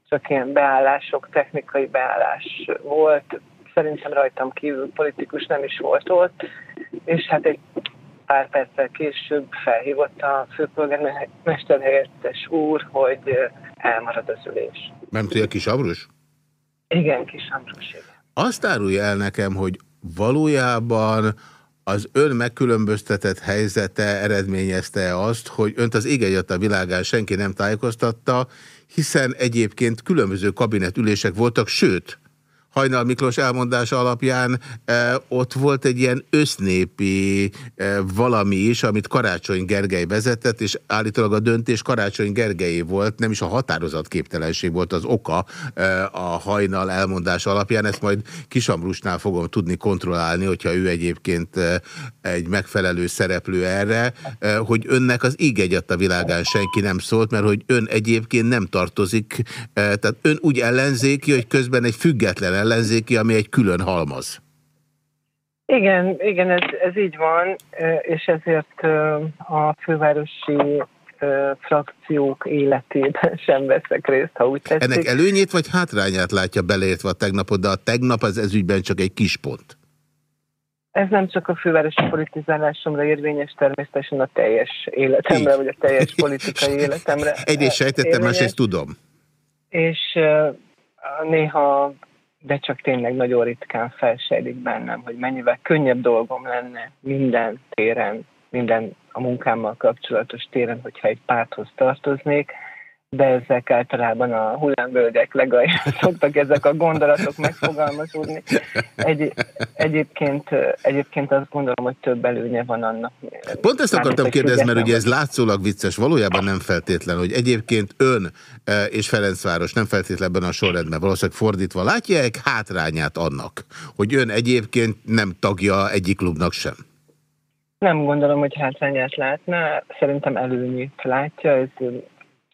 Speaker 12: csak ilyen beállások, technikai beállás volt. Szerintem rajtam kívül politikus nem is volt ott, és hát egy pár perccel később felhívott a főpolgármester helyettes úr, hogy elmarad az ülés.
Speaker 3: Nem tudja Kis Abrus?
Speaker 12: Igen, Kis Abrus, igen.
Speaker 3: Azt árulja el nekem, hogy valójában az ön megkülönböztetett helyzete eredményezte azt, hogy önt az ége a világán senki nem tájékoztatta, hiszen egyébként különböző kabinetülések voltak, sőt, Hajnal Miklós elmondása alapján e, ott volt egy ilyen össznépi e, valami is, amit Karácsony Gergely vezetett, és állítólag a döntés Karácsony Gergelyé volt, nem is a határozatképtelenség volt az oka e, a hajnal elmondása alapján, ezt majd Kisambrusnál fogom tudni kontrollálni, hogyha ő egyébként egy megfelelő szereplő erre, hogy önnek az íg a világán senki nem szólt, mert hogy ön egyébként nem tartozik, tehát ön úgy ellenzéki, hogy közben egy független ellenzéki, ami egy külön halmaz.
Speaker 12: Igen, igen, ez, ez így van, és ezért a fővárosi frakciók életében *laughs* sem veszek részt, ha úgy tetszik.
Speaker 3: Ennek előnyét vagy hátrányát látja beleértve a tegnapot, de a tegnap az ezügyben csak egy kis pont.
Speaker 12: Ez nem csak a fővárosi politizálásomra érvényes, természetesen a teljes életemre, Így. vagy a teljes *laughs* politikai életemre.
Speaker 3: Egyrészt sejtettem, másrészt tudom.
Speaker 12: És néha de csak tényleg nagyon ritkán felsejlik bennem, hogy mennyivel könnyebb dolgom lenne minden téren, minden a munkámmal kapcsolatos téren, hogyha egy párthoz tartoznék, de ezek általában a hullámvölgyek legalján szoktak ezek a gondolatok megfogalmazódni. Egy, egyébként, egyébként azt gondolom, hogy több előnye van annak.
Speaker 3: Pont ezt akartam kérdezni, mert ugye ez látszólag vicces, valójában nem feltétlen, hogy egyébként ön e, és Ferencváros nem feltétlenben a sorrendben, valószínűleg fordítva látja egy hátrányát annak, hogy ön egyébként nem tagja egyik klubnak sem?
Speaker 12: Nem gondolom, hogy hátrányát látná, szerintem előnyét látja, ez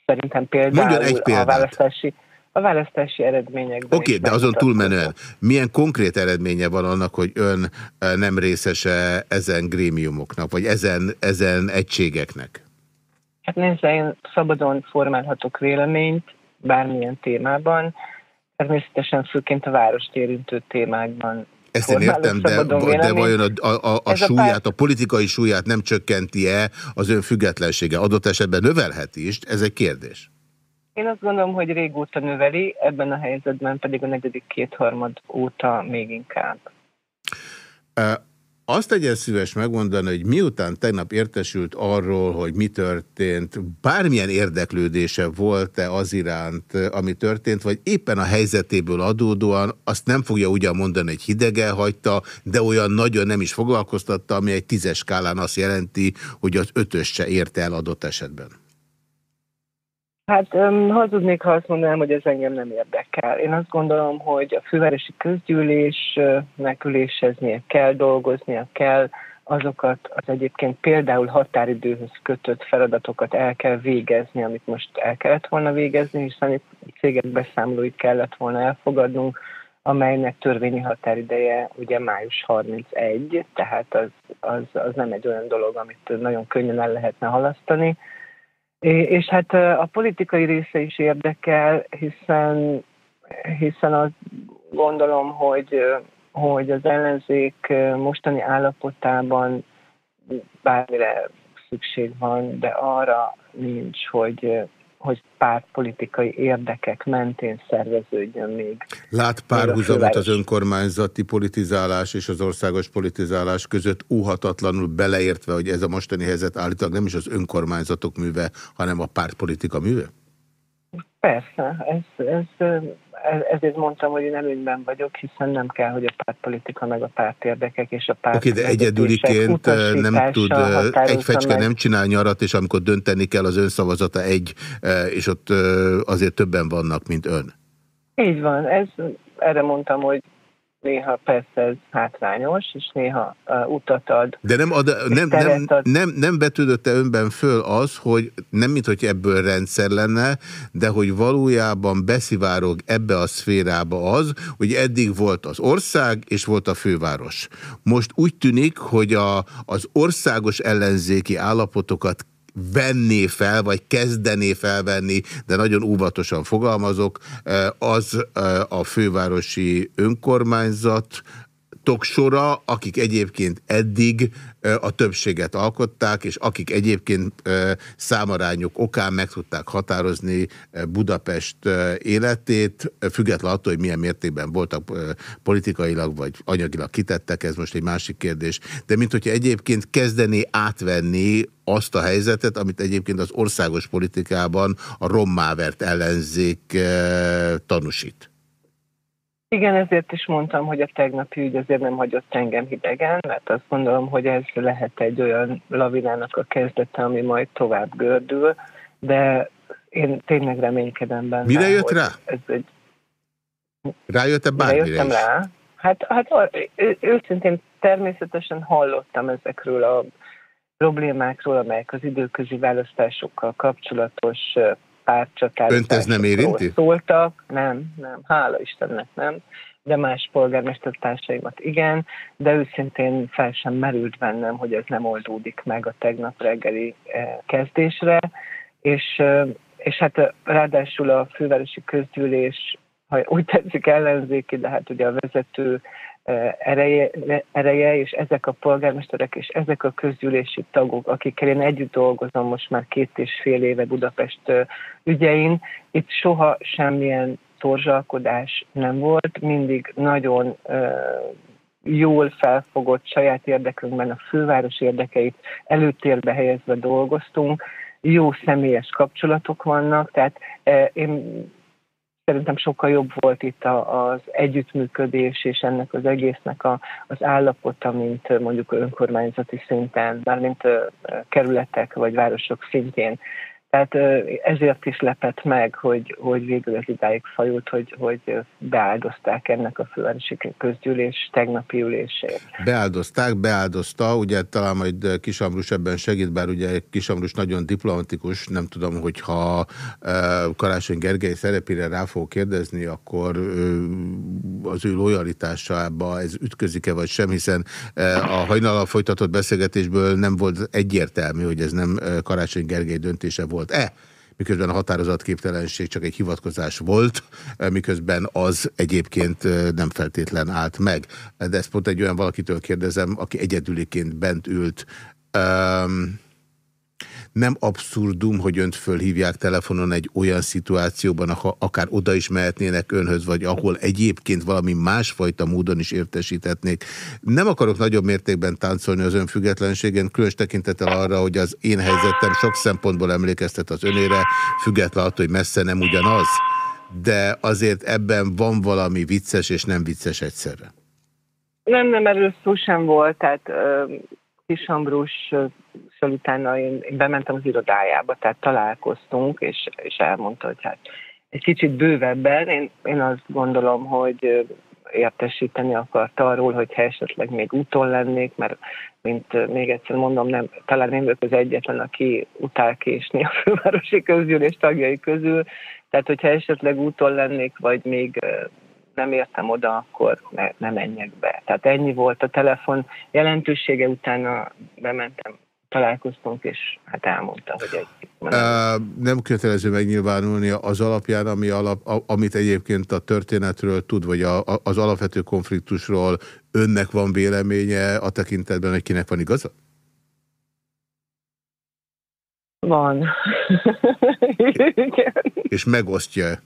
Speaker 12: szerintem például egy a választási, a választási eredményekben.
Speaker 3: Oké, okay, de azon túlmenően milyen konkrét eredménye van annak, hogy ön eh, nem részese ezen grémiumoknak, vagy ezen, ezen egységeknek?
Speaker 12: Hát nézze, én szabadon formálhatok véleményt bármilyen témában, természetesen főként a várost érintő témákban
Speaker 3: ezt én értem, de, de vajon a, a, a, a súlyát, a politikai súlyát nem csökkenti-e az ön függetlensége? Adott esetben növelheti is? Ez egy kérdés.
Speaker 12: Én azt gondolom, hogy régóta növeli, ebben a helyzetben pedig a negyedik kétharmad óta még inkább.
Speaker 3: Azt tegyen szíves megmondani, hogy miután tegnap értesült arról, hogy mi történt, bármilyen érdeklődése volt-e az iránt, ami történt, vagy éppen a helyzetéből adódóan azt nem fogja ugyan mondani, hogy hidegen hagyta, de olyan nagyon nem is foglalkoztatta, ami egy tízes skálán azt jelenti, hogy az ötös se érte el adott esetben.
Speaker 12: Hát um, hazudnék, ha azt mondanám, hogy ez engem nem érdekel. Én azt gondolom, hogy a fővárosi közgyűlésnek üléseznie kell, dolgoznia kell, azokat az egyébként például határidőhöz kötött feladatokat el kell végezni, amit most el kellett volna végezni, hiszen itt cégek beszámolóit kellett volna elfogadnunk, amelynek törvényi határideje ugye május 31, tehát az, az, az nem egy olyan dolog, amit nagyon könnyen el lehetne halasztani. És hát a politikai része is érdekel, hiszen, hiszen azt gondolom, hogy, hogy az ellenzék mostani állapotában bármire szükség van, de arra nincs, hogy hogy pártpolitikai érdekek mentén szerveződjön még.
Speaker 3: Lát párhuzamot az önkormányzati politizálás és az országos politizálás között úhatatlanul beleértve, hogy ez a mostani helyzet állítólag nem is az önkormányzatok műve, hanem a pártpolitika műve?
Speaker 12: Persze, ez, ez, ezért mondtam, hogy én előnyben vagyok, hiszen nem kell, hogy a pártpolitika meg a pártérdekek és a párt...
Speaker 3: Oké, okay, de egyedüliként nem tud, egy fecske meg. nem csinál nyarat, és amikor dönteni kell, az önszavazata egy, és ott azért többen vannak, mint ön.
Speaker 12: Így van, ez, erre mondtam, hogy néha persze ez hátrányos, és néha uh, utat ad.
Speaker 3: De nem, ad, nem, nem, ad. nem, nem betűdött-e önben föl az, hogy nem mint hogy ebből rendszer lenne, de hogy valójában beszivárog ebbe a szférába az, hogy eddig volt az ország, és volt a főváros. Most úgy tűnik, hogy a, az országos ellenzéki állapotokat venné fel, vagy kezdené felvenni, de nagyon óvatosan fogalmazok, az a fővárosi önkormányzat, sora, akik egyébként eddig a többséget alkották, és akik egyébként számarányok okán meg tudták határozni Budapest életét, független attól, hogy milyen mértékben voltak politikailag vagy anyagilag kitettek, ez most egy másik kérdés. De mint hogyha egyébként kezdené átvenni azt a helyzetet, amit egyébként az országos politikában a rommávert ellenzék tanúsít.
Speaker 12: Igen, ezért is mondtam, hogy a tegnapi ügy azért nem hagyott engem hidegen, mert azt gondolom, hogy ez lehet egy olyan lavinának a kezdete, ami majd tovább gördül, de én tényleg reménykedem benne.
Speaker 3: Mire jött rá?
Speaker 12: Ez egy...
Speaker 3: Rájött-e bármire
Speaker 12: jöttem rá? Hát, hát őszintén természetesen hallottam ezekről a problémákról, amelyek az időközi választásokkal kapcsolatos
Speaker 3: Önt ez nem érinti?
Speaker 12: Szóltak, nem, nem, hála Istennek nem, de más polgármestertársaimat igen, de őszintén fel sem merült bennem, hogy ez nem oldódik meg a tegnap reggeli kezdésre, és, és hát ráadásul a fővárosi közgyűlés, ha úgy tetszik ellenzéki, de hát ugye a vezető ereje, ereje, és ezek a polgármesterek és ezek a közgyűlési tagok, akikkel én együtt dolgozom most már két és fél éve Budapest ügyein, itt soha semmilyen torzsalkodás nem volt, mindig nagyon jól felfogott saját érdekünkben a főváros érdekeit előtérbe helyezve dolgoztunk, jó személyes kapcsolatok vannak, tehát én szerintem sokkal jobb volt itt az együttműködés és ennek az egésznek a, az állapota, mint mondjuk önkormányzati szinten, mármint kerületek vagy városok szintjén. Tehát ezért is lepett meg, hogy, hogy végül ez idáig fajult, hogy, hogy beáldozták ennek a fővárosi közgyűlés tegnapi ülését.
Speaker 3: Beáldozták, beáldozta, ugye talán majd Kisamrus ebben segít, bár ugye Kisamrus nagyon diplomatikus, nem tudom, hogyha Karácsony Gergely szerepére rá fog kérdezni, akkor az ő lojalitásába ez ütközik-e vagy sem, hiszen a hajnalal folytatott beszélgetésből nem volt egyértelmű, hogy ez nem Karácsony Gergely döntése volt volt-e, miközben a határozatképtelenség csak egy hivatkozás volt, miközben az egyébként nem feltétlen állt meg. De ezt pont egy olyan valakitől kérdezem, aki egyedüliként bent ült. Um, nem abszurdum, hogy önt fölhívják telefonon egy olyan szituációban, ahol akár oda is mehetnének önhöz, vagy ahol egyébként valami másfajta módon is értesíthetnék. Nem akarok nagyobb mértékben táncolni az ön függetlenségen, különös tekintettel arra, hogy az én helyzetem sok szempontból emlékeztet az önére, független attól, hogy messze nem ugyanaz. De azért ebben van valami vicces és nem vicces egyszerre.
Speaker 12: Nem, nem, erről szó sem volt, tehát Kis Ambrussal utána én, én bementem az irodájába, tehát találkoztunk, és, és elmondta, hogy hát egy kicsit bővebben, én, én azt gondolom, hogy értesíteni akart arról, hogy esetleg még úton lennék, mert mint még egyszer mondom, nem, talán én vagyok az egyetlen, aki utál késni a fővárosi közgyűlés tagjai közül, tehát hogyha esetleg úton lennék, vagy még nem értem oda, akkor ne, ne menjek be. Tehát ennyi volt a telefon jelentősége, utána bementem találkoztunk, és hát elmondta, hogy egy...
Speaker 3: Nem kötelező megnyilvánulni az alapján, ami alap, amit egyébként a történetről tud, vagy a, a, az alapvető konfliktusról önnek van véleménye a tekintetben, hogy kinek van igaza?
Speaker 12: Van.
Speaker 3: és megosztja -e?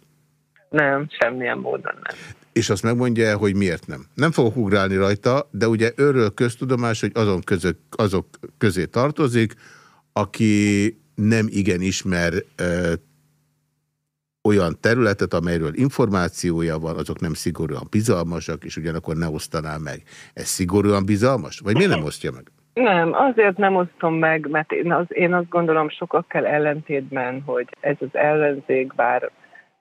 Speaker 12: Nem, semmilyen módon nem.
Speaker 3: És azt megmondja, hogy miért nem. Nem fogok ugrálni rajta, de ugye őről köztudomás, hogy azon közök, azok közé tartozik, aki nem igen ismer ö, olyan területet, amelyről információja van, azok nem szigorúan bizalmasak, és ugyanakkor ne osztaná meg. Ez szigorúan bizalmas? Vagy miért nem osztja meg?
Speaker 12: Nem, azért nem osztom meg, mert én, az, én azt gondolom sokakkal ellentétben, hogy ez az ellenzék, bár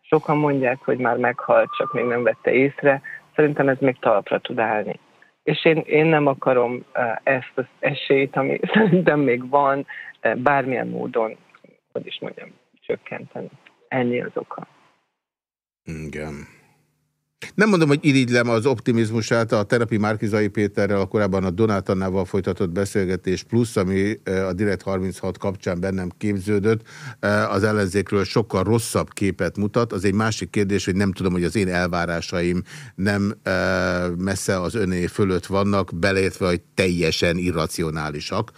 Speaker 12: Sokan mondják, hogy már meghalt, csak még nem vette észre. Szerintem ez még talpra tud állni. És én, én nem akarom ezt az esélyt, ami *laughs* szerintem még van, bármilyen módon, hogy is mondjam, csökkenteni. Ennyi az oka.
Speaker 3: Igen. Nem mondom, hogy irigylem az optimizmusát, a terapi Márkizai Péterrel, a korábban a Donátannával folytatott beszélgetés plusz, ami a Direkt 36 kapcsán bennem képződött, az ellenzékről sokkal rosszabb képet mutat. Az egy másik kérdés, hogy nem tudom, hogy az én elvárásaim nem messze az öné fölött vannak, beleértve, hogy teljesen irracionálisak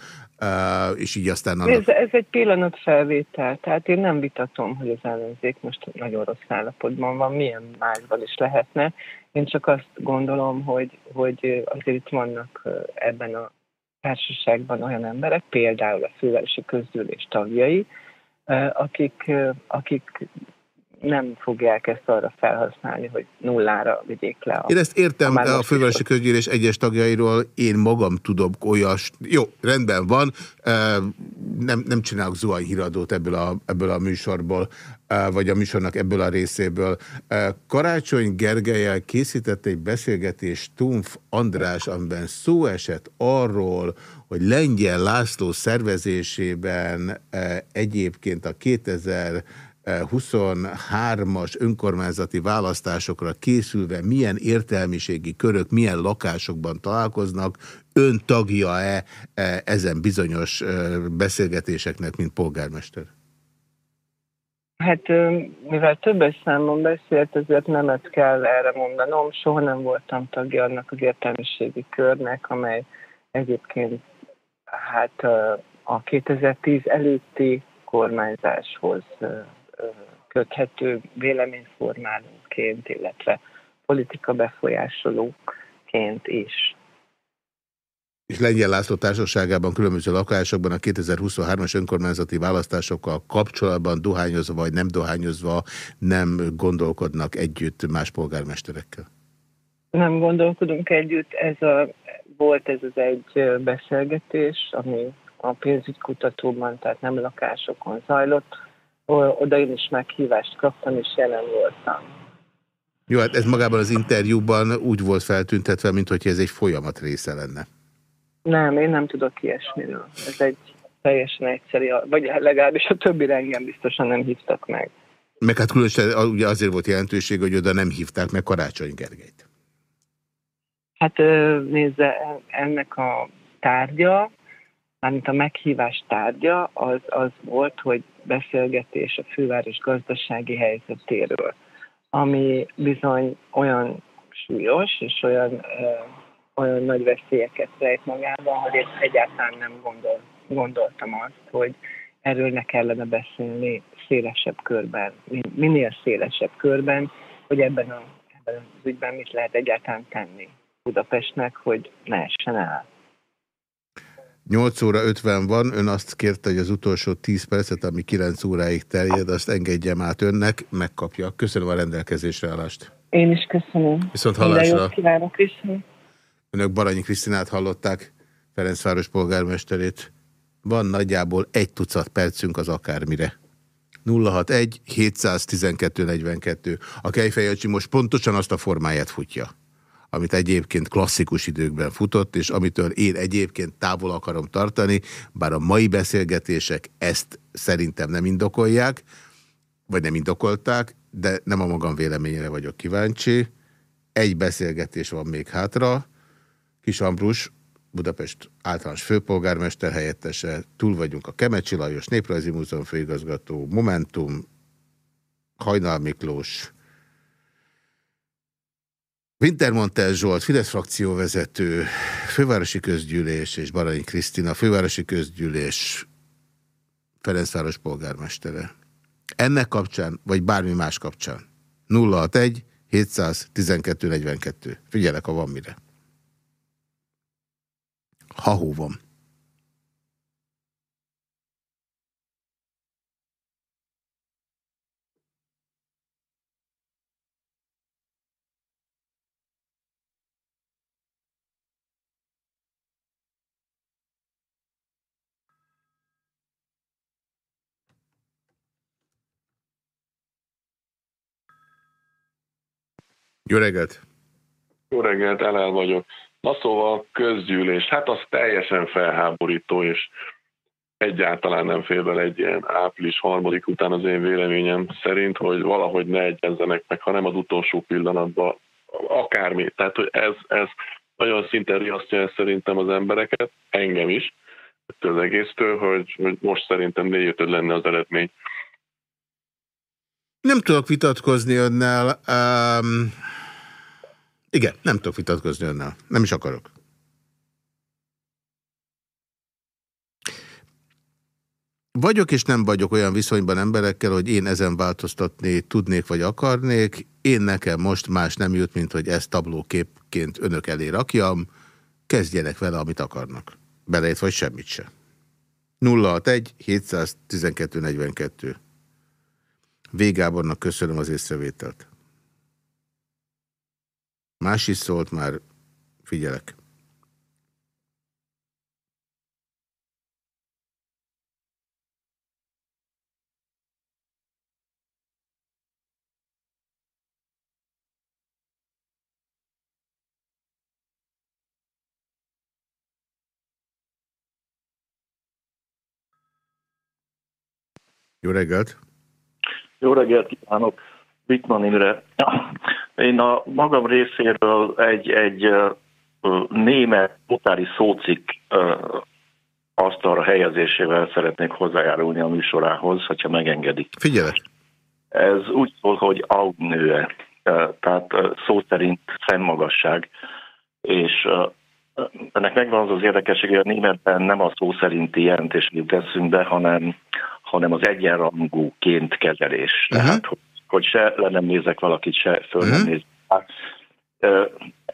Speaker 3: és így aztán...
Speaker 12: Annak... Ez, ez egy pillanatfelvétel, tehát én nem vitatom, hogy az ellenzék most nagyon rossz állapotban van, milyen másban is lehetne. Én csak azt gondolom, hogy, hogy azért itt vannak ebben a társaságban olyan emberek, például a fővárosi közgyűlés tagjai, akik, akik nem fogják ezt arra felhasználni, hogy nullára vigyék le. A,
Speaker 3: én ezt értem, a, a fővárosi közgyűlés egyes tagjairól én magam tudom olyas, jó, rendben van, nem, nem csinálok zuhanyhíradót ebből a, ebből a műsorból, vagy a műsornak ebből a részéből. Karácsony Gergelyel készített egy beszélgetés Tumf András, amiben szó esett arról, hogy Lengyel László szervezésében egyébként a 2000 23-as önkormányzati választásokra készülve milyen értelmiségi körök, milyen lakásokban találkoznak, ön tagja-e e, ezen bizonyos beszélgetéseknek, mint polgármester?
Speaker 12: Hát mivel többes számon beszélt, ezért nemet kell erre mondanom. Soha nem voltam tagja annak az értelmiségi körnek, amely egyébként hát a 2010 előtti kormányzáshoz köthető véleményformálóként, illetve politika befolyásolóként is.
Speaker 3: És Lengyel László társaságában különböző lakásokban a 2023-as önkormányzati választásokkal kapcsolatban dohányozva vagy nem dohányozva nem gondolkodnak együtt más polgármesterekkel?
Speaker 12: Nem gondolkodunk együtt. Ez a, volt ez az egy beszélgetés, ami a pénzügykutatóban, tehát nem lakásokon zajlott oda én is meghívást kaptam, és jelen voltam.
Speaker 3: Jó, hát ez magában az interjúban úgy volt feltüntetve, mint hogy ez egy folyamat része lenne.
Speaker 12: Nem, én nem tudok ilyesmiről. Ez egy teljesen egyszerű, vagy legalábbis a többi engem biztosan nem hívtak meg.
Speaker 3: Meg hát különösen ugye azért volt jelentőség, hogy oda nem hívták meg Karácsony Gergelyt.
Speaker 12: Hát nézze, ennek a tárgya mármint a meghívás tárgya az, az volt, hogy beszélgetés a főváros gazdasági helyzetéről, ami bizony olyan súlyos és olyan, ö, olyan nagy veszélyeket rejt magában, hogy én egyáltalán nem gondol, gondoltam azt, hogy erről ne kellene beszélni szélesebb körben, minél szélesebb körben, hogy ebben, a, ebben az ügyben mit lehet egyáltalán tenni Budapestnek, hogy ne essen el.
Speaker 3: 8 óra 50 van, ön azt kérte, hogy az utolsó 10 percet, ami 9 óráig terjed, azt engedjem át önnek, megkapja. Köszönöm a rendelkezésre állást.
Speaker 12: Én is köszönöm.
Speaker 3: Viszont hallásra.
Speaker 12: kívánok, köszönöm.
Speaker 3: Önök Baranyi Krisztinát hallották, Ferencváros polgármesterét. Van nagyjából egy tucat percünk az akármire. 061 712 42. A Kejfejacsi most pontosan azt a formáját futja amit egyébként klasszikus időkben futott, és amitől én egyébként távol akarom tartani, bár a mai beszélgetések ezt szerintem nem indokolják, vagy nem indokolták, de nem a magam véleményére vagyok kíváncsi. Egy beszélgetés van még hátra. Kis Ambrus, Budapest általános főpolgármester helyettese, túl vagyunk a Kemecsi Lajos, Néprajzi Múzeum főigazgató, Momentum, Hajnal Miklós, Wintermantel Zsolt, Fidesz frakcióvezető, fővárosi közgyűlés és Baranyi Krisztina, fővárosi közgyűlés, Ferencváros polgármestere. Ennek kapcsán, vagy bármi más kapcsán. 061 712 42. Figyelek, ha van mire. Ha hó van. Jó reggelt!
Speaker 13: Jó reggelt, Elel vagyok. Na szóval közgyűlés, hát az teljesen felháborító, és egyáltalán nem fél bele egy ilyen április harmadik után az én véleményem szerint, hogy valahogy ne egyezzenek meg, hanem az utolsó pillanatban akármi. Tehát, hogy ez, ez nagyon szinten riasztja el szerintem az embereket, engem is, ettől az egésztől, hogy, hogy most szerintem négy lenne az eredmény.
Speaker 3: Nem tudok vitatkozni önnel. Um, igen, nem tudok vitatkozni önnel. Nem is akarok. Vagyok és nem vagyok olyan viszonyban emberekkel, hogy én ezen változtatni tudnék vagy akarnék. Én nekem most más nem jut, mint hogy ezt tablóképként önök elé rakjam. Kezdjenek vele, amit akarnak. Belejött vagy semmit se. 061 712 42 Végábornak köszönöm az észrevételt. Más is szólt már, figyelek. Jó reggelt!
Speaker 14: Jó reggelt kívánok! Wittmann Imre. Én a magam részéről egy, egy német utári szócik asztalra helyezésével szeretnék hozzájárulni a műsorához, hogyha megengedik.
Speaker 3: Figyelek!
Speaker 14: Ez úgy szól, hogy augnőe, tehát szó szerint fennmagasság, és ennek megvan az az érdekessége, hogy a németben nem a szó szerinti jelentést teszünk be, hanem hanem az egyenrangúként kezelés. Uh-huh. Tehát, hogy, hogy se le nem nézek valakit, se föl nem uh-huh. nézek.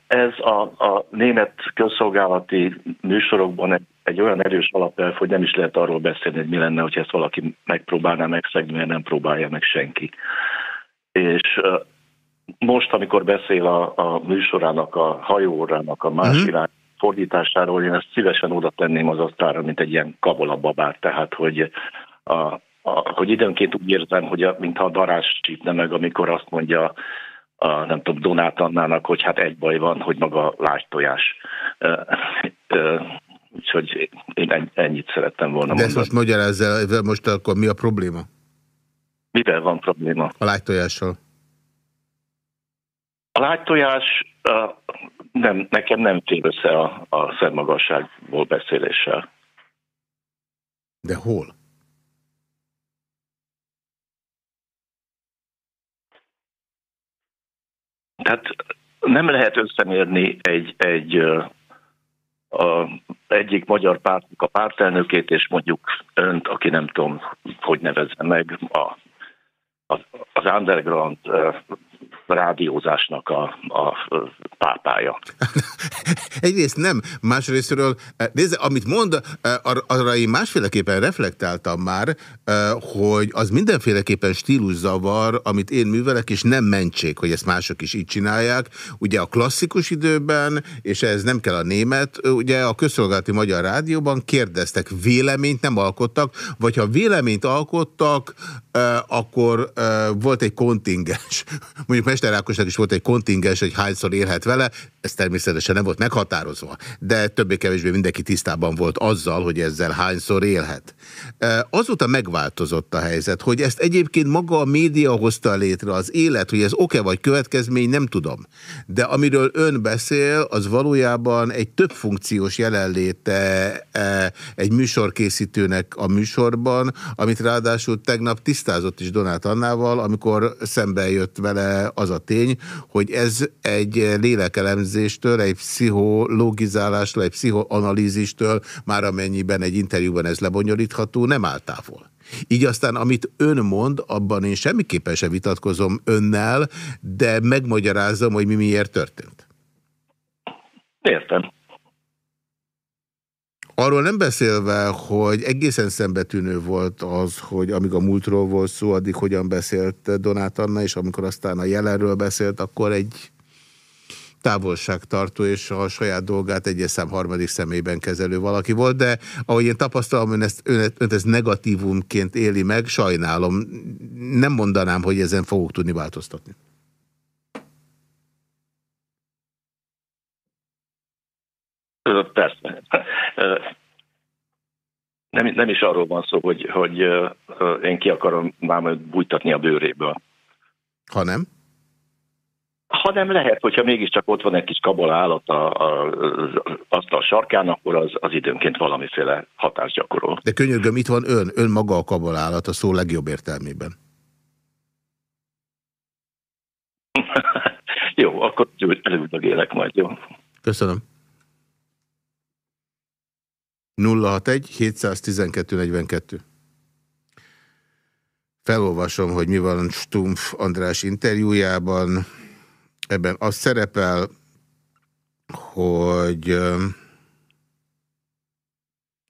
Speaker 14: Ez a, a német közszolgálati műsorokban egy, egy olyan erős alapelv, hogy nem is lehet arról beszélni, hogy mi lenne, hogy ezt valaki megpróbálná megszegni, mert nem próbálja meg senki. És most, amikor beszél a, a műsorának, a hajóórának a más uh-huh. irány fordításáról, én ezt szívesen oda tenném az asztalra, mint egy ilyen kabolababát, tehát hogy a, a, hogy időnként úgy érzem, hogy a, mintha a darás csípne meg, amikor azt mondja a, nem tudom, Donát Annának, hogy hát egy baj van, hogy maga lágytojás. Úgyhogy én ennyit szerettem volna
Speaker 3: De ezt most magyarázza, most akkor mi a probléma?
Speaker 14: Mivel van probléma?
Speaker 3: A lágytojással.
Speaker 14: A lágytojás nem, nekem nem fér össze a, a szermagasságból beszéléssel.
Speaker 3: De hol?
Speaker 14: Tehát nem lehet összemérni egy, egy a egyik magyar pártnak a pártelnökét, és mondjuk önt, aki nem tudom, hogy nevezze meg, a, az, az underground rádiózásnak a, a pápája. *laughs*
Speaker 3: Egyrészt nem, másrésztről, eh, nézze, amit mond, eh, arra én másféleképpen reflektáltam már, eh, hogy az mindenféleképpen stíluszavar, amit én művelek, és nem mentség, hogy ezt mások is így csinálják. Ugye a klasszikus időben, és ez nem kell a német, ugye a közszolgálati magyar rádióban kérdeztek, véleményt nem alkottak, vagy ha véleményt alkottak, akkor volt egy kontingens. *laughs* Mondjuk Mester Ákosnak is volt egy kontingens, hogy hányszor élhet vele, ez természetesen nem volt meghatározva, de többé-kevésbé mindenki tisztában volt azzal, hogy ezzel hányszor élhet. Azóta megváltozott a helyzet, hogy ezt egyébként maga a média hozta létre, az élet, hogy ez oke vagy következmény, nem tudom. De amiről ön beszél, az valójában egy több funkciós jelenléte egy műsorkészítőnek a műsorban, amit ráadásul tegnap tisztázott is Donát Annával, amikor szembe jött vele az a tény, hogy ez egy lélekelemzéstől, egy pszichológizálástól, egy pszichoanalízistől, már amennyiben egy interjúban ez lebonyolítható, nem áll távol. Így aztán, amit ön mond, abban én semmiképpen sem vitatkozom önnel, de megmagyarázom, hogy mi miért történt.
Speaker 14: Értem.
Speaker 3: Arról nem beszélve, hogy egészen szembetűnő volt az, hogy amíg a múltról volt szó, addig hogyan beszélt Donát Anna, és amikor aztán a jelenről beszélt, akkor egy távolságtartó és a saját dolgát egyes szám harmadik személyben kezelő valaki volt, de ahogy én tapasztalom, ön ezt, ön, ön ezt negatívumként éli meg, sajnálom. Nem mondanám, hogy ezen fogok tudni változtatni.
Speaker 14: Persze. Nem, nem is arról van szó, hogy, hogy én ki akarom már bújtatni a bőréből.
Speaker 3: Ha nem?
Speaker 14: Ha nem lehet, hogyha mégiscsak ott van egy kis kabola állat a, a, azt a sarkán, akkor az, az időnként valamiféle hatást gyakorol.
Speaker 3: De könyörgöm, itt van ön, ön maga a kabola állat a szó legjobb értelmében. *laughs*
Speaker 14: jó, akkor élek majd, jó.
Speaker 3: Köszönöm. 061 712 42. Felolvasom, hogy mi van Stumpf András interjújában. Ebben az szerepel, hogy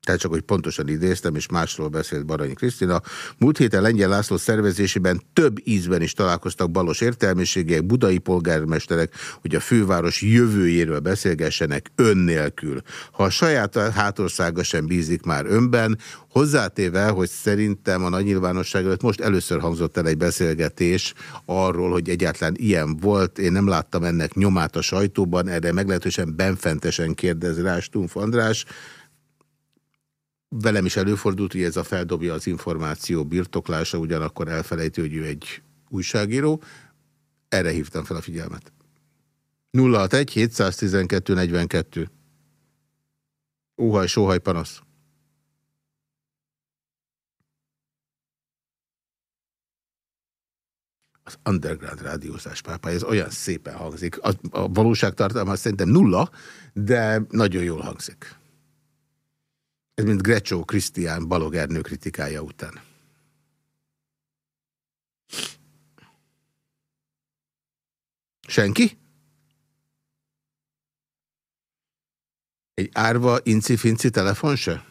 Speaker 3: Tehát csak, hogy pontosan idéztem, és másról beszélt Baranyi Krisztina. Múlt héten Lengyel László szervezésében több ízben is találkoztak balos értelmiségek, budai polgármesterek, hogy a főváros jövőjéről beszélgessenek ön nélkül. Ha a saját hátországa sem bízik már önben, hozzátéve, hogy szerintem a nagy nyilvánosság előtt most először hangzott el egy beszélgetés arról, hogy egyáltalán ilyen volt. Én nem láttam ennek nyomát a sajtóban, erre meglehetősen benfentesen kérdez rá Stumpf András velem is előfordult, hogy ez a feldobja az információ birtoklása, ugyanakkor elfelejti, hogy ő egy újságíró. Erre hívtam fel a figyelmet. 061 712 42 Óhaj, sóhaj, panasz. Az underground rádiózás pápája, ez olyan szépen hangzik. A, a valóságtartalma szerintem nulla, de nagyon jól hangzik. Ez mint Grecsó Krisztián Balogernő kritikája után. Senki? Egy árva inci-finci telefon se?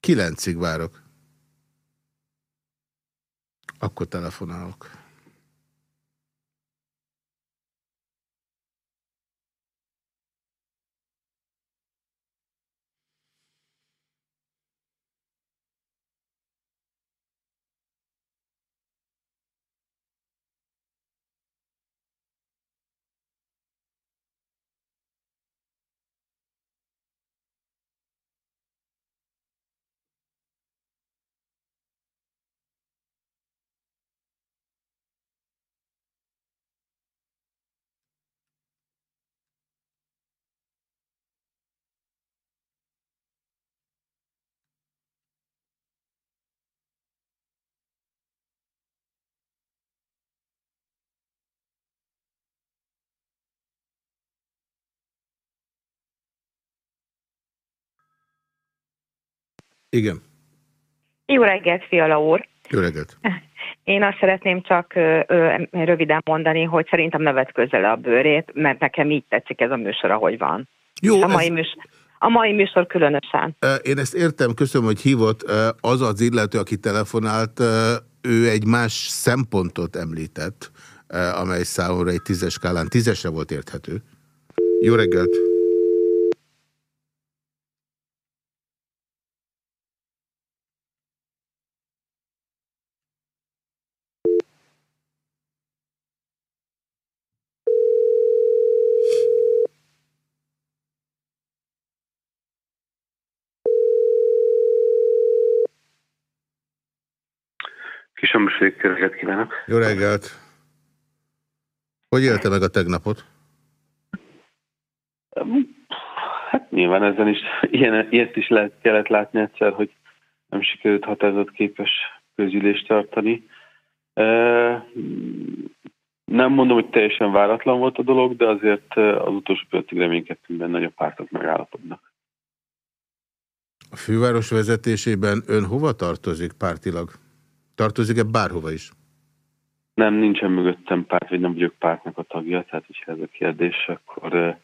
Speaker 3: Kilencig várok. Akkor telefonálok. Igen.
Speaker 15: Jó reggelt, Fiala úr!
Speaker 3: Jó reggelt!
Speaker 15: Én azt szeretném csak röviden mondani, hogy szerintem nevet közel a bőrét, mert nekem így tetszik ez a műsor, ahogy van.
Speaker 3: Jó,
Speaker 15: a mai, ez... műsor, a mai műsor különösen.
Speaker 3: Én ezt értem, köszönöm, hogy hívott. Az az illető, aki telefonált, ő egy más szempontot említett, amely számomra egy tízes skálán tízesre volt érthető. Jó reggelt!
Speaker 16: Kisamosvék, reggelt kívánok!
Speaker 3: Jó reggelt! Hogy élte meg a tegnapot?
Speaker 16: Hát nyilván ezen is, ilyen, ilyet is lehet, kellett látni egyszer, hogy nem sikerült határozott képes közülést tartani. Nem mondom, hogy teljesen váratlan volt a dolog, de azért az utolsó pillanatig reménykedtünk benne, hogy a pártok megállapodnak.
Speaker 3: A főváros vezetésében ön hova tartozik pártilag? Tartozik-e bárhova is?
Speaker 16: Nem, nincsen mögöttem párt, vagy nem vagyok pártnak a tagja, tehát hogyha ez a kérdés, akkor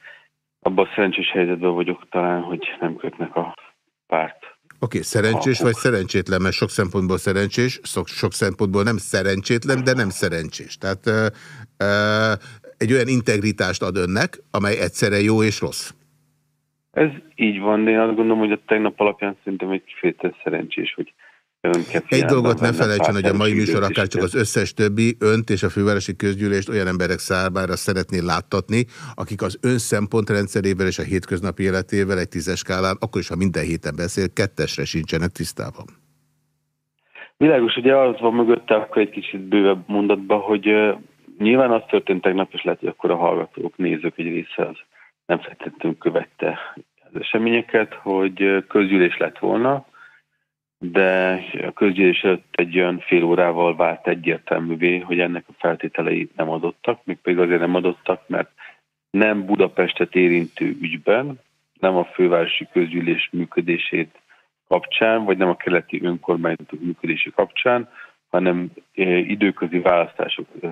Speaker 16: abban a szerencsés helyzetben vagyok talán, hogy nem kötnek a párt. Oké,
Speaker 3: okay, szerencsés vagy szerencsétlen, mert sok szempontból szerencsés, sok, sok szempontból nem szerencsétlen, de nem szerencsés. Tehát uh, uh, egy olyan integritást ad önnek, amely egyszerre jó és rossz.
Speaker 16: Ez így van, de én azt gondolom, hogy a tegnap alapján szerintem egy kifejezetten szerencsés, hogy
Speaker 3: egy dolgot ne felejtsen, hogy a mai műsor akár csak az összes többi önt és a fővárosi közgyűlést olyan emberek számára szeretné láttatni, akik az ön szempontrendszerével és a hétköznapi életével egy tízes skálán, akkor is, ha minden héten beszél, kettesre sincsenek tisztában.
Speaker 16: Világos, ugye az van mögötte akkor egy kicsit bővebb mondatba, hogy uh, nyilván az történt tegnap, és lehet, hogy akkor a hallgatók, nézők egy része az nem feltétlenül követte az eseményeket, hogy közgyűlés lett volna, de a közgyűlés előtt egy olyan fél órával vált egyértelművé, hogy ennek a feltételei nem adottak, még pedig azért nem adottak, mert nem Budapestet érintő ügyben, nem a fővárosi közgyűlés működését kapcsán, vagy nem a keleti önkormányzatok működési kapcsán, hanem e, időközi választások e,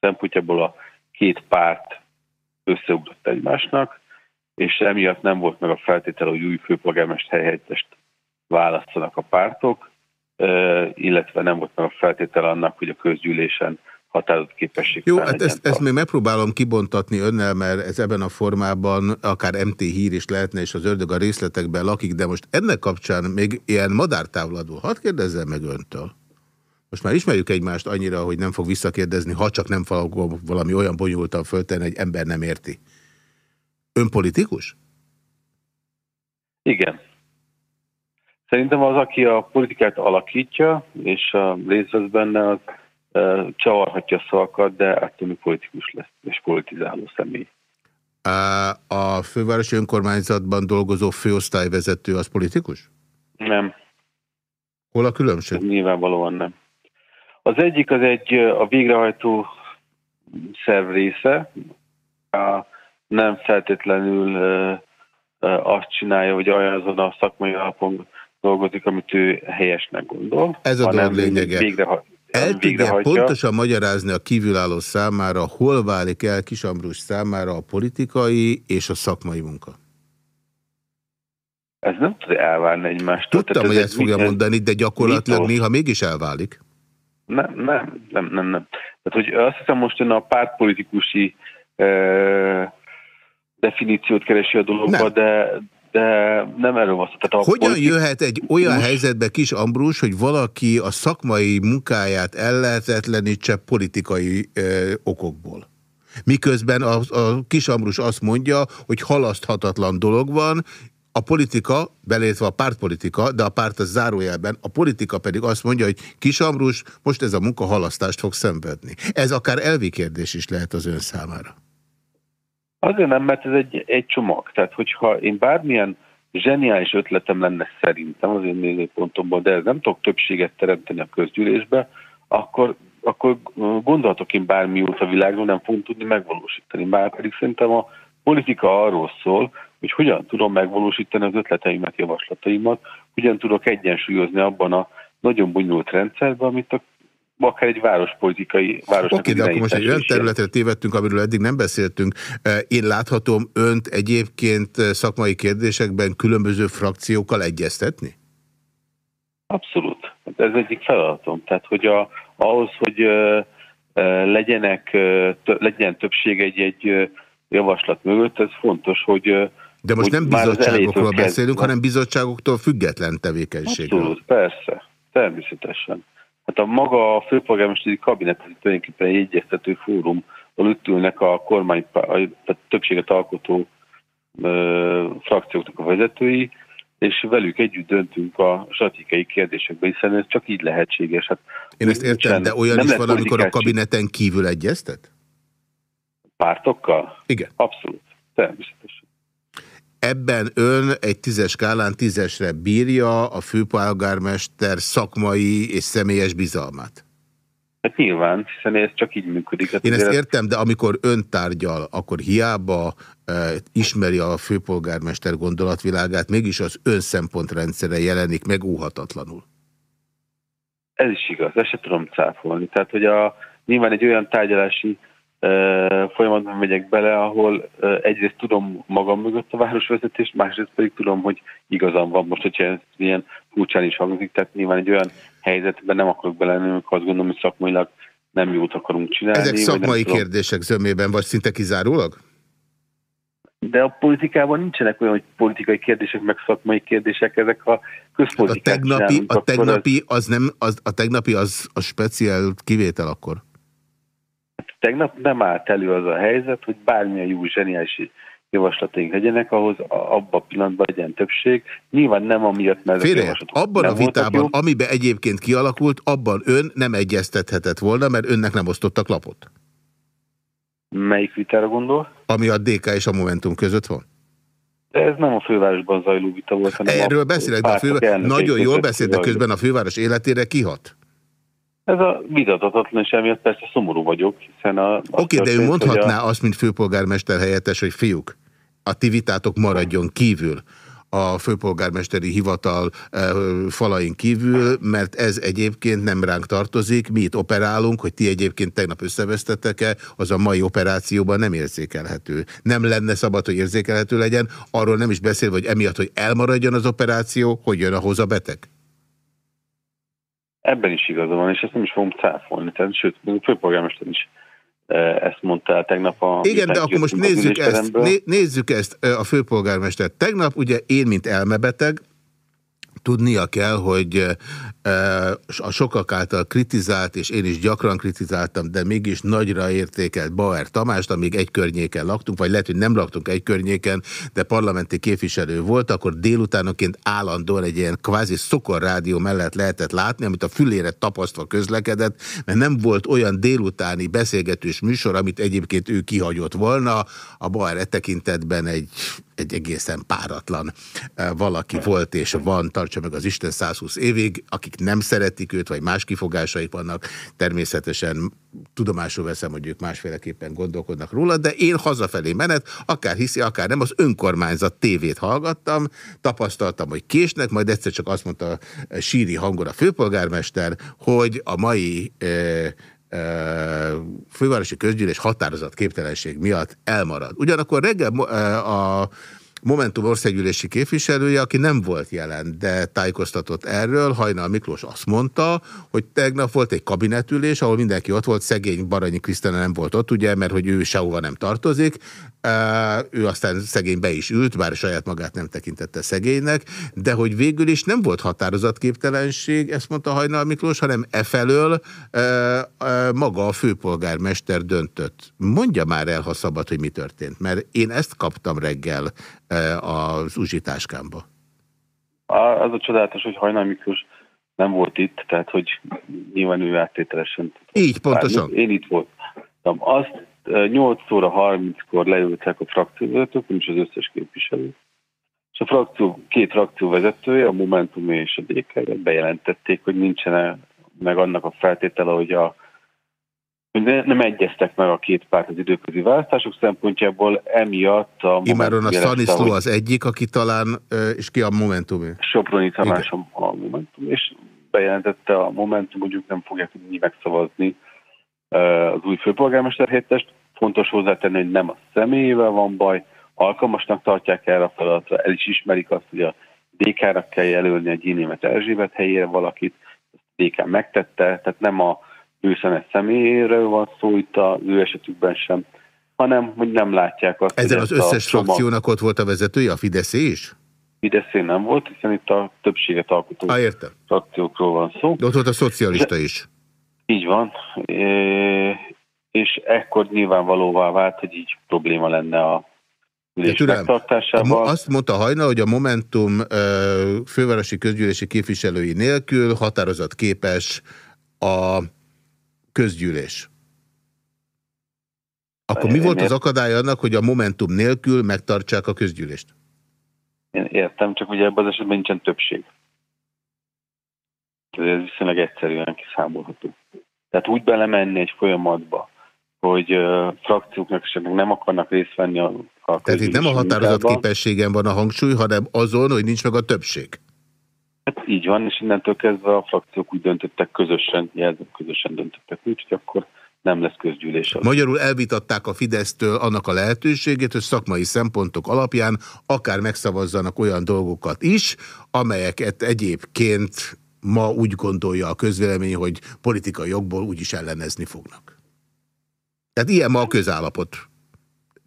Speaker 16: szempontjából a két párt összeugrott egymásnak, és emiatt nem volt meg a feltétel, hogy új főpolgármester helyettest választanak a pártok, illetve nem volt meg a feltétel annak, hogy a közgyűlésen határozott képesség.
Speaker 3: Jó, hát ezt, ezt még megpróbálom kibontatni önnel, mert ez ebben a formában akár MT hír is lehetne, és az ördög a részletekben lakik, de most ennek kapcsán még ilyen madártávlatból. Hadd kérdezzem meg öntől. Most már ismerjük egymást annyira, hogy nem fog visszakérdezni, ha csak nem fogok valami olyan bonyolultan föltenni, hogy ember nem érti. Ön politikus?
Speaker 16: Igen. Szerintem az, aki a politikát alakítja, és részt vesz benne, az csavarhatja a szavakat, de attól politikus lesz, és politizáló személy.
Speaker 3: A fővárosi önkormányzatban dolgozó főosztályvezető az politikus?
Speaker 16: Nem.
Speaker 3: Hol a különbség?
Speaker 16: Nyilvánvalóan nem. Az egyik az egy a végrehajtó szerv része, a, nem feltétlenül azt csinálja, hogy azon a szakmai alapon dolgozik, amit ő helyesnek gondol.
Speaker 3: Ez a dolog lényege. Végreha el tudja pontosan magyarázni a kívülálló számára, hol válik el Kisambrus számára a politikai és a szakmai munka?
Speaker 16: Ez nem tud elválni egymástól.
Speaker 3: Tudtam, hogy ezt fogja mondani, de gyakorlatilag néha mégis elválik.
Speaker 16: Nem, nem, nem, nem. nem. Tehát, hogy azt hiszem most ön a pártpolitikusi eh, definíciót keresi a dologba, de, de nem erről van szó.
Speaker 3: Tehát Hogyan politik... jöhet egy olyan Most... helyzetbe Kis Ambrus, hogy valaki a szakmai munkáját ellehetetlenítse politikai ö, okokból? Miközben a, a Kis Ambrus azt mondja, hogy halaszthatatlan dolog van, a politika, belétve a pártpolitika, de a párt az zárójelben, a politika pedig azt mondja, hogy Kis Ambrus, most ez a munka halasztást fog szenvedni. Ez akár elvi kérdés is lehet az ön számára.
Speaker 16: Azért nem, mert ez egy, egy csomag. Tehát, hogyha én bármilyen zseniális ötletem lenne szerintem az én nézőpontomban, de ez nem tudok többséget teremteni a közgyűlésbe, akkor, akkor gondolhatok én bármi út a világról, nem fogom tudni megvalósítani. Már pedig szerintem a politika arról szól, hogy hogyan tudom megvalósítani az ötleteimet, javaslataimat, hogyan tudok egyensúlyozni abban a nagyon bonyolult rendszerben, amit a akár egy várospolitikai város.
Speaker 3: Oké, de akkor most egy olyan területre tévedtünk, amiről eddig nem beszéltünk. Én láthatom önt egyébként szakmai kérdésekben különböző frakciókkal egyeztetni?
Speaker 16: Abszolút. Ez egyik feladatom. Tehát, hogy a, ahhoz, hogy legyenek, legyen többség egy-egy javaslat mögött, ez fontos, hogy
Speaker 3: de most nem bizottságokról beszélünk, hanem bizottságoktól független tevékenységről.
Speaker 16: Abszolút, persze, természetesen. Hát a maga a főpolgármesteri kabinet tulajdonképpen egy egyeztető fórum, ahol itt ülnek a kormány, tehát többséget alkotó ö, frakcióknak a vezetői, és velük együtt döntünk a stratégiai kérdésekben, hiszen ez csak így lehetséges. Hát,
Speaker 3: Én ezt értem, de olyan is van, amikor a kabineten kívül egyeztet?
Speaker 16: Pártokkal?
Speaker 3: Igen.
Speaker 16: Abszolút, természetesen.
Speaker 3: Ebben ön egy tízes skálán tízesre bírja a főpolgármester szakmai és személyes bizalmát?
Speaker 16: Hát nyilván, hiszen ez csak így működik. Hát
Speaker 3: Én ezt értem, de amikor ön tárgyal, akkor hiába e, ismeri a főpolgármester gondolatvilágát, mégis az ön szempontrendszere jelenik meg óhatatlanul.
Speaker 16: Ez is igaz, ezt se tudom cáfolni. Tehát, hogy a, nyilván egy olyan tárgyalási folyamatban megyek bele, ahol egyrészt tudom magam mögött a városvezetést, másrészt pedig tudom, hogy igazam van most, hogyha ez ilyen furcsán is hangzik, tehát nyilván egy olyan helyzetben nem akarok belemenni, amikor azt gondolom, hogy szakmailag nem jót akarunk csinálni.
Speaker 3: Ezek szakmai kérdések zömében, vagy szinte kizárólag?
Speaker 16: De a politikában nincsenek olyan, hogy politikai kérdések, meg szakmai kérdések, ezek a közpolitikák.
Speaker 3: A tegnapi, a tegnapi az, nem, az, a tegnapi az a speciál kivétel akkor?
Speaker 16: Tegnap nem állt elő az a helyzet, hogy bármilyen jó zseniális javaslataink legyenek, ahhoz abban a pillanatban legyen többség. Nyilván nem amiatt, mert...
Speaker 3: Félre, abban a vitában, amiben egyébként kialakult, abban ön nem egyeztethetett volna, mert önnek nem osztottak lapot.
Speaker 16: Melyik vitára gondol?
Speaker 3: Ami a DK és a Momentum között van.
Speaker 16: De ez nem a fővárosban zajló vita volt, hanem
Speaker 3: Erről beszélek, de a főváros... nagyon jól beszél, de közben a főváros életére kihat.
Speaker 16: Ez a vitathatatlan, és emiatt persze szomorú vagyok, hiszen a...
Speaker 3: Oké, okay, de ő mondhatná a... azt, mint főpolgármester helyettes, hogy fiúk, a ti vitátok maradjon kívül. a főpolgármesteri hivatal falain kívül, mert ez egyébként nem ránk tartozik, mi itt operálunk, hogy ti egyébként tegnap összevesztettek-e, az a mai operációban nem érzékelhető. Nem lenne szabad, hogy érzékelhető legyen, arról nem is beszél, hogy emiatt, hogy elmaradjon az operáció, hogy jön ahhoz a beteg?
Speaker 16: Ebben is igaza van, és ezt nem is fogom cáfolni. Tehát, sőt, a főpolgármester is ezt mondta tegnap a...
Speaker 3: Igen, de akkor most nézzük ezt, nézzük ezt a főpolgármester. Tegnap ugye én, mint elmebeteg, tudnia kell, hogy a sokak által kritizált, és én is gyakran kritizáltam, de mégis nagyra értékelt Bauer Tamást, amíg egy környéken laktunk, vagy lehet, hogy nem laktunk egy környéken, de parlamenti képviselő volt, akkor délutánoként állandóan egy ilyen kvázi szokorrádió mellett lehetett látni, amit a fülére tapasztva közlekedett, mert nem volt olyan délutáni beszélgetős műsor, amit egyébként ő kihagyott volna. A Bauer e tekintetben egy egy egészen páratlan valaki volt és van, tartsa meg az Isten 120 évig, akik nem szeretik őt, vagy más kifogásaik vannak, természetesen tudomásul veszem, hogy ők másféleképpen gondolkodnak róla, de én hazafelé menet, akár hiszi, akár nem, az önkormányzat tévét hallgattam, tapasztaltam, hogy késnek, majd egyszer csak azt mondta síri hangon a főpolgármester, hogy a mai e, fővárosi közgyűlés határozat képtelenség miatt elmarad. Ugyanakkor reggel a Momentum országgyűlési képviselője, aki nem volt jelen, de tájékoztatott erről, Hajnal Miklós azt mondta, hogy tegnap volt egy kabinetülés, ahol mindenki ott volt, szegény Baranyi Krisztina nem volt ott, ugye, mert hogy ő sehova nem tartozik, ő aztán szegény be is ült, bár saját magát nem tekintette szegénynek, de hogy végül is nem volt határozatképtelenség, ezt mondta Hajnal Miklós, hanem e felől maga a főpolgármester döntött. Mondja már el, ha szabad, hogy mi történt, mert én ezt kaptam reggel az Uzsi táskámba.
Speaker 16: Az a csodálatos, hogy Hajnal Miklós nem volt itt, tehát hogy nyilván ő áttételesen.
Speaker 3: Így, pontosan.
Speaker 16: Én itt voltam. Azt 8 óra 30-kor leültek a frakcióvezetők, nincs az összes képviselő. És a frakció, két frakció vezetője, a Momentum és a DK bejelentették, hogy nincsen meg annak a feltétele, hogy a hogy nem egyeztek meg a két párt az időközi választások szempontjából, emiatt a...
Speaker 3: Imáron a Staniszló az egyik, aki talán, és ki a Momentum?
Speaker 16: Soproni Tamás a Momentum, és bejelentette a Momentum, hogy ők nem fogják tudni megszavazni az új főpolgármester helyettest. Fontos hozzátenni, hogy nem a személyével van baj, alkalmasnak tartják erre a feladatra, el is ismerik azt, hogy a DK-nak kell jelölni a Gyénémet Erzsébet helyére valakit, ezt a DK megtette, tehát nem a őszenes személyéről van szó itt az ő esetükben sem, hanem hogy nem látják azt.
Speaker 3: Ezen az összes frakciónak ott volt a vezetője, a Fidesz is?
Speaker 16: Fidesz nem volt, hiszen itt a többséget alkotó
Speaker 3: értem.
Speaker 16: frakciókról van szó.
Speaker 3: De ott volt a szocialista is.
Speaker 16: Így van, és ekkor nyilvánvalóvá vált, hogy így probléma lenne a ülés megtartásával.
Speaker 3: Azt mondta Hajna, hogy a Momentum fővárosi közgyűlési képviselői nélkül határozat képes a közgyűlés. Akkor mi volt az akadály annak, hogy a Momentum nélkül megtartsák a közgyűlést?
Speaker 16: Én értem, csak ugye ebben az esetben nincsen többség. Ez viszonylag egyszerűen kiszámolható. Tehát úgy belemenni egy folyamatba, hogy uh, frakcióknak esetleg nem akarnak részt venni a, a
Speaker 3: Tehát itt nem a határozat képességen van a hangsúly, hanem azon, hogy nincs meg a többség.
Speaker 16: Hát így van, és innentől kezdve a frakciók úgy döntöttek közösen, jelzem, közösen döntöttek úgy, hogy akkor nem lesz közgyűlés.
Speaker 3: Magyarul elvitatták a Fidesztől annak a lehetőségét, hogy szakmai szempontok alapján akár megszavazzanak olyan dolgokat is, amelyeket egyébként ma úgy gondolja a közvélemény, hogy politikai jogból úgyis ellenezni fognak. Tehát ilyen ma a közállapot.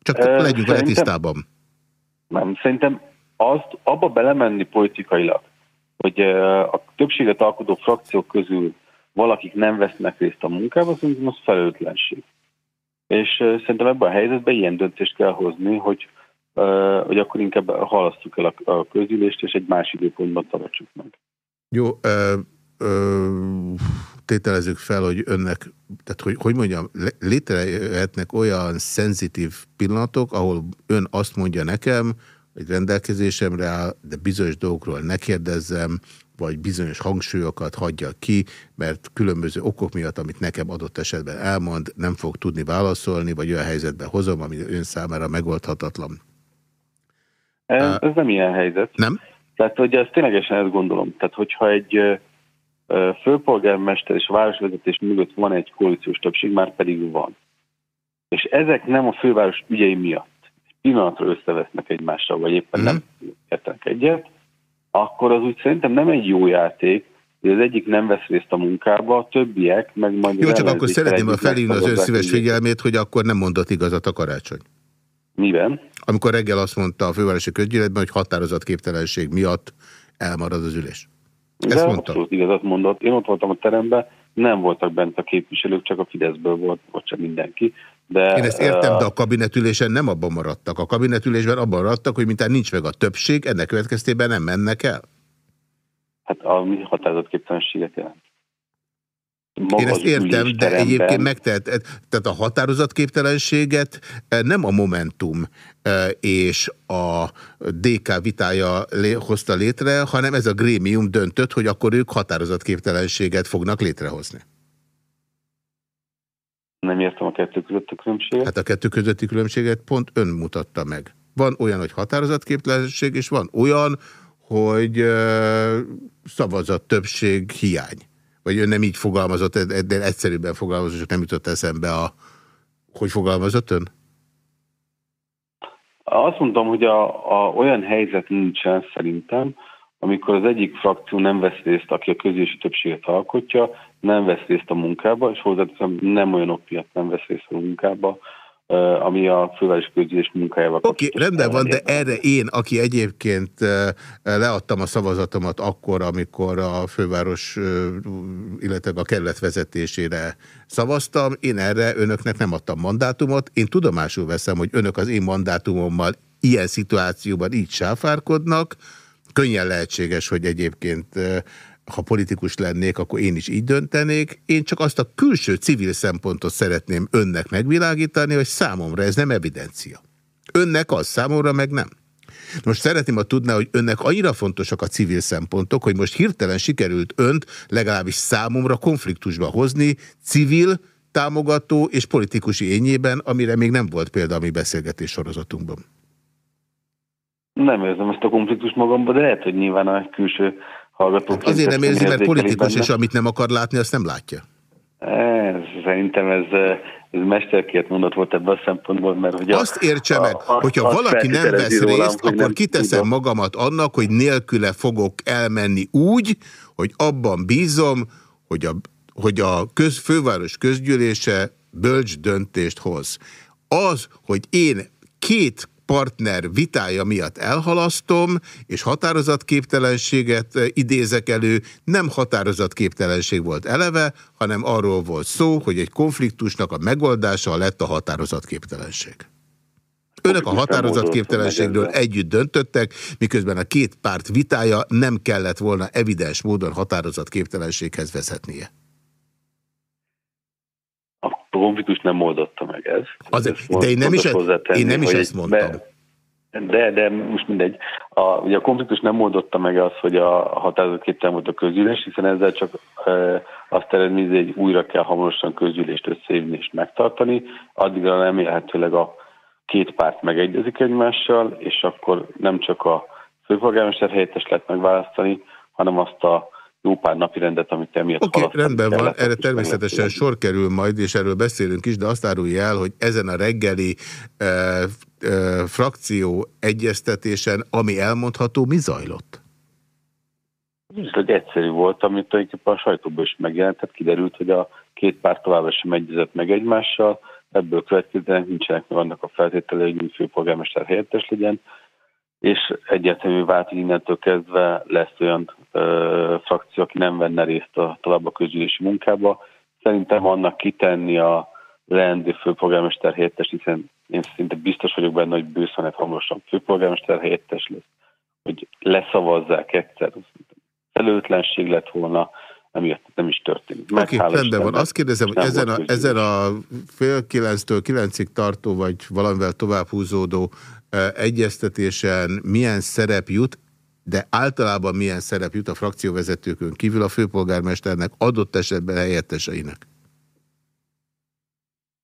Speaker 3: Csak e, legyünk vele tisztában.
Speaker 16: Nem, szerintem azt abba belemenni politikailag, hogy a többséget alkotó frakciók közül valakik nem vesznek részt a munkában, szerintem az felelőtlenség. És szerintem ebben a helyzetben ilyen döntést kell hozni, hogy, hogy akkor inkább halasszuk el a közülést, és egy más időpontban tartsuk meg.
Speaker 3: Jó, ö, ö, tételezzük fel, hogy önnek, tehát hogy, hogy mondjam, létrejöhetnek olyan szenzitív pillanatok, ahol ön azt mondja nekem, hogy rendelkezésemre áll, de bizonyos dolgokról ne kérdezzem, vagy bizonyos hangsúlyokat hagyja ki, mert különböző okok miatt, amit nekem adott esetben elmond, nem fog tudni válaszolni, vagy olyan helyzetben hozom, ami ön számára megoldhatatlan.
Speaker 16: Ez, ez nem ilyen helyzet.
Speaker 3: Nem?
Speaker 16: Tehát, hogy ezt ténylegesen ezt gondolom. Tehát, hogyha egy főpolgármester és városvezetés mögött van egy koalíciós többség, már pedig van. És ezek nem a főváros ügyei miatt pillanatra összevesznek egymással, vagy éppen mm. nem értenek egyet, akkor az úgy szerintem nem egy jó játék, hogy az egyik nem vesz részt a munkába, a többiek meg majd...
Speaker 3: Jó, csak akkor szeretném a felhívni az ön szíves figyelmét, hogy akkor nem mondott igazat a karácsony.
Speaker 16: Miben?
Speaker 3: Amikor reggel azt mondta a fővárosi közgyűlésben, hogy határozatképtelenség miatt elmarad az ülés.
Speaker 16: Ezt De mondta. abszolút igazat mondott. Én ott voltam a teremben, nem voltak bent a képviselők, csak a Fideszből volt, vagy csak mindenki. De,
Speaker 3: Én ezt értem, de a kabinetülésen nem abban maradtak. A kabinetülésben abban maradtak, hogy mintán nincs meg a többség, ennek következtében nem mennek el.
Speaker 16: Hát a mi határozatképtelenséget jelent.
Speaker 3: Maga Én ezt értem, de egyébként megtehet, tehát a határozatképtelenséget eh, nem a Momentum eh, és a DK vitája hozta létre, hanem ez a grémium döntött, hogy akkor ők határozatképtelenséget fognak létrehozni.
Speaker 16: Nem értem kettő közötti különbséget.
Speaker 3: Hát a kettő közötti különbséget pont ön mutatta meg. Van olyan, hogy határozatképtelenség, és van olyan, hogy uh, szavazat többség hiány. Vagy ön nem így fogalmazott, de egyszerűbben fogalmazott, csak nem jutott eszembe a... Hogy fogalmazott ön?
Speaker 16: Azt mondtam, hogy a, a, olyan helyzet nincsen szerintem, amikor az egyik frakció nem vesz részt, aki a közési többséget alkotja, nem vesz részt a munkába, és hozzáteszem, nem olyan ok miatt nem vesz részt a munkába, ami a főváros közgyűlés munkájával
Speaker 3: Oké, okay, rendben van, de erre én, aki egyébként leadtam a szavazatomat akkor, amikor a főváros, illetve a kerület vezetésére szavaztam, én erre önöknek nem adtam mandátumot. Én tudomásul veszem, hogy önök az én mandátumommal ilyen szituációban így sáfárkodnak. Könnyen lehetséges, hogy egyébként ha politikus lennék, akkor én is így döntenék. Én csak azt a külső civil szempontot szeretném önnek megvilágítani, hogy számomra ez nem evidencia. Önnek az, számomra meg nem. Most szeretném, ha tudná, hogy önnek annyira fontosak a civil szempontok, hogy most hirtelen sikerült önt legalábbis számomra konfliktusba hozni civil, támogató és politikusi ényében, amire még nem volt példa a mi beszélgetés sorozatunkban.
Speaker 16: Nem érzem ezt a konfliktust magamban, de lehet, hogy nyilván a külső hallgatók.
Speaker 3: Hát azért nem érzi, mert politikus, és amit nem akar látni, azt nem látja.
Speaker 16: Ez, szerintem ez, ez mesterkért mondott volt ebben a szempontból, mert hogy
Speaker 3: Azt értse meg, a, hogyha a, valaki nem vesz rólam, részt, akkor nem kiteszem tudom. magamat annak, hogy nélküle fogok elmenni úgy, hogy abban bízom, hogy a, hogy a köz, főváros közgyűlése bölcs döntést hoz. Az, hogy én két partner vitája miatt elhalasztom, és határozatképtelenséget eh, idézek elő, nem határozatképtelenség volt eleve, hanem arról volt szó, hogy egy konfliktusnak a megoldása lett a határozatképtelenség. Önök a határozatképtelenségről együtt döntöttek, miközben a két párt vitája nem kellett volna evidens módon határozatképtelenséghez vezetnie
Speaker 16: a konfliktus nem oldotta meg ez.
Speaker 3: Az, ez de én nem is, e- én nem is ezt mondtam.
Speaker 16: De, de most mindegy. A, ugye a konfliktus nem oldotta meg az, hogy a határozatképtelen volt a közgyűlés, hiszen ezzel csak e, azt eredményezi, hogy újra kell hamarosan közgyűlést összehívni és megtartani. Addigra remélhetőleg a két párt megegyezik egymással, és akkor nem csak a főpolgármester helyettes lehet megválasztani, hanem azt a jó pár napi rendet, amit emiatt
Speaker 3: Oké, okay, rendben van, erre természetesen sor kerül majd, és erről beszélünk is, de azt árulja el, hogy ezen a reggeli e, e, frakció egyeztetésen, ami elmondható, mi zajlott?
Speaker 16: hogy egyszerű volt, amit tulajdonképpen a sajtóban is megjelent, tehát kiderült, hogy a két párt továbbra sem egyezett meg egymással, ebből következően nincsenek meg annak a feltételei, hogy főpolgármester helyettes legyen, és egyértelmű vált, hogy innentől kezdve lesz olyan frakció, aki nem venne részt a, tovább a közgyűlési munkába. Szerintem annak kitenni a leendő főpolgármester helyettes, hiszen én szinte biztos vagyok benne, hogy bőszanet hamarosan főpolgármester helyettes lesz, hogy leszavazzák egyszer, felőtlenség lett volna, emiatt nem is történik.
Speaker 3: Oké, okay, rendben van. Azt kérdezem, hogy ezen a, ezen a fél kilenctől kilencig tartó, vagy valamivel tovább húzódó egyeztetésen milyen szerep jut, de általában milyen szerep jut a frakcióvezetőkön kívül a főpolgármesternek adott esetben helyetteseinek?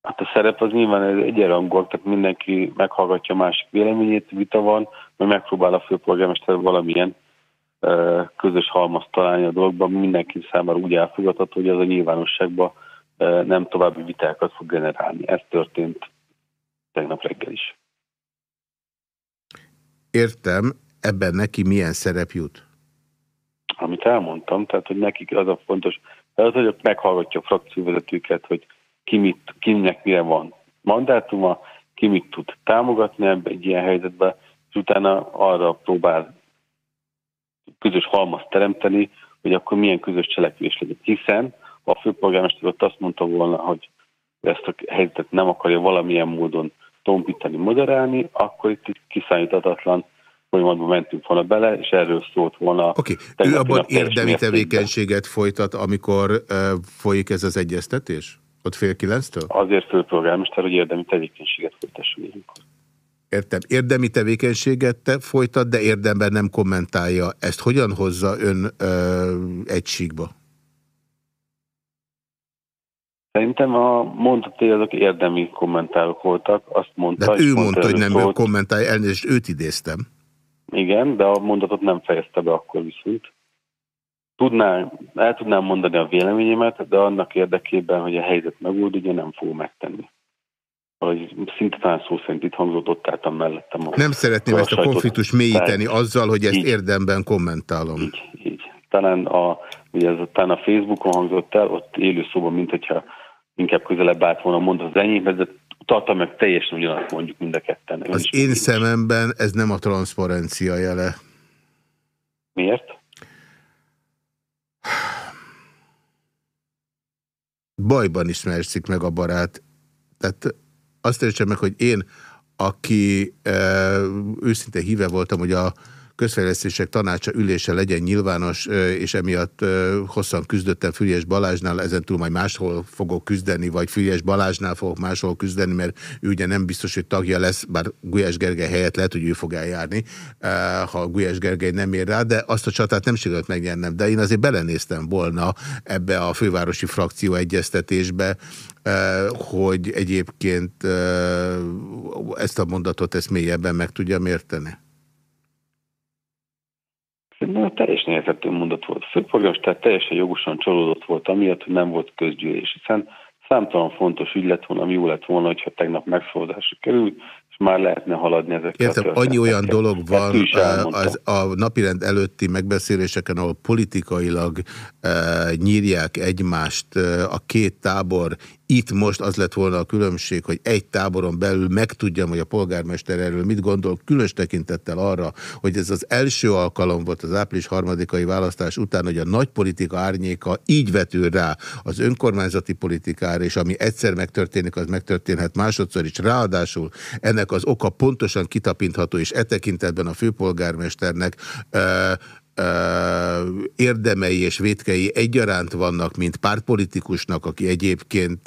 Speaker 16: Hát a szerep az nyilván egyenrangú, tehát mindenki meghallgatja másik véleményét, vita van, majd megpróbál a főpolgármester valamilyen közös halmaz találni a dologban, mindenki számára úgy elfogadható, hogy az a nyilvánosságban nem további vitákat fog generálni. Ez történt tegnap reggel is.
Speaker 3: Értem, ebben neki milyen szerep jut?
Speaker 16: Amit elmondtam, tehát hogy nekik az a fontos, az, hogy meghallgatja a frakcióvezetőket, hogy ki mit, kinek mire van mandátuma, ki mit tud támogatni ebbe egy ilyen helyzetbe, és utána arra próbál közös halmaz teremteni, hogy akkor milyen közös cselekvés legyen. Hiszen a főpolgármester ott azt mondta volna, hogy ezt a helyzetet nem akarja valamilyen módon tompítani, moderálni, akkor itt egy kiszállítatatlan folyamatban mentünk volna bele, és erről szólt volna.
Speaker 3: Oké, okay. ő abban érdemi tevékenységet folytat, amikor uh, folyik ez az egyeztetés? Ott fél kilenctől?
Speaker 16: Azért főpolgármester, hogy érdemi tevékenységet folytasson ilyenkor.
Speaker 3: Értem. Érdemi tevékenységet te folytat, de érdemben nem kommentálja. Ezt hogyan hozza ön ö, egységbe?
Speaker 16: Szerintem a mondatai azok érdemi kommentárok voltak. Azt mondta,
Speaker 3: de ő mondta, hogy nem szólt. kommentálja, elnézést őt idéztem.
Speaker 16: Igen, de a mondatot nem fejezte be akkor viszont. Tudná, el tudnám mondani a véleményemet, de annak érdekében, hogy a helyzet megoldódja, nem fogom megtenni vagy szinte talán szó szerint itt hangzott, ott álltam mellettem. A,
Speaker 3: Nem szeretném a ezt a konfliktus mélyíteni tehát, azzal, hogy ezt így, érdemben kommentálom.
Speaker 16: Így, így. Talán a, ugye ez talán a Facebookon hangzott el, ott élő szóban, mint hogyha inkább közelebb állt volna mondta az enyémhez, de meg teljesen ugyanazt mondjuk mind a ketten.
Speaker 3: Az én szememben ez nem a transzparencia jele.
Speaker 16: Miért?
Speaker 3: Bajban ismerszik meg a barát. Tehát azt értsem meg, hogy én, aki e, őszinte híve voltam, hogy a közfejlesztések tanácsa ülése legyen nyilvános, és emiatt hosszan küzdöttem Füriás Balázsnál, ezen túl majd máshol fogok küzdeni, vagy Füriás Balázsnál fogok máshol küzdeni, mert ő ugye nem biztos, hogy tagja lesz, bár Gulyás Gergely helyett lehet, hogy ő fog eljárni, ha Gulyás Gergely nem ér rá, de azt a csatát nem sikerült megnyernem. De én azért belenéztem volna ebbe a fővárosi frakció egyeztetésbe, hogy egyébként ezt a mondatot ezt mélyebben meg tudja mérteni.
Speaker 16: Szerintem teljesen érthető mondat volt. A tehát teljesen jogosan csalódott volt amiatt, hogy nem volt közgyűlés, hiszen számtalan fontos ügy lett volna, ami jó lett volna, hogyha tegnap megszavazásra került, és már lehetne haladni ezekkel
Speaker 3: Értem, annyi olyan dolog van az, a napirend előtti megbeszéléseken, ahol politikailag e, nyírják egymást e, a két tábor itt most az lett volna a különbség, hogy egy táboron belül megtudjam, hogy a polgármester erről mit gondol, különös tekintettel arra, hogy ez az első alkalom volt az április harmadikai választás után, hogy a nagy politika árnyéka így vetül rá az önkormányzati politikára, és ami egyszer megtörténik, az megtörténhet másodszor is. Ráadásul ennek az oka pontosan kitapintható, és e tekintetben a főpolgármesternek érdemei és vétkei egyaránt vannak, mint pártpolitikusnak, aki egyébként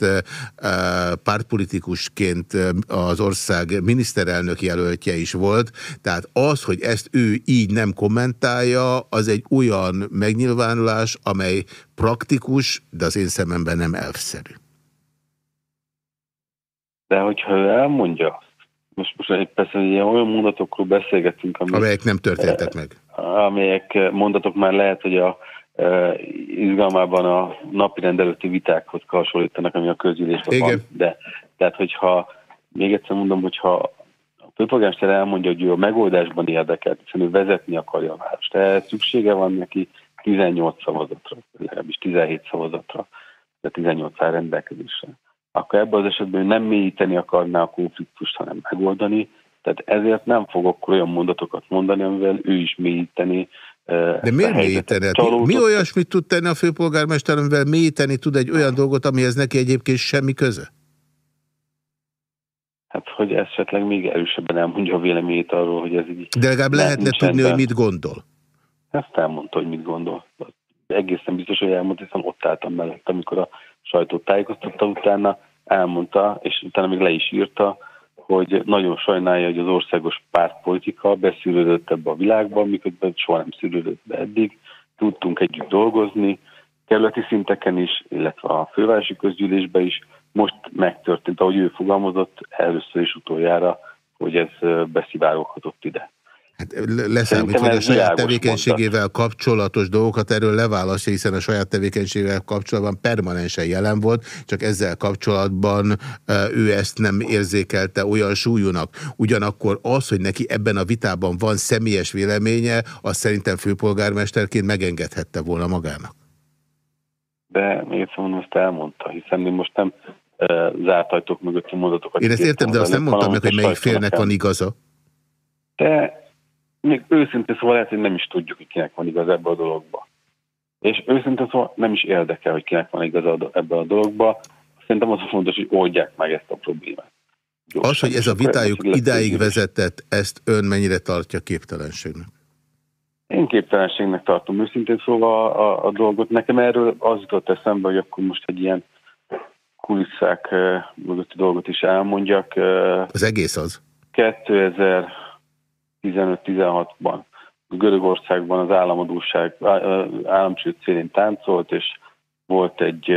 Speaker 3: pártpolitikusként az ország miniszterelnök jelöltje is volt. Tehát az, hogy ezt ő így nem kommentálja, az egy olyan megnyilvánulás, amely praktikus, de az én szememben nem elfszerű.
Speaker 16: De hogyha ő elmondja, most, most persze ilyen olyan mondatokról beszélgetünk,
Speaker 3: amik, amelyek nem történtek meg
Speaker 16: amelyek mondatok már lehet, hogy a e, izgalmában a napi rendelőtti vitákhoz hasonlítanak, ami a közgyűlésben van. De tehát, hogyha még egyszer mondom, hogyha a főpolgármester elmondja, hogy ő a megoldásban érdekelt, hiszen ő vezetni akarja a várost, tehát szüksége van neki 18 szavazatra, legalábbis 17 szavazatra, de 18 áll rendelkezésre. Akkor ebben az esetben nem mélyíteni akarná a konfliktust, hanem megoldani, tehát ezért nem fogok olyan mondatokat mondani, amivel ő is mélyíteni.
Speaker 3: De miért mélyíteni? Mi olyasmit tud tenni a főpolgármester, amivel mélyíteni tud egy olyan dolgot, amihez neki egyébként semmi köze?
Speaker 16: Hát, hogy esetleg még erősebben elmondja a véleményét arról, hogy ez így...
Speaker 3: De legalább lehetne tudni, hogy mit gondol.
Speaker 16: Ezt elmondta, hogy mit gondol. Egészen biztos, hogy elmondta, hiszen ott álltam mellett, amikor a sajtót tájékoztatta utána, elmondta, és utána még le is írta, hogy nagyon sajnálja, hogy az országos pártpolitika beszűrődött ebbe a világba, miközben soha nem szűrődött be eddig. Tudtunk együtt dolgozni, kerületi szinteken is, illetve a fővárosi közgyűlésbe is. Most megtörtént, ahogy ő fogalmazott, először is utoljára, hogy ez beszivároghatott ide.
Speaker 3: Hát leszámít, hogy a saját tevékenységével mondta. kapcsolatos dolgokat erről leválasztja, hiszen a saját tevékenységével kapcsolatban permanensen jelen volt, csak ezzel kapcsolatban ő ezt nem érzékelte olyan súlyúnak. Ugyanakkor az, hogy neki ebben a vitában van személyes véleménye, azt szerintem főpolgármesterként megengedhette volna magának.
Speaker 16: De még egyszer mondom, azt elmondta, hiszen mi most nem zárt ajtók mögötti mondatokat.
Speaker 3: Én ezt értem, de azt nem mondtam meg, hogy melyik félnek van igaza.
Speaker 16: De még őszintén szóval lehet, hogy nem is tudjuk, hogy kinek van igaz ebbe a dologba. És őszintén szóval nem is érdekel, hogy kinek van igaz ebbe a dologba. Szerintem az a fontos, hogy oldják meg ezt a problémát.
Speaker 3: Gyorsan. Az, hogy ez a vitájuk idáig vezetett, ezt ön mennyire tartja képtelenségnek?
Speaker 16: Én képtelenségnek tartom őszintén szóval a, a, a dolgot. Nekem erről az jutott eszembe, hogy akkor most egy ilyen kulisszák mögötti dolgot is elmondjak.
Speaker 3: Az egész az?
Speaker 16: 2015-16-ban Görögországban az államadóság államcsőd célén táncolt, és volt egy,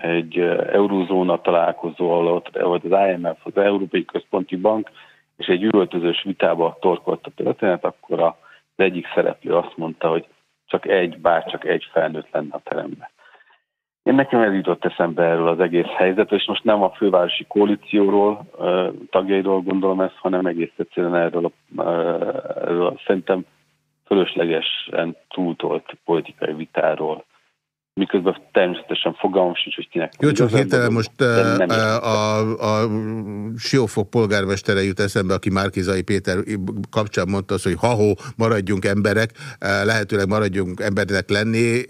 Speaker 16: egy eurózóna találkozó, ahol volt az IMF, az Európai Központi Bank, és egy üvöltözős vitába torkolt a történet, akkor az egyik szereplő azt mondta, hogy csak egy, bár csak egy felnőtt lenne a teremben. Én nekem ez jutott eszembe erről az egész helyzet, és most nem a fővárosi koalícióról, tagjairól gondolom ezt, hanem egész egyszerűen erről, a, erről a szerintem fölöslegesen túltolt politikai vitáról miközben természetesen fogalmam sincs, hogy kinek.
Speaker 3: Jó, csak hirtelen most a, a, a Siófok polgármestere jut eszembe, aki Márkizai Péter kapcsán mondta azt, hogy ha-ho, maradjunk emberek, lehetőleg maradjunk embernek lenni,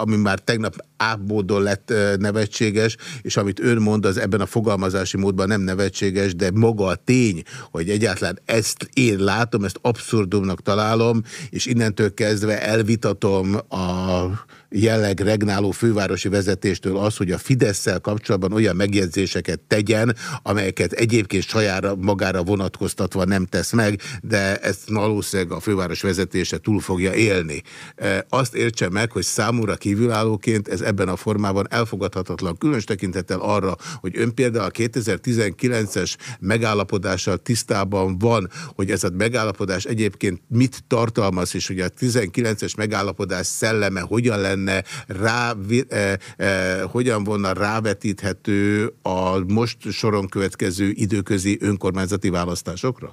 Speaker 3: ami már tegnap ábódon lett nevetséges, és amit ön mond, az ebben a fogalmazási módban nem nevetséges, de maga a tény, hogy egyáltalán ezt én látom, ezt abszurdumnak találom, és innentől kezdve elvitatom a jelleg regnáló fővárosi vezetéstől az, hogy a fidesz kapcsolatban olyan megjegyzéseket tegyen, amelyeket egyébként sajára magára vonatkoztatva nem tesz meg, de ezt valószínűleg a főváros vezetése túl fogja élni. E, azt értse meg, hogy számúra kívülállóként ez ebben a formában elfogadhatatlan, különös tekintettel arra, hogy ön például a 2019-es megállapodással tisztában van, hogy ez a megállapodás egyébként mit tartalmaz, és hogy a 19-es megállapodás szelleme hogyan lenne rá, e, e, hogyan volna rávetíthető a most soron következő időközi önkormányzati választásokra?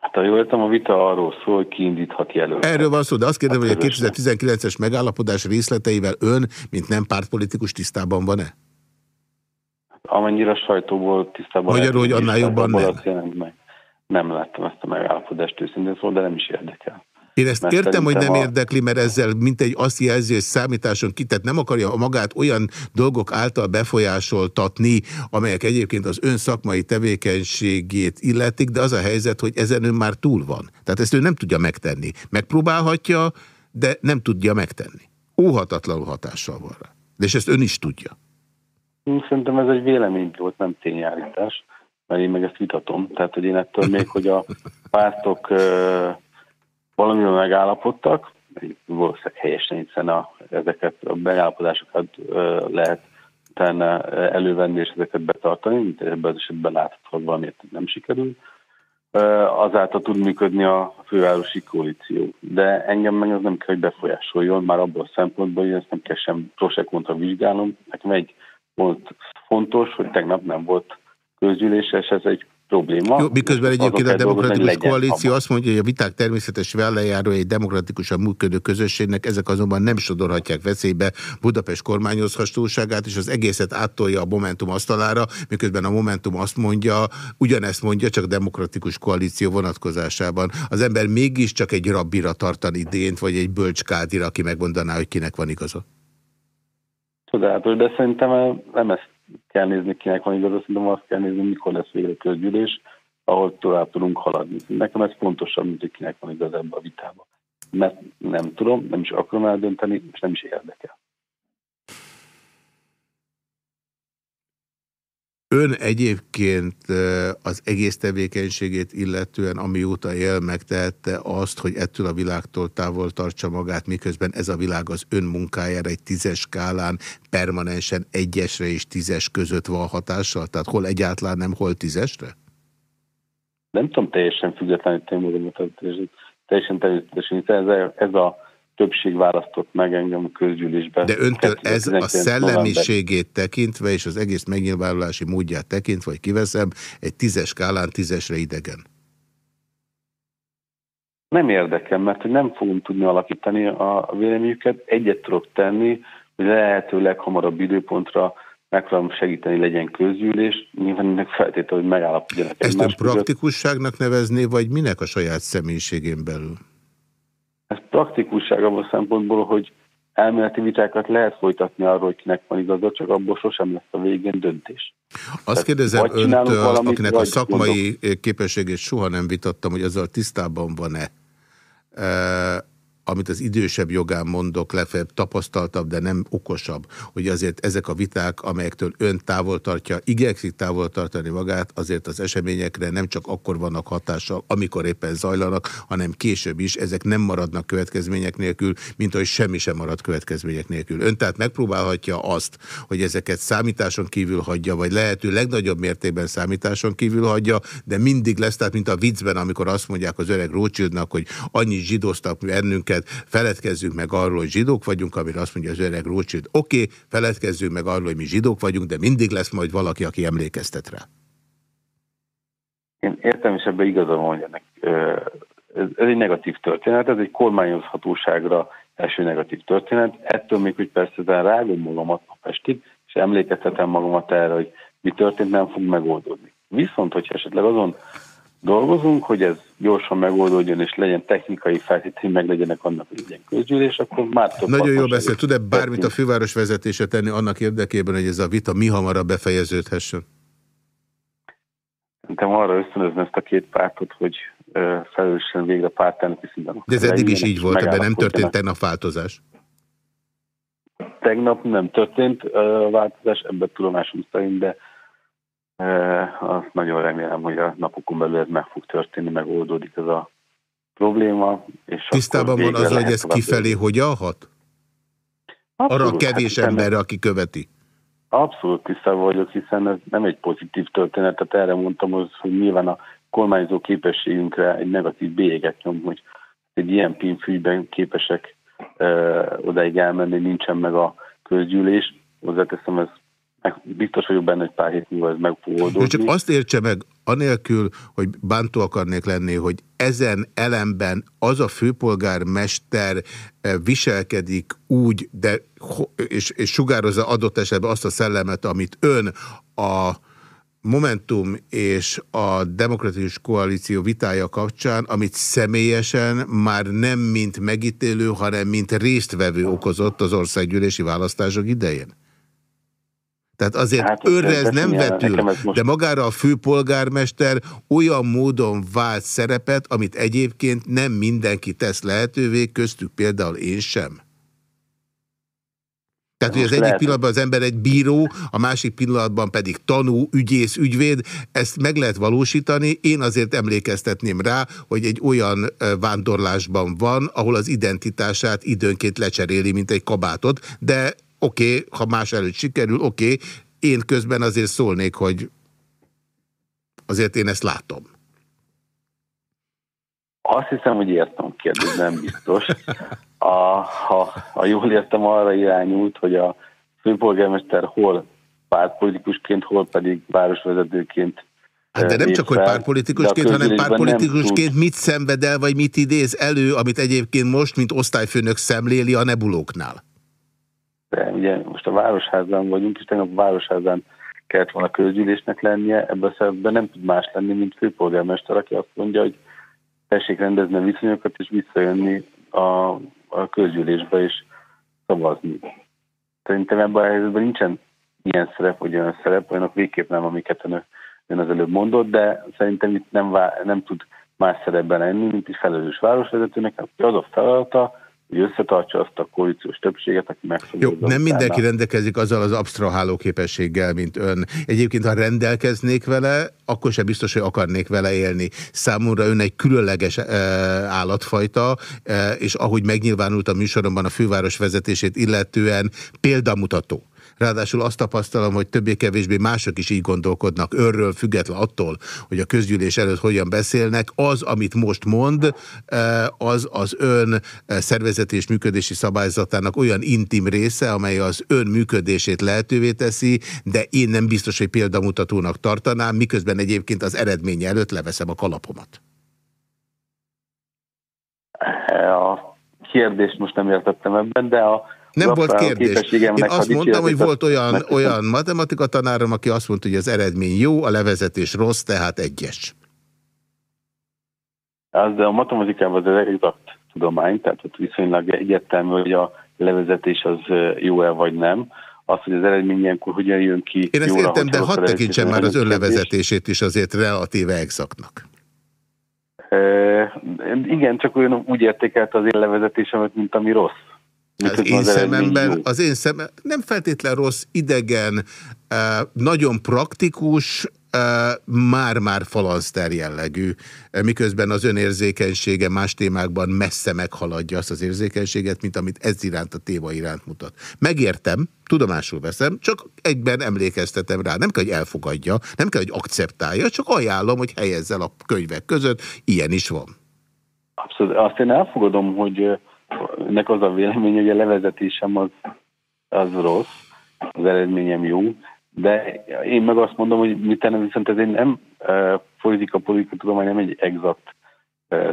Speaker 16: Hát ha jól értem, a vita arról szól, hogy kiindíthat jelölt.
Speaker 3: Erről van szó, de azt kérdem, hát, hogy a 2019-es megállapodás részleteivel ön, mint nem pártpolitikus tisztában van-e?
Speaker 16: Amennyire a sajtóból tisztában
Speaker 3: Magyarul, hogy annál jobban nem.
Speaker 16: Meg. Nem láttam ezt a megállapodást őszintén szól, de nem is érdekel.
Speaker 3: Én ezt mert értem, hogy nem a... érdekli, mert ezzel mint egy azt jelzi, hogy számításon ki, tehát nem akarja magát olyan dolgok által befolyásoltatni, amelyek egyébként az ön szakmai tevékenységét illetik, de az a helyzet, hogy ezen ön már túl van. Tehát ezt ő nem tudja megtenni. Megpróbálhatja, de nem tudja megtenni. Óhatatlanul hatással van rá. De és ezt ön is tudja.
Speaker 16: Szerintem ez egy vélemény volt, nem tényállítás, mert én meg ezt vitatom. Tehát, hogy én ettől még, hogy a pártok valamivel megállapodtak, valószínűleg helyesen, hiszen a, ezeket a megállapodásokat ö, lehet utána elővenni és ezeket betartani, mint ebben az esetben látható, hogy valamiért nem sikerül. Azáltal tud működni a fővárosi koalíció. De engem meg az nem kell, hogy befolyásoljon, már abból a szempontból, hogy ezt nem kell sem prosek kontra vizsgálnom. Nekem egy volt fontos, hogy tegnap nem volt közgyűlés, és ez egy probléma.
Speaker 3: Jó, miközben egyébként a demokratikus koalíció azt mondja, hogy a viták természetes vellejáró egy demokratikusan működő közösségnek, ezek azonban nem sodorhatják veszélybe Budapest kormányozhatóságát, és az egészet áttolja a Momentum asztalára, miközben a Momentum azt mondja, ugyanezt mondja, csak demokratikus koalíció vonatkozásában. Az ember mégiscsak egy rabbira tartan idént, vagy egy bölcskádira, aki megmondaná, hogy kinek van igaza.
Speaker 16: Csodálatos, de szerintem nem ezt kell nézni, kinek van igaza, szerintem azt kell nézni, mikor lesz végre közgyűlés, ahol tovább tudunk haladni. Nekem ez fontosabb, mint hogy kinek van igaz ebbe a vitába. Mert nem tudom, nem is akarom eldönteni, és nem is érdekel.
Speaker 3: Ön egyébként az egész tevékenységét illetően, amióta él, megtehette azt, hogy ettől a világtól távol tartsa magát, miközben ez a világ az ön munkájára egy tízes skálán permanensen egyesre és tízes között van hatással? Tehát hol egyáltalán nem, hol tízesre?
Speaker 16: nem tudom teljesen függetleníteni magamat, teljesen természetesen, ez, ez a többség választott meg engem a közgyűlésben.
Speaker 3: De öntől ez a szellemiségét tekintve, és az egész megnyilvánulási módját tekintve, vagy kiveszem, egy tízes skálán tízesre idegen?
Speaker 16: Nem érdekel, mert hogy nem fogom tudni alakítani a véleményüket. Egyet tudok tenni, hogy lehető leghamarabb időpontra megpróbálom segíteni, legyen közgyűlés. Nyilván ennek feltétlenül, hogy megállapodjanak.
Speaker 3: Ezt ön praktikusságnak nevezné, vagy minek a saját személyiségén belül?
Speaker 16: Ez praktikusság abban a szempontból, hogy elméleti vitákat lehet folytatni arról, hogy kinek van igaza, csak abból sosem lesz a végén döntés.
Speaker 3: Azt Tehát kérdezem öntől, valamit, akinek a szakmai gondol. képességét soha nem vitattam, hogy azzal tisztában van-e, amit az idősebb jogán mondok, legfeljebb tapasztaltabb, de nem okosabb, hogy azért ezek a viták, amelyektől ön távol tartja, igyekszik távol tartani magát, azért az eseményekre nem csak akkor vannak hatással, amikor éppen zajlanak, hanem később is, ezek nem maradnak következmények nélkül, mint ahogy semmi sem marad következmények nélkül. Ön tehát megpróbálhatja azt, hogy ezeket számításon kívül hagyja, vagy lehető legnagyobb mértékben számításon kívül hagyja, de mindig lesz, tehát mint a viccben, amikor azt mondják az öreg Rothschildnak, hogy annyi zsidóztak bennünket, minket, feledkezzünk meg arról, hogy zsidók vagyunk, amire azt mondja az öreg Rothschild, oké, okay, feledkezzünk meg arról, hogy mi zsidók vagyunk, de mindig lesz majd valaki, aki emlékeztet rá.
Speaker 16: Én értem, és ebben igazam van, hogy ez, egy negatív történet, ez egy kormányozhatóságra első negatív történet. Ettől még, hogy persze ezen rágom a Pestig, és emlékeztetem magamat erre, hogy mi történt, nem fog megoldódni. Viszont, hogyha esetleg azon dolgozunk, hogy ez gyorsan megoldódjon, és legyen technikai feltétlenül, meg legyenek annak, hogy legyen közgyűlés, akkor már több
Speaker 3: Nagyon jól beszél. Tud-e bármit a főváros vezetése tenni annak érdekében, hogy ez a vita mi hamarabb befejeződhessen?
Speaker 16: Szerintem arra ösztönözni ezt a két pártot, hogy felelősen végre pártelnök szinten.
Speaker 3: De ez eddig is így volt, ebben nem történt tegnap változás?
Speaker 16: Tegnap nem történt változás, ebben tudomásom szerint, de azt nagyon remélem, hogy a napokon belül ez meg fog történni, megoldódik ez a probléma. És
Speaker 3: Tisztában van az, hogy ez kifelé hogyan hat? Arra a kevés hát, emberre, aki követi.
Speaker 16: Abszolút tisztában vagyok, hiszen ez nem egy pozitív történet, tehát erre mondtam, az, hogy nyilván a kormányzó képességünkre egy negatív bélyeget nyom, hogy egy ilyen pinfűben képesek ö, odaig elmenni, nincsen meg a közgyűlés. Hozzáteszem, ez biztos vagyok benne, hogy pár hét múlva ez meg fog.
Speaker 3: Csak azt értse meg, anélkül, hogy bántó akarnék lenni, hogy ezen elemben az a főpolgármester eh, viselkedik úgy, de, és, és sugározza adott esetben azt a szellemet, amit ön a Momentum és a Demokratikus Koalíció vitája kapcsán, amit személyesen már nem mint megítélő, hanem mint résztvevő okozott az országgyűlési választások idején? Tehát azért hát, őrre ez nem vetül, most... de magára a főpolgármester olyan módon vált szerepet, amit egyébként nem mindenki tesz lehetővé, köztük például én sem. Tehát, hogy az egyik lehet. pillanatban az ember egy bíró, a másik pillanatban pedig tanú, ügyész, ügyvéd, ezt meg lehet valósítani. Én azért emlékeztetném rá, hogy egy olyan vándorlásban van, ahol az identitását időnként lecseréli, mint egy kabátot, de Oké, okay, ha más előtt sikerül, oké. Okay. Én közben azért szólnék, hogy azért én ezt látom.
Speaker 16: Azt hiszem, hogy értem a kérdést, nem biztos. A, ha, ha jól értem, arra irányult, hogy a főpolgármester hol pártpolitikusként, hol pedig városvezetőként
Speaker 3: Hát de nem csak, hogy pártpolitikusként, hanem pártpolitikusként mit szenved el, vagy mit idéz elő, amit egyébként most, mint osztályfőnök szemléli a nebulóknál?
Speaker 16: De ugye most a Városházán vagyunk, és tegnap a Városházán kellett volna közgyűlésnek lennie, ebben a szerepben nem tud más lenni, mint főpolgármester, aki azt mondja, hogy tessék rendezni a viszonyokat, és visszajönni a, a közgyűlésbe, és szavazni. Szerintem ebben a helyzetben nincsen ilyen szerep, vagy olyan szerep, olyanok végképp nem, amiket ön, ön az előbb mondott, de szerintem itt nem, vá, nem tud más szerepben lenni, mint egy felelős városvezetőnek, aki az a feladata, hogy összetartsa azt a koalíciós többséget, aki meg
Speaker 3: Jó, nem mindenki rendelkezik azzal az absztraháló képességgel, mint ön. Egyébként, ha rendelkeznék vele, akkor sem biztos, hogy akarnék vele élni. Számomra ön egy különleges e, állatfajta, e, és ahogy megnyilvánult a műsoromban a főváros vezetését illetően példamutató. Ráadásul azt tapasztalom, hogy többé-kevésbé mások is így gondolkodnak örről, független attól, hogy a közgyűlés előtt hogyan beszélnek. Az, amit most mond, az az ön szervezeti és működési szabályzatának olyan intim része, amely az ön működését lehetővé teszi, de én nem biztos, hogy példamutatónak tartanám, miközben egyébként az eredménye előtt leveszem a kalapomat.
Speaker 16: A kérdést most nem értettem ebben, de a
Speaker 3: nem volt kérdés. Én azt mondtam, hogy volt olyan, olyan matematika tanárom, aki azt mondta, hogy az eredmény jó, a levezetés rossz, tehát egyes.
Speaker 16: Az, de a matematikában az exakt tudomány, tehát ott viszonylag egyértelmű, hogy a levezetés az jó-e vagy nem. Az, hogy az eredmény ilyenkor hogyan jön ki.
Speaker 3: Én ezt jóra, értem, de hadd tekintsem már az önlevezetését is azért relatíve exaktnak.
Speaker 16: E, igen, csak olyan úgy értékelte az én levezetésemet, mint ami rossz.
Speaker 3: Az én, szememben, az én szemem nem feltétlen rossz, idegen, nagyon praktikus, már-már falanszter jellegű, miközben az önérzékenysége más témákban messze meghaladja azt az érzékenységet, mint amit ez iránt a téma iránt mutat. Megértem, tudomásul veszem, csak egyben emlékeztetem rá. Nem kell, hogy elfogadja, nem kell, hogy akceptálja, csak ajánlom, hogy helyezzel a könyvek között. Ilyen is van.
Speaker 16: Abszolút. Azt én elfogadom, hogy ennek az a vélemény, hogy a levezetésem az, az rossz, az eredményem jó, de én meg azt mondom, hogy mit tenni, viszont ez egy nem politika, politika tudomány, nem egy exakt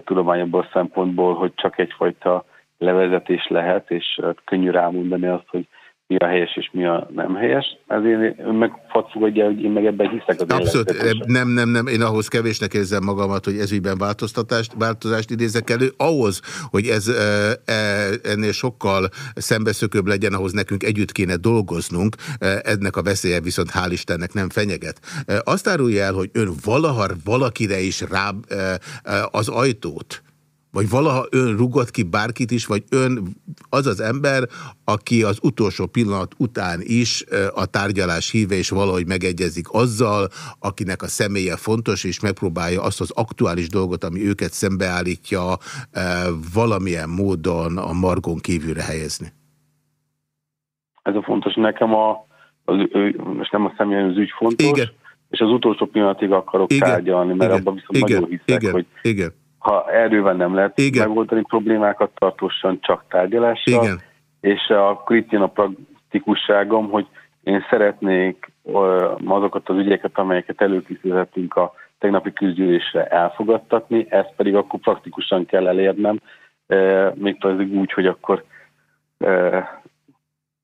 Speaker 16: tudomány abban a szempontból, hogy csak egyfajta levezetés lehet, és könnyű rámondani azt, hogy mi a helyes és mi a nem helyes. Ezért ön meg fogadja, hogy én meg ebben hiszek az
Speaker 3: Abszolút, nem, nem, nem, én ahhoz kevésnek érzem magamat, hogy ezügyben változtatást, változást idézek elő. Ahhoz, hogy ez e, ennél sokkal szembeszökőbb legyen, ahhoz nekünk együtt kéne dolgoznunk, ennek a veszélye viszont hál' Istennek nem fenyeget. Azt árulja el, hogy ön valaha valakire is rá az ajtót, vagy valaha ön rugott ki bárkit is, vagy ön az az ember, aki az utolsó pillanat után is a tárgyalás híve, és valahogy megegyezik azzal, akinek a személye fontos, és megpróbálja azt az aktuális dolgot, ami őket szembeállítja, valamilyen módon a margon kívülre helyezni.
Speaker 16: Ez a fontos. Nekem a, az, most nem a személy, az ügy fontos, Igen. és az utolsó pillanatig akarok Igen. tárgyalni, mert Igen. abban viszont Igen. nagyon hiszek,
Speaker 3: Igen.
Speaker 16: hogy
Speaker 3: Igen
Speaker 16: ha erővel nem lehet Igen. megoldani problémákat, tartósan csak tárgyalással. Igen. És a kritin a praktikusságom, hogy én szeretnék azokat az ügyeket, amelyeket előkészítettünk a tegnapi küzdülésre elfogadtatni, ezt pedig akkor praktikusan kell elérnem, mégpedig úgy, hogy akkor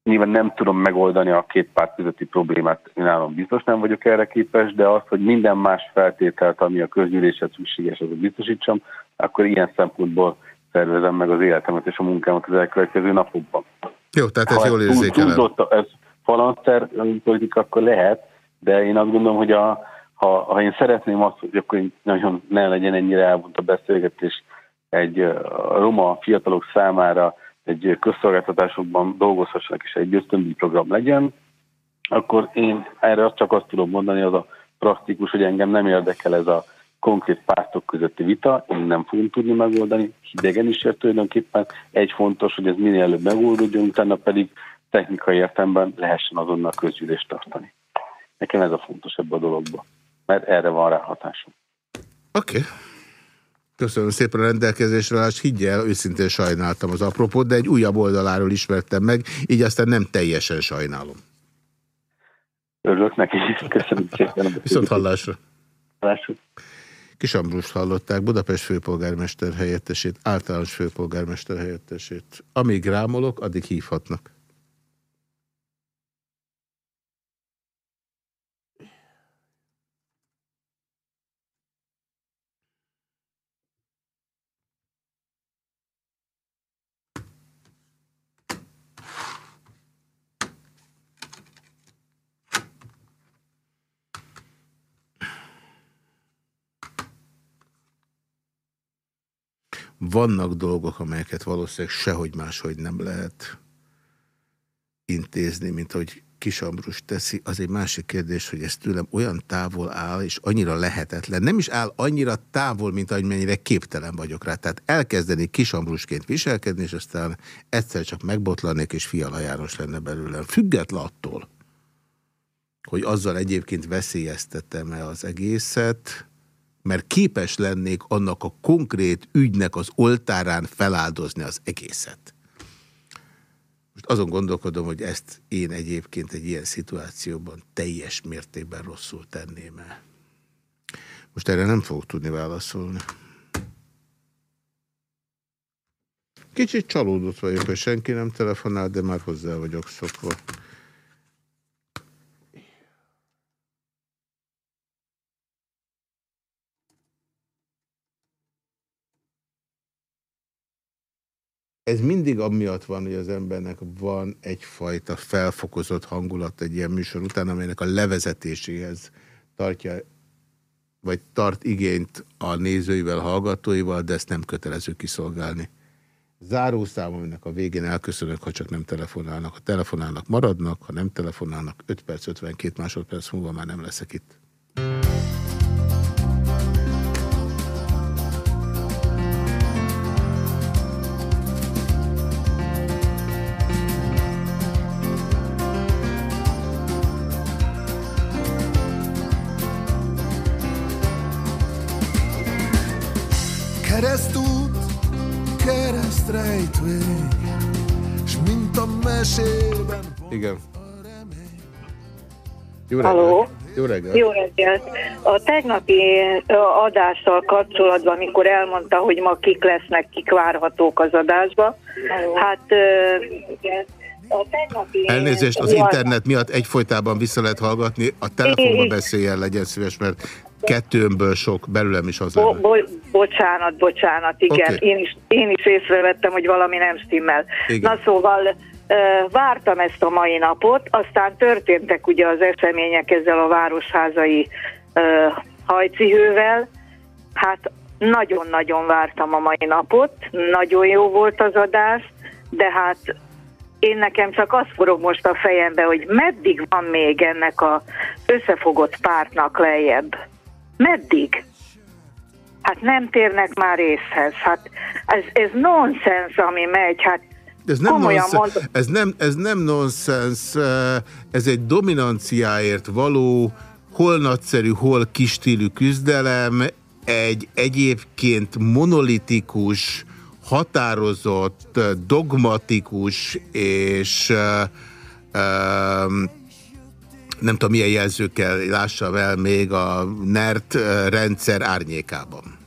Speaker 16: Nyilván nem tudom megoldani a két párt közötti problémát, én nálam biztos nem vagyok erre képes, de az, hogy minden más feltételt, ami a közgyűléshez szükséges, azot biztosítsam, akkor ilyen szempontból szervezem meg az életemet és a munkámat az elkövetkező napokban.
Speaker 3: Jó, tehát ez ha jól érzékelem.
Speaker 16: Túl, ez falanszer politika, akkor lehet, de én azt gondolom, hogy a, ha, ha én szeretném azt, hogy akkor nagyon ne legyen ennyire elvont a beszélgetés egy a roma fiatalok számára egy közszolgáltatásokban dolgozhassanak és egy ösztöndíj program legyen, akkor én erre csak azt tudom mondani, az a praktikus, hogy engem nem érdekel ez a konkrét pártok közötti vita, én nem fogom tudni megoldani, hidegen is ért tulajdonképpen. Egy fontos, hogy ez minél előbb megoldódjon, utána pedig technikai értelemben lehessen azonnal közgyűlést tartani. Nekem ez a fontos ebben a dologban, mert erre van rá hatásom.
Speaker 3: Oké. Okay. Köszönöm szépen a rendelkezésre állást. Higgyel, őszintén sajnáltam az apropót, de egy újabb oldaláról ismertem meg, így aztán nem teljesen sajnálom.
Speaker 16: Örülök neki, köszönöm szépen.
Speaker 3: Viszont hallásra.
Speaker 16: Hallásra.
Speaker 3: Kis Ambrust hallották, Budapest főpolgármester helyettesét, általános főpolgármester helyettesét. Amíg rámolok, addig hívhatnak. Vannak dolgok, amelyeket valószínűleg sehogy máshogy nem lehet intézni, mint hogy Kisambrus teszi, az egy másik kérdés, hogy ez tőlem olyan távol áll, és annyira lehetetlen. Nem is áll annyira távol, mint amennyire képtelen vagyok rá. Tehát elkezdeni Kisambrusként viselkedni, és aztán egyszer csak megbotlanék, és Fiala János lenne belőlem. Független attól, hogy azzal egyébként veszélyeztetem-e az egészet, mert képes lennék annak a konkrét ügynek az oltárán feláldozni az egészet. Most azon gondolkodom, hogy ezt én egyébként egy ilyen szituációban teljes mértékben rosszul tenném el. Most erre nem fogok tudni válaszolni. Kicsit csalódott vagyok, hogy senki nem telefonál, de már hozzá vagyok szokva. Ez mindig amiatt van, hogy az embernek van egyfajta felfokozott hangulat egy ilyen műsor után, amelynek a levezetéséhez tartja, vagy tart igényt a nézőivel, hallgatóival, de ezt nem kötelező kiszolgálni. Zárószám, aminek a végén elköszönök, ha csak nem telefonálnak. Ha telefonálnak, maradnak, ha nem telefonálnak, 5 perc, 52 másodperc múlva már nem leszek itt.
Speaker 17: Jó reggelt. Jó reggelt. Jó reggelt. A tegnapi adással kapcsolatban, amikor elmondta, hogy ma kik lesznek, kik várhatók az adásba, hát
Speaker 3: a tegnapi... Elnézést, az internet miatt egyfolytában vissza lehet hallgatni, a telefonba beszéljen, legyen szíves, mert kettőmből sok, belőlem is az
Speaker 17: bo bo Bocsánat, bocsánat, igen. Okay. Én, is, én is észrevettem, hogy valami nem stimmel. Igen. Na szóval vártam ezt a mai napot, aztán történtek ugye az események ezzel a városházai hajcihővel. Hát nagyon-nagyon vártam a mai napot, nagyon jó volt az adás, de hát én nekem csak azt forog most a fejembe, hogy meddig van még ennek a összefogott pártnak lejjebb. Meddig? Hát nem térnek már észhez. Hát ez, ez nonsens, ami megy. Hát
Speaker 3: ez nem, nonsense, ez, nem, ez nem nonsens, ez egy dominanciáért való, hol nagyszerű, hol kistílű küzdelem, egy egyébként monolitikus, határozott, dogmatikus és uh, uh, nem tudom milyen jelzőkkel lássam el még a NERT rendszer árnyékában.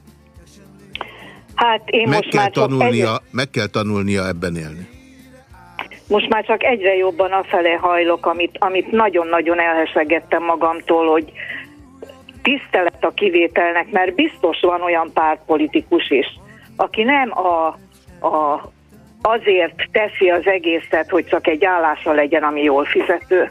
Speaker 17: Hát én meg
Speaker 3: most kell már tanulnia, csak egy... Meg kell tanulnia ebben élni.
Speaker 17: Most már csak egyre jobban afelé hajlok, amit, amit nagyon-nagyon elheslegettem magamtól, hogy tisztelet a kivételnek, mert biztos van olyan pártpolitikus is, aki nem a, a, azért teszi az egészet, hogy csak egy állása legyen, ami jól fizető,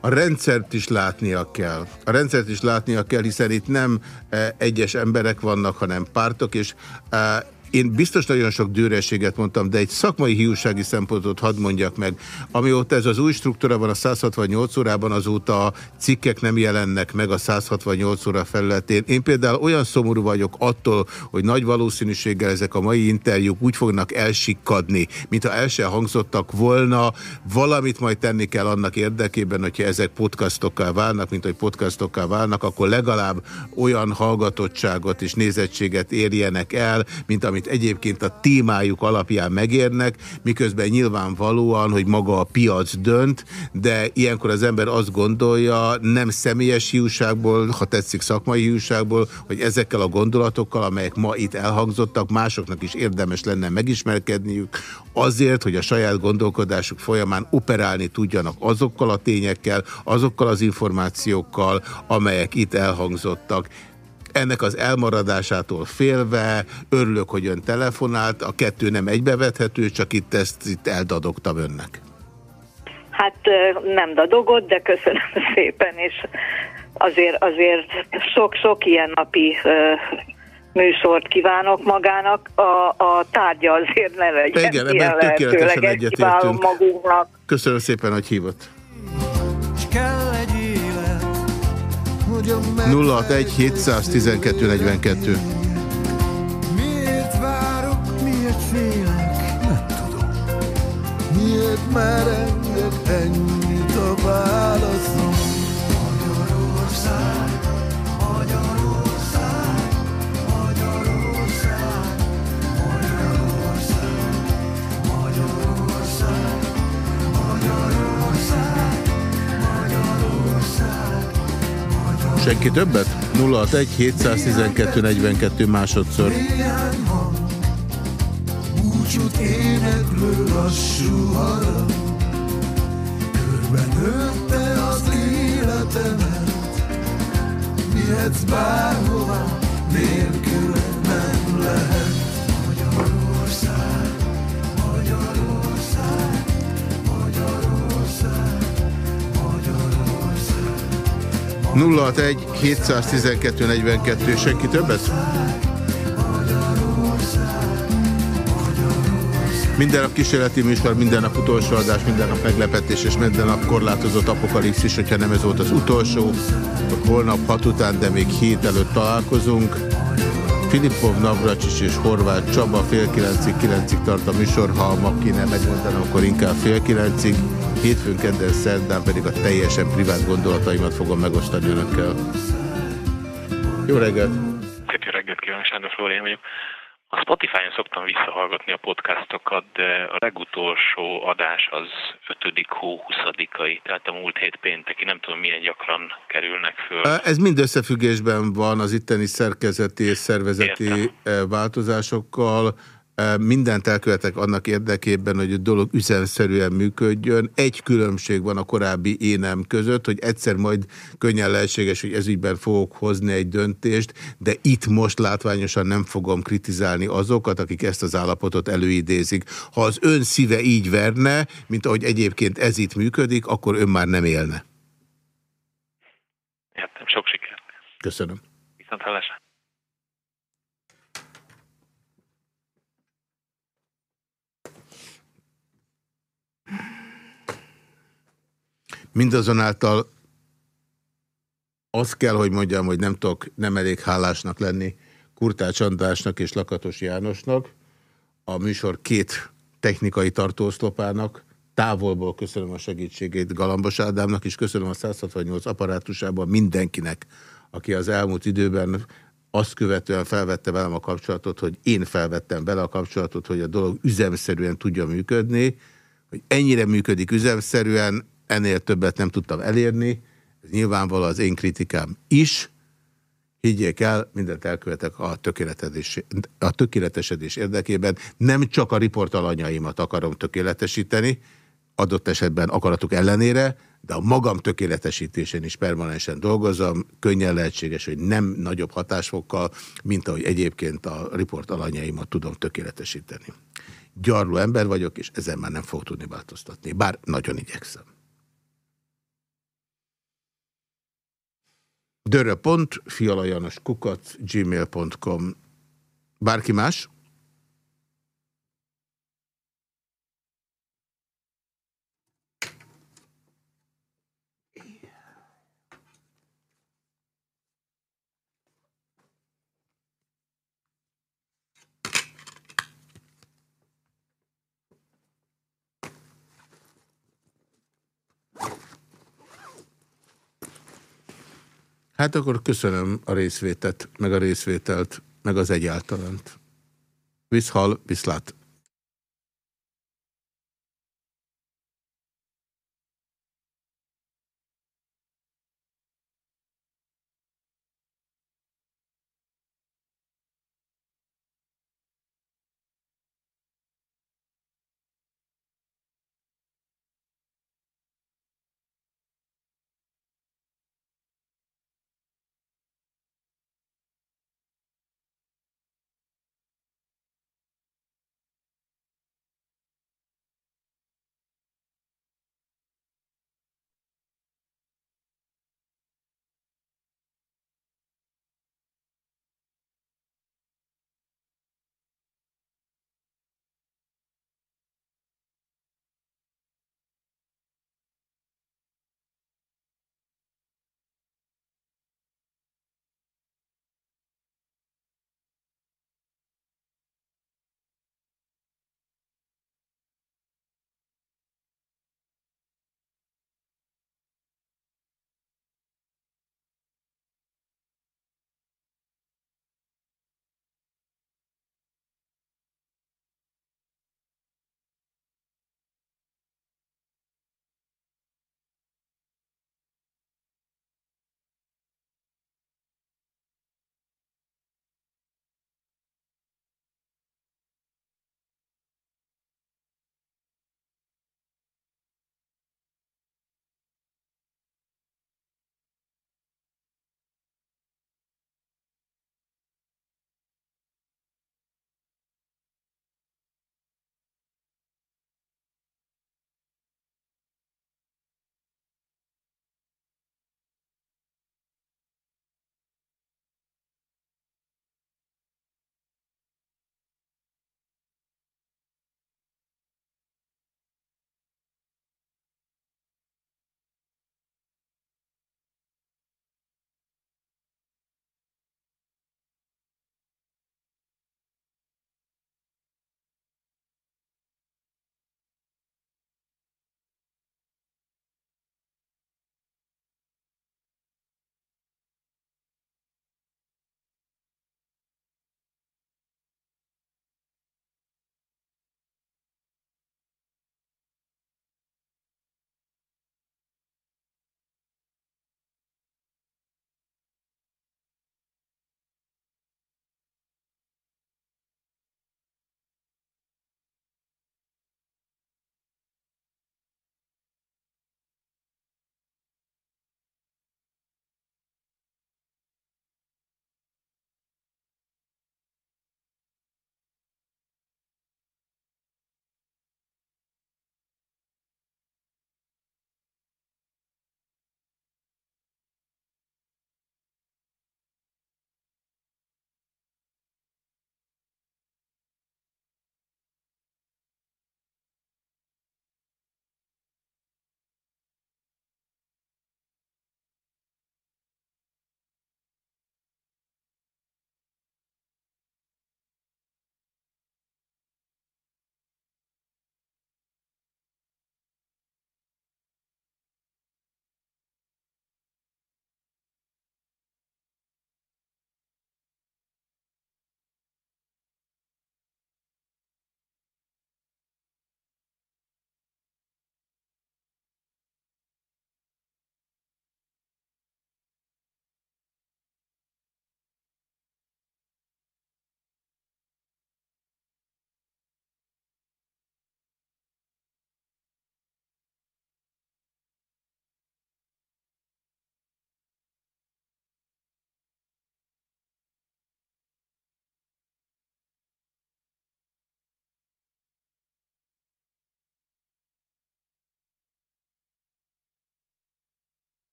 Speaker 3: a rendszert is látnia kell. A rendszert is látnia kell, hiszen itt nem eh, egyes emberek vannak, hanem pártok, és eh, én biztos nagyon sok dőrességet mondtam, de egy szakmai hiúsági szempontot hadd mondjak meg. Amióta ez az új struktúra van a 168 órában, azóta cikkek nem jelennek meg a 168 óra felületén. Én például olyan szomorú vagyok attól, hogy nagy valószínűséggel ezek a mai interjúk úgy fognak elsikkadni, mintha el sem hangzottak volna. Valamit majd tenni kell annak érdekében, hogyha ezek podcastokká válnak, mint hogy podcastokká válnak, akkor legalább olyan hallgatottságot és nézettséget érjenek el, mint amit amit egyébként a témájuk alapján megérnek, miközben nyilvánvalóan, hogy maga a piac dönt, de ilyenkor az ember azt gondolja, nem személyes hiúságból, ha tetszik szakmai hiúságból, hogy ezekkel a gondolatokkal, amelyek ma itt elhangzottak, másoknak is érdemes lenne megismerkedniük, azért, hogy a saját gondolkodásuk folyamán operálni tudjanak azokkal a tényekkel, azokkal az információkkal, amelyek itt elhangzottak. Ennek az elmaradásától félve örülök, hogy ön telefonált, a kettő nem egybevethető, csak itt ezt itt eldadogtam önnek.
Speaker 17: Hát nem dadogott, de köszönöm *laughs* szépen, és azért, azért sok-sok ilyen napi műsort kívánok magának, a, a tárgya azért ne legyen
Speaker 3: Igen, ebben tökéletesen egyetértünk.
Speaker 17: magunknak.
Speaker 3: Köszönöm szépen, hogy hívott.
Speaker 2: kell egy
Speaker 3: 061 712 42
Speaker 2: Miért várok, miért félek, nem tudom. Miért merengek ennyit a válaszom?
Speaker 3: Senki többet? 061 712 42 másodszor.
Speaker 2: Búcsút éneklő lassú harag, körben nőtte az életemet, vihetsz bárhova, nélkül nem lehet.
Speaker 3: 061 712 42 senki többet? Minden nap kísérleti műsor, minden nap utolsó adás, minden nap meglepetés és minden nap korlátozott apokalipszis, hogyha nem ez volt az utolsó, akkor holnap hat után, de még hét előtt találkozunk. Filippov, Navracsics és Horváth Csaba fél kilencig, kilencig tart a műsor, ha ma kéne megmondanom, akkor inkább fél kilencig. Hétfőn, kedden, szerdán pedig a teljesen privát gondolataimat fogom megosztani önökkel. Jó reggelt!
Speaker 18: Szép jó reggelt kívánok, Sándor Flórián vagyok. A Spotify-on szoktam visszahallgatni a podcastokat, de a legutolsó adás az 5. hó 20-ai, tehát a múlt hét pénteki, nem tudom milyen gyakran kerülnek föl.
Speaker 3: Ez mind összefüggésben van az itteni szerkezeti és szervezeti Értem. változásokkal. Mindent elkövetek annak érdekében, hogy a dolog üzemszerűen működjön. Egy különbség van a korábbi énem között, hogy egyszer majd könnyen lehetséges, hogy ezügyben fogok hozni egy döntést, de itt most látványosan nem fogom kritizálni azokat, akik ezt az állapotot előidézik. Ha az ön szíve így verne, mint ahogy egyébként ez itt működik, akkor ön már nem élne.
Speaker 18: Értem, sok sikert.
Speaker 3: Köszönöm.
Speaker 18: Viszont hallásra.
Speaker 3: Mindazonáltal azt kell, hogy mondjam, hogy nem tudok nem elég hálásnak lenni Kurtács Andrásnak és Lakatos Jánosnak, a műsor két technikai tartóoszlopának, távolból köszönöm a segítségét Galambos Ádámnak, és köszönöm a 168 apparátusában mindenkinek, aki az elmúlt időben azt követően felvette velem a kapcsolatot, hogy én felvettem vele a kapcsolatot, hogy a dolog üzemszerűen tudja működni, hogy ennyire működik üzemszerűen, ennél többet nem tudtam elérni, ez nyilvánvaló az én kritikám is, higgyék el, mindent elkövetek a, a tökéletesedés érdekében, nem csak a riportalanyaimat akarom tökéletesíteni, adott esetben akaratuk ellenére, de a magam tökéletesítésén is permanensen dolgozom, könnyen lehetséges, hogy nem nagyobb hatásfokkal, mint ahogy egyébként a riport alanyaimat tudom tökéletesíteni. Gyarló ember vagyok, és ezen már nem fog tudni változtatni, bár nagyon igyekszem. dörö.fialajanoskukat gmail.com Bárki más? Hát akkor köszönöm a részvétet, meg a részvételt, meg az egyáltalánt. Viszhal, viszlát.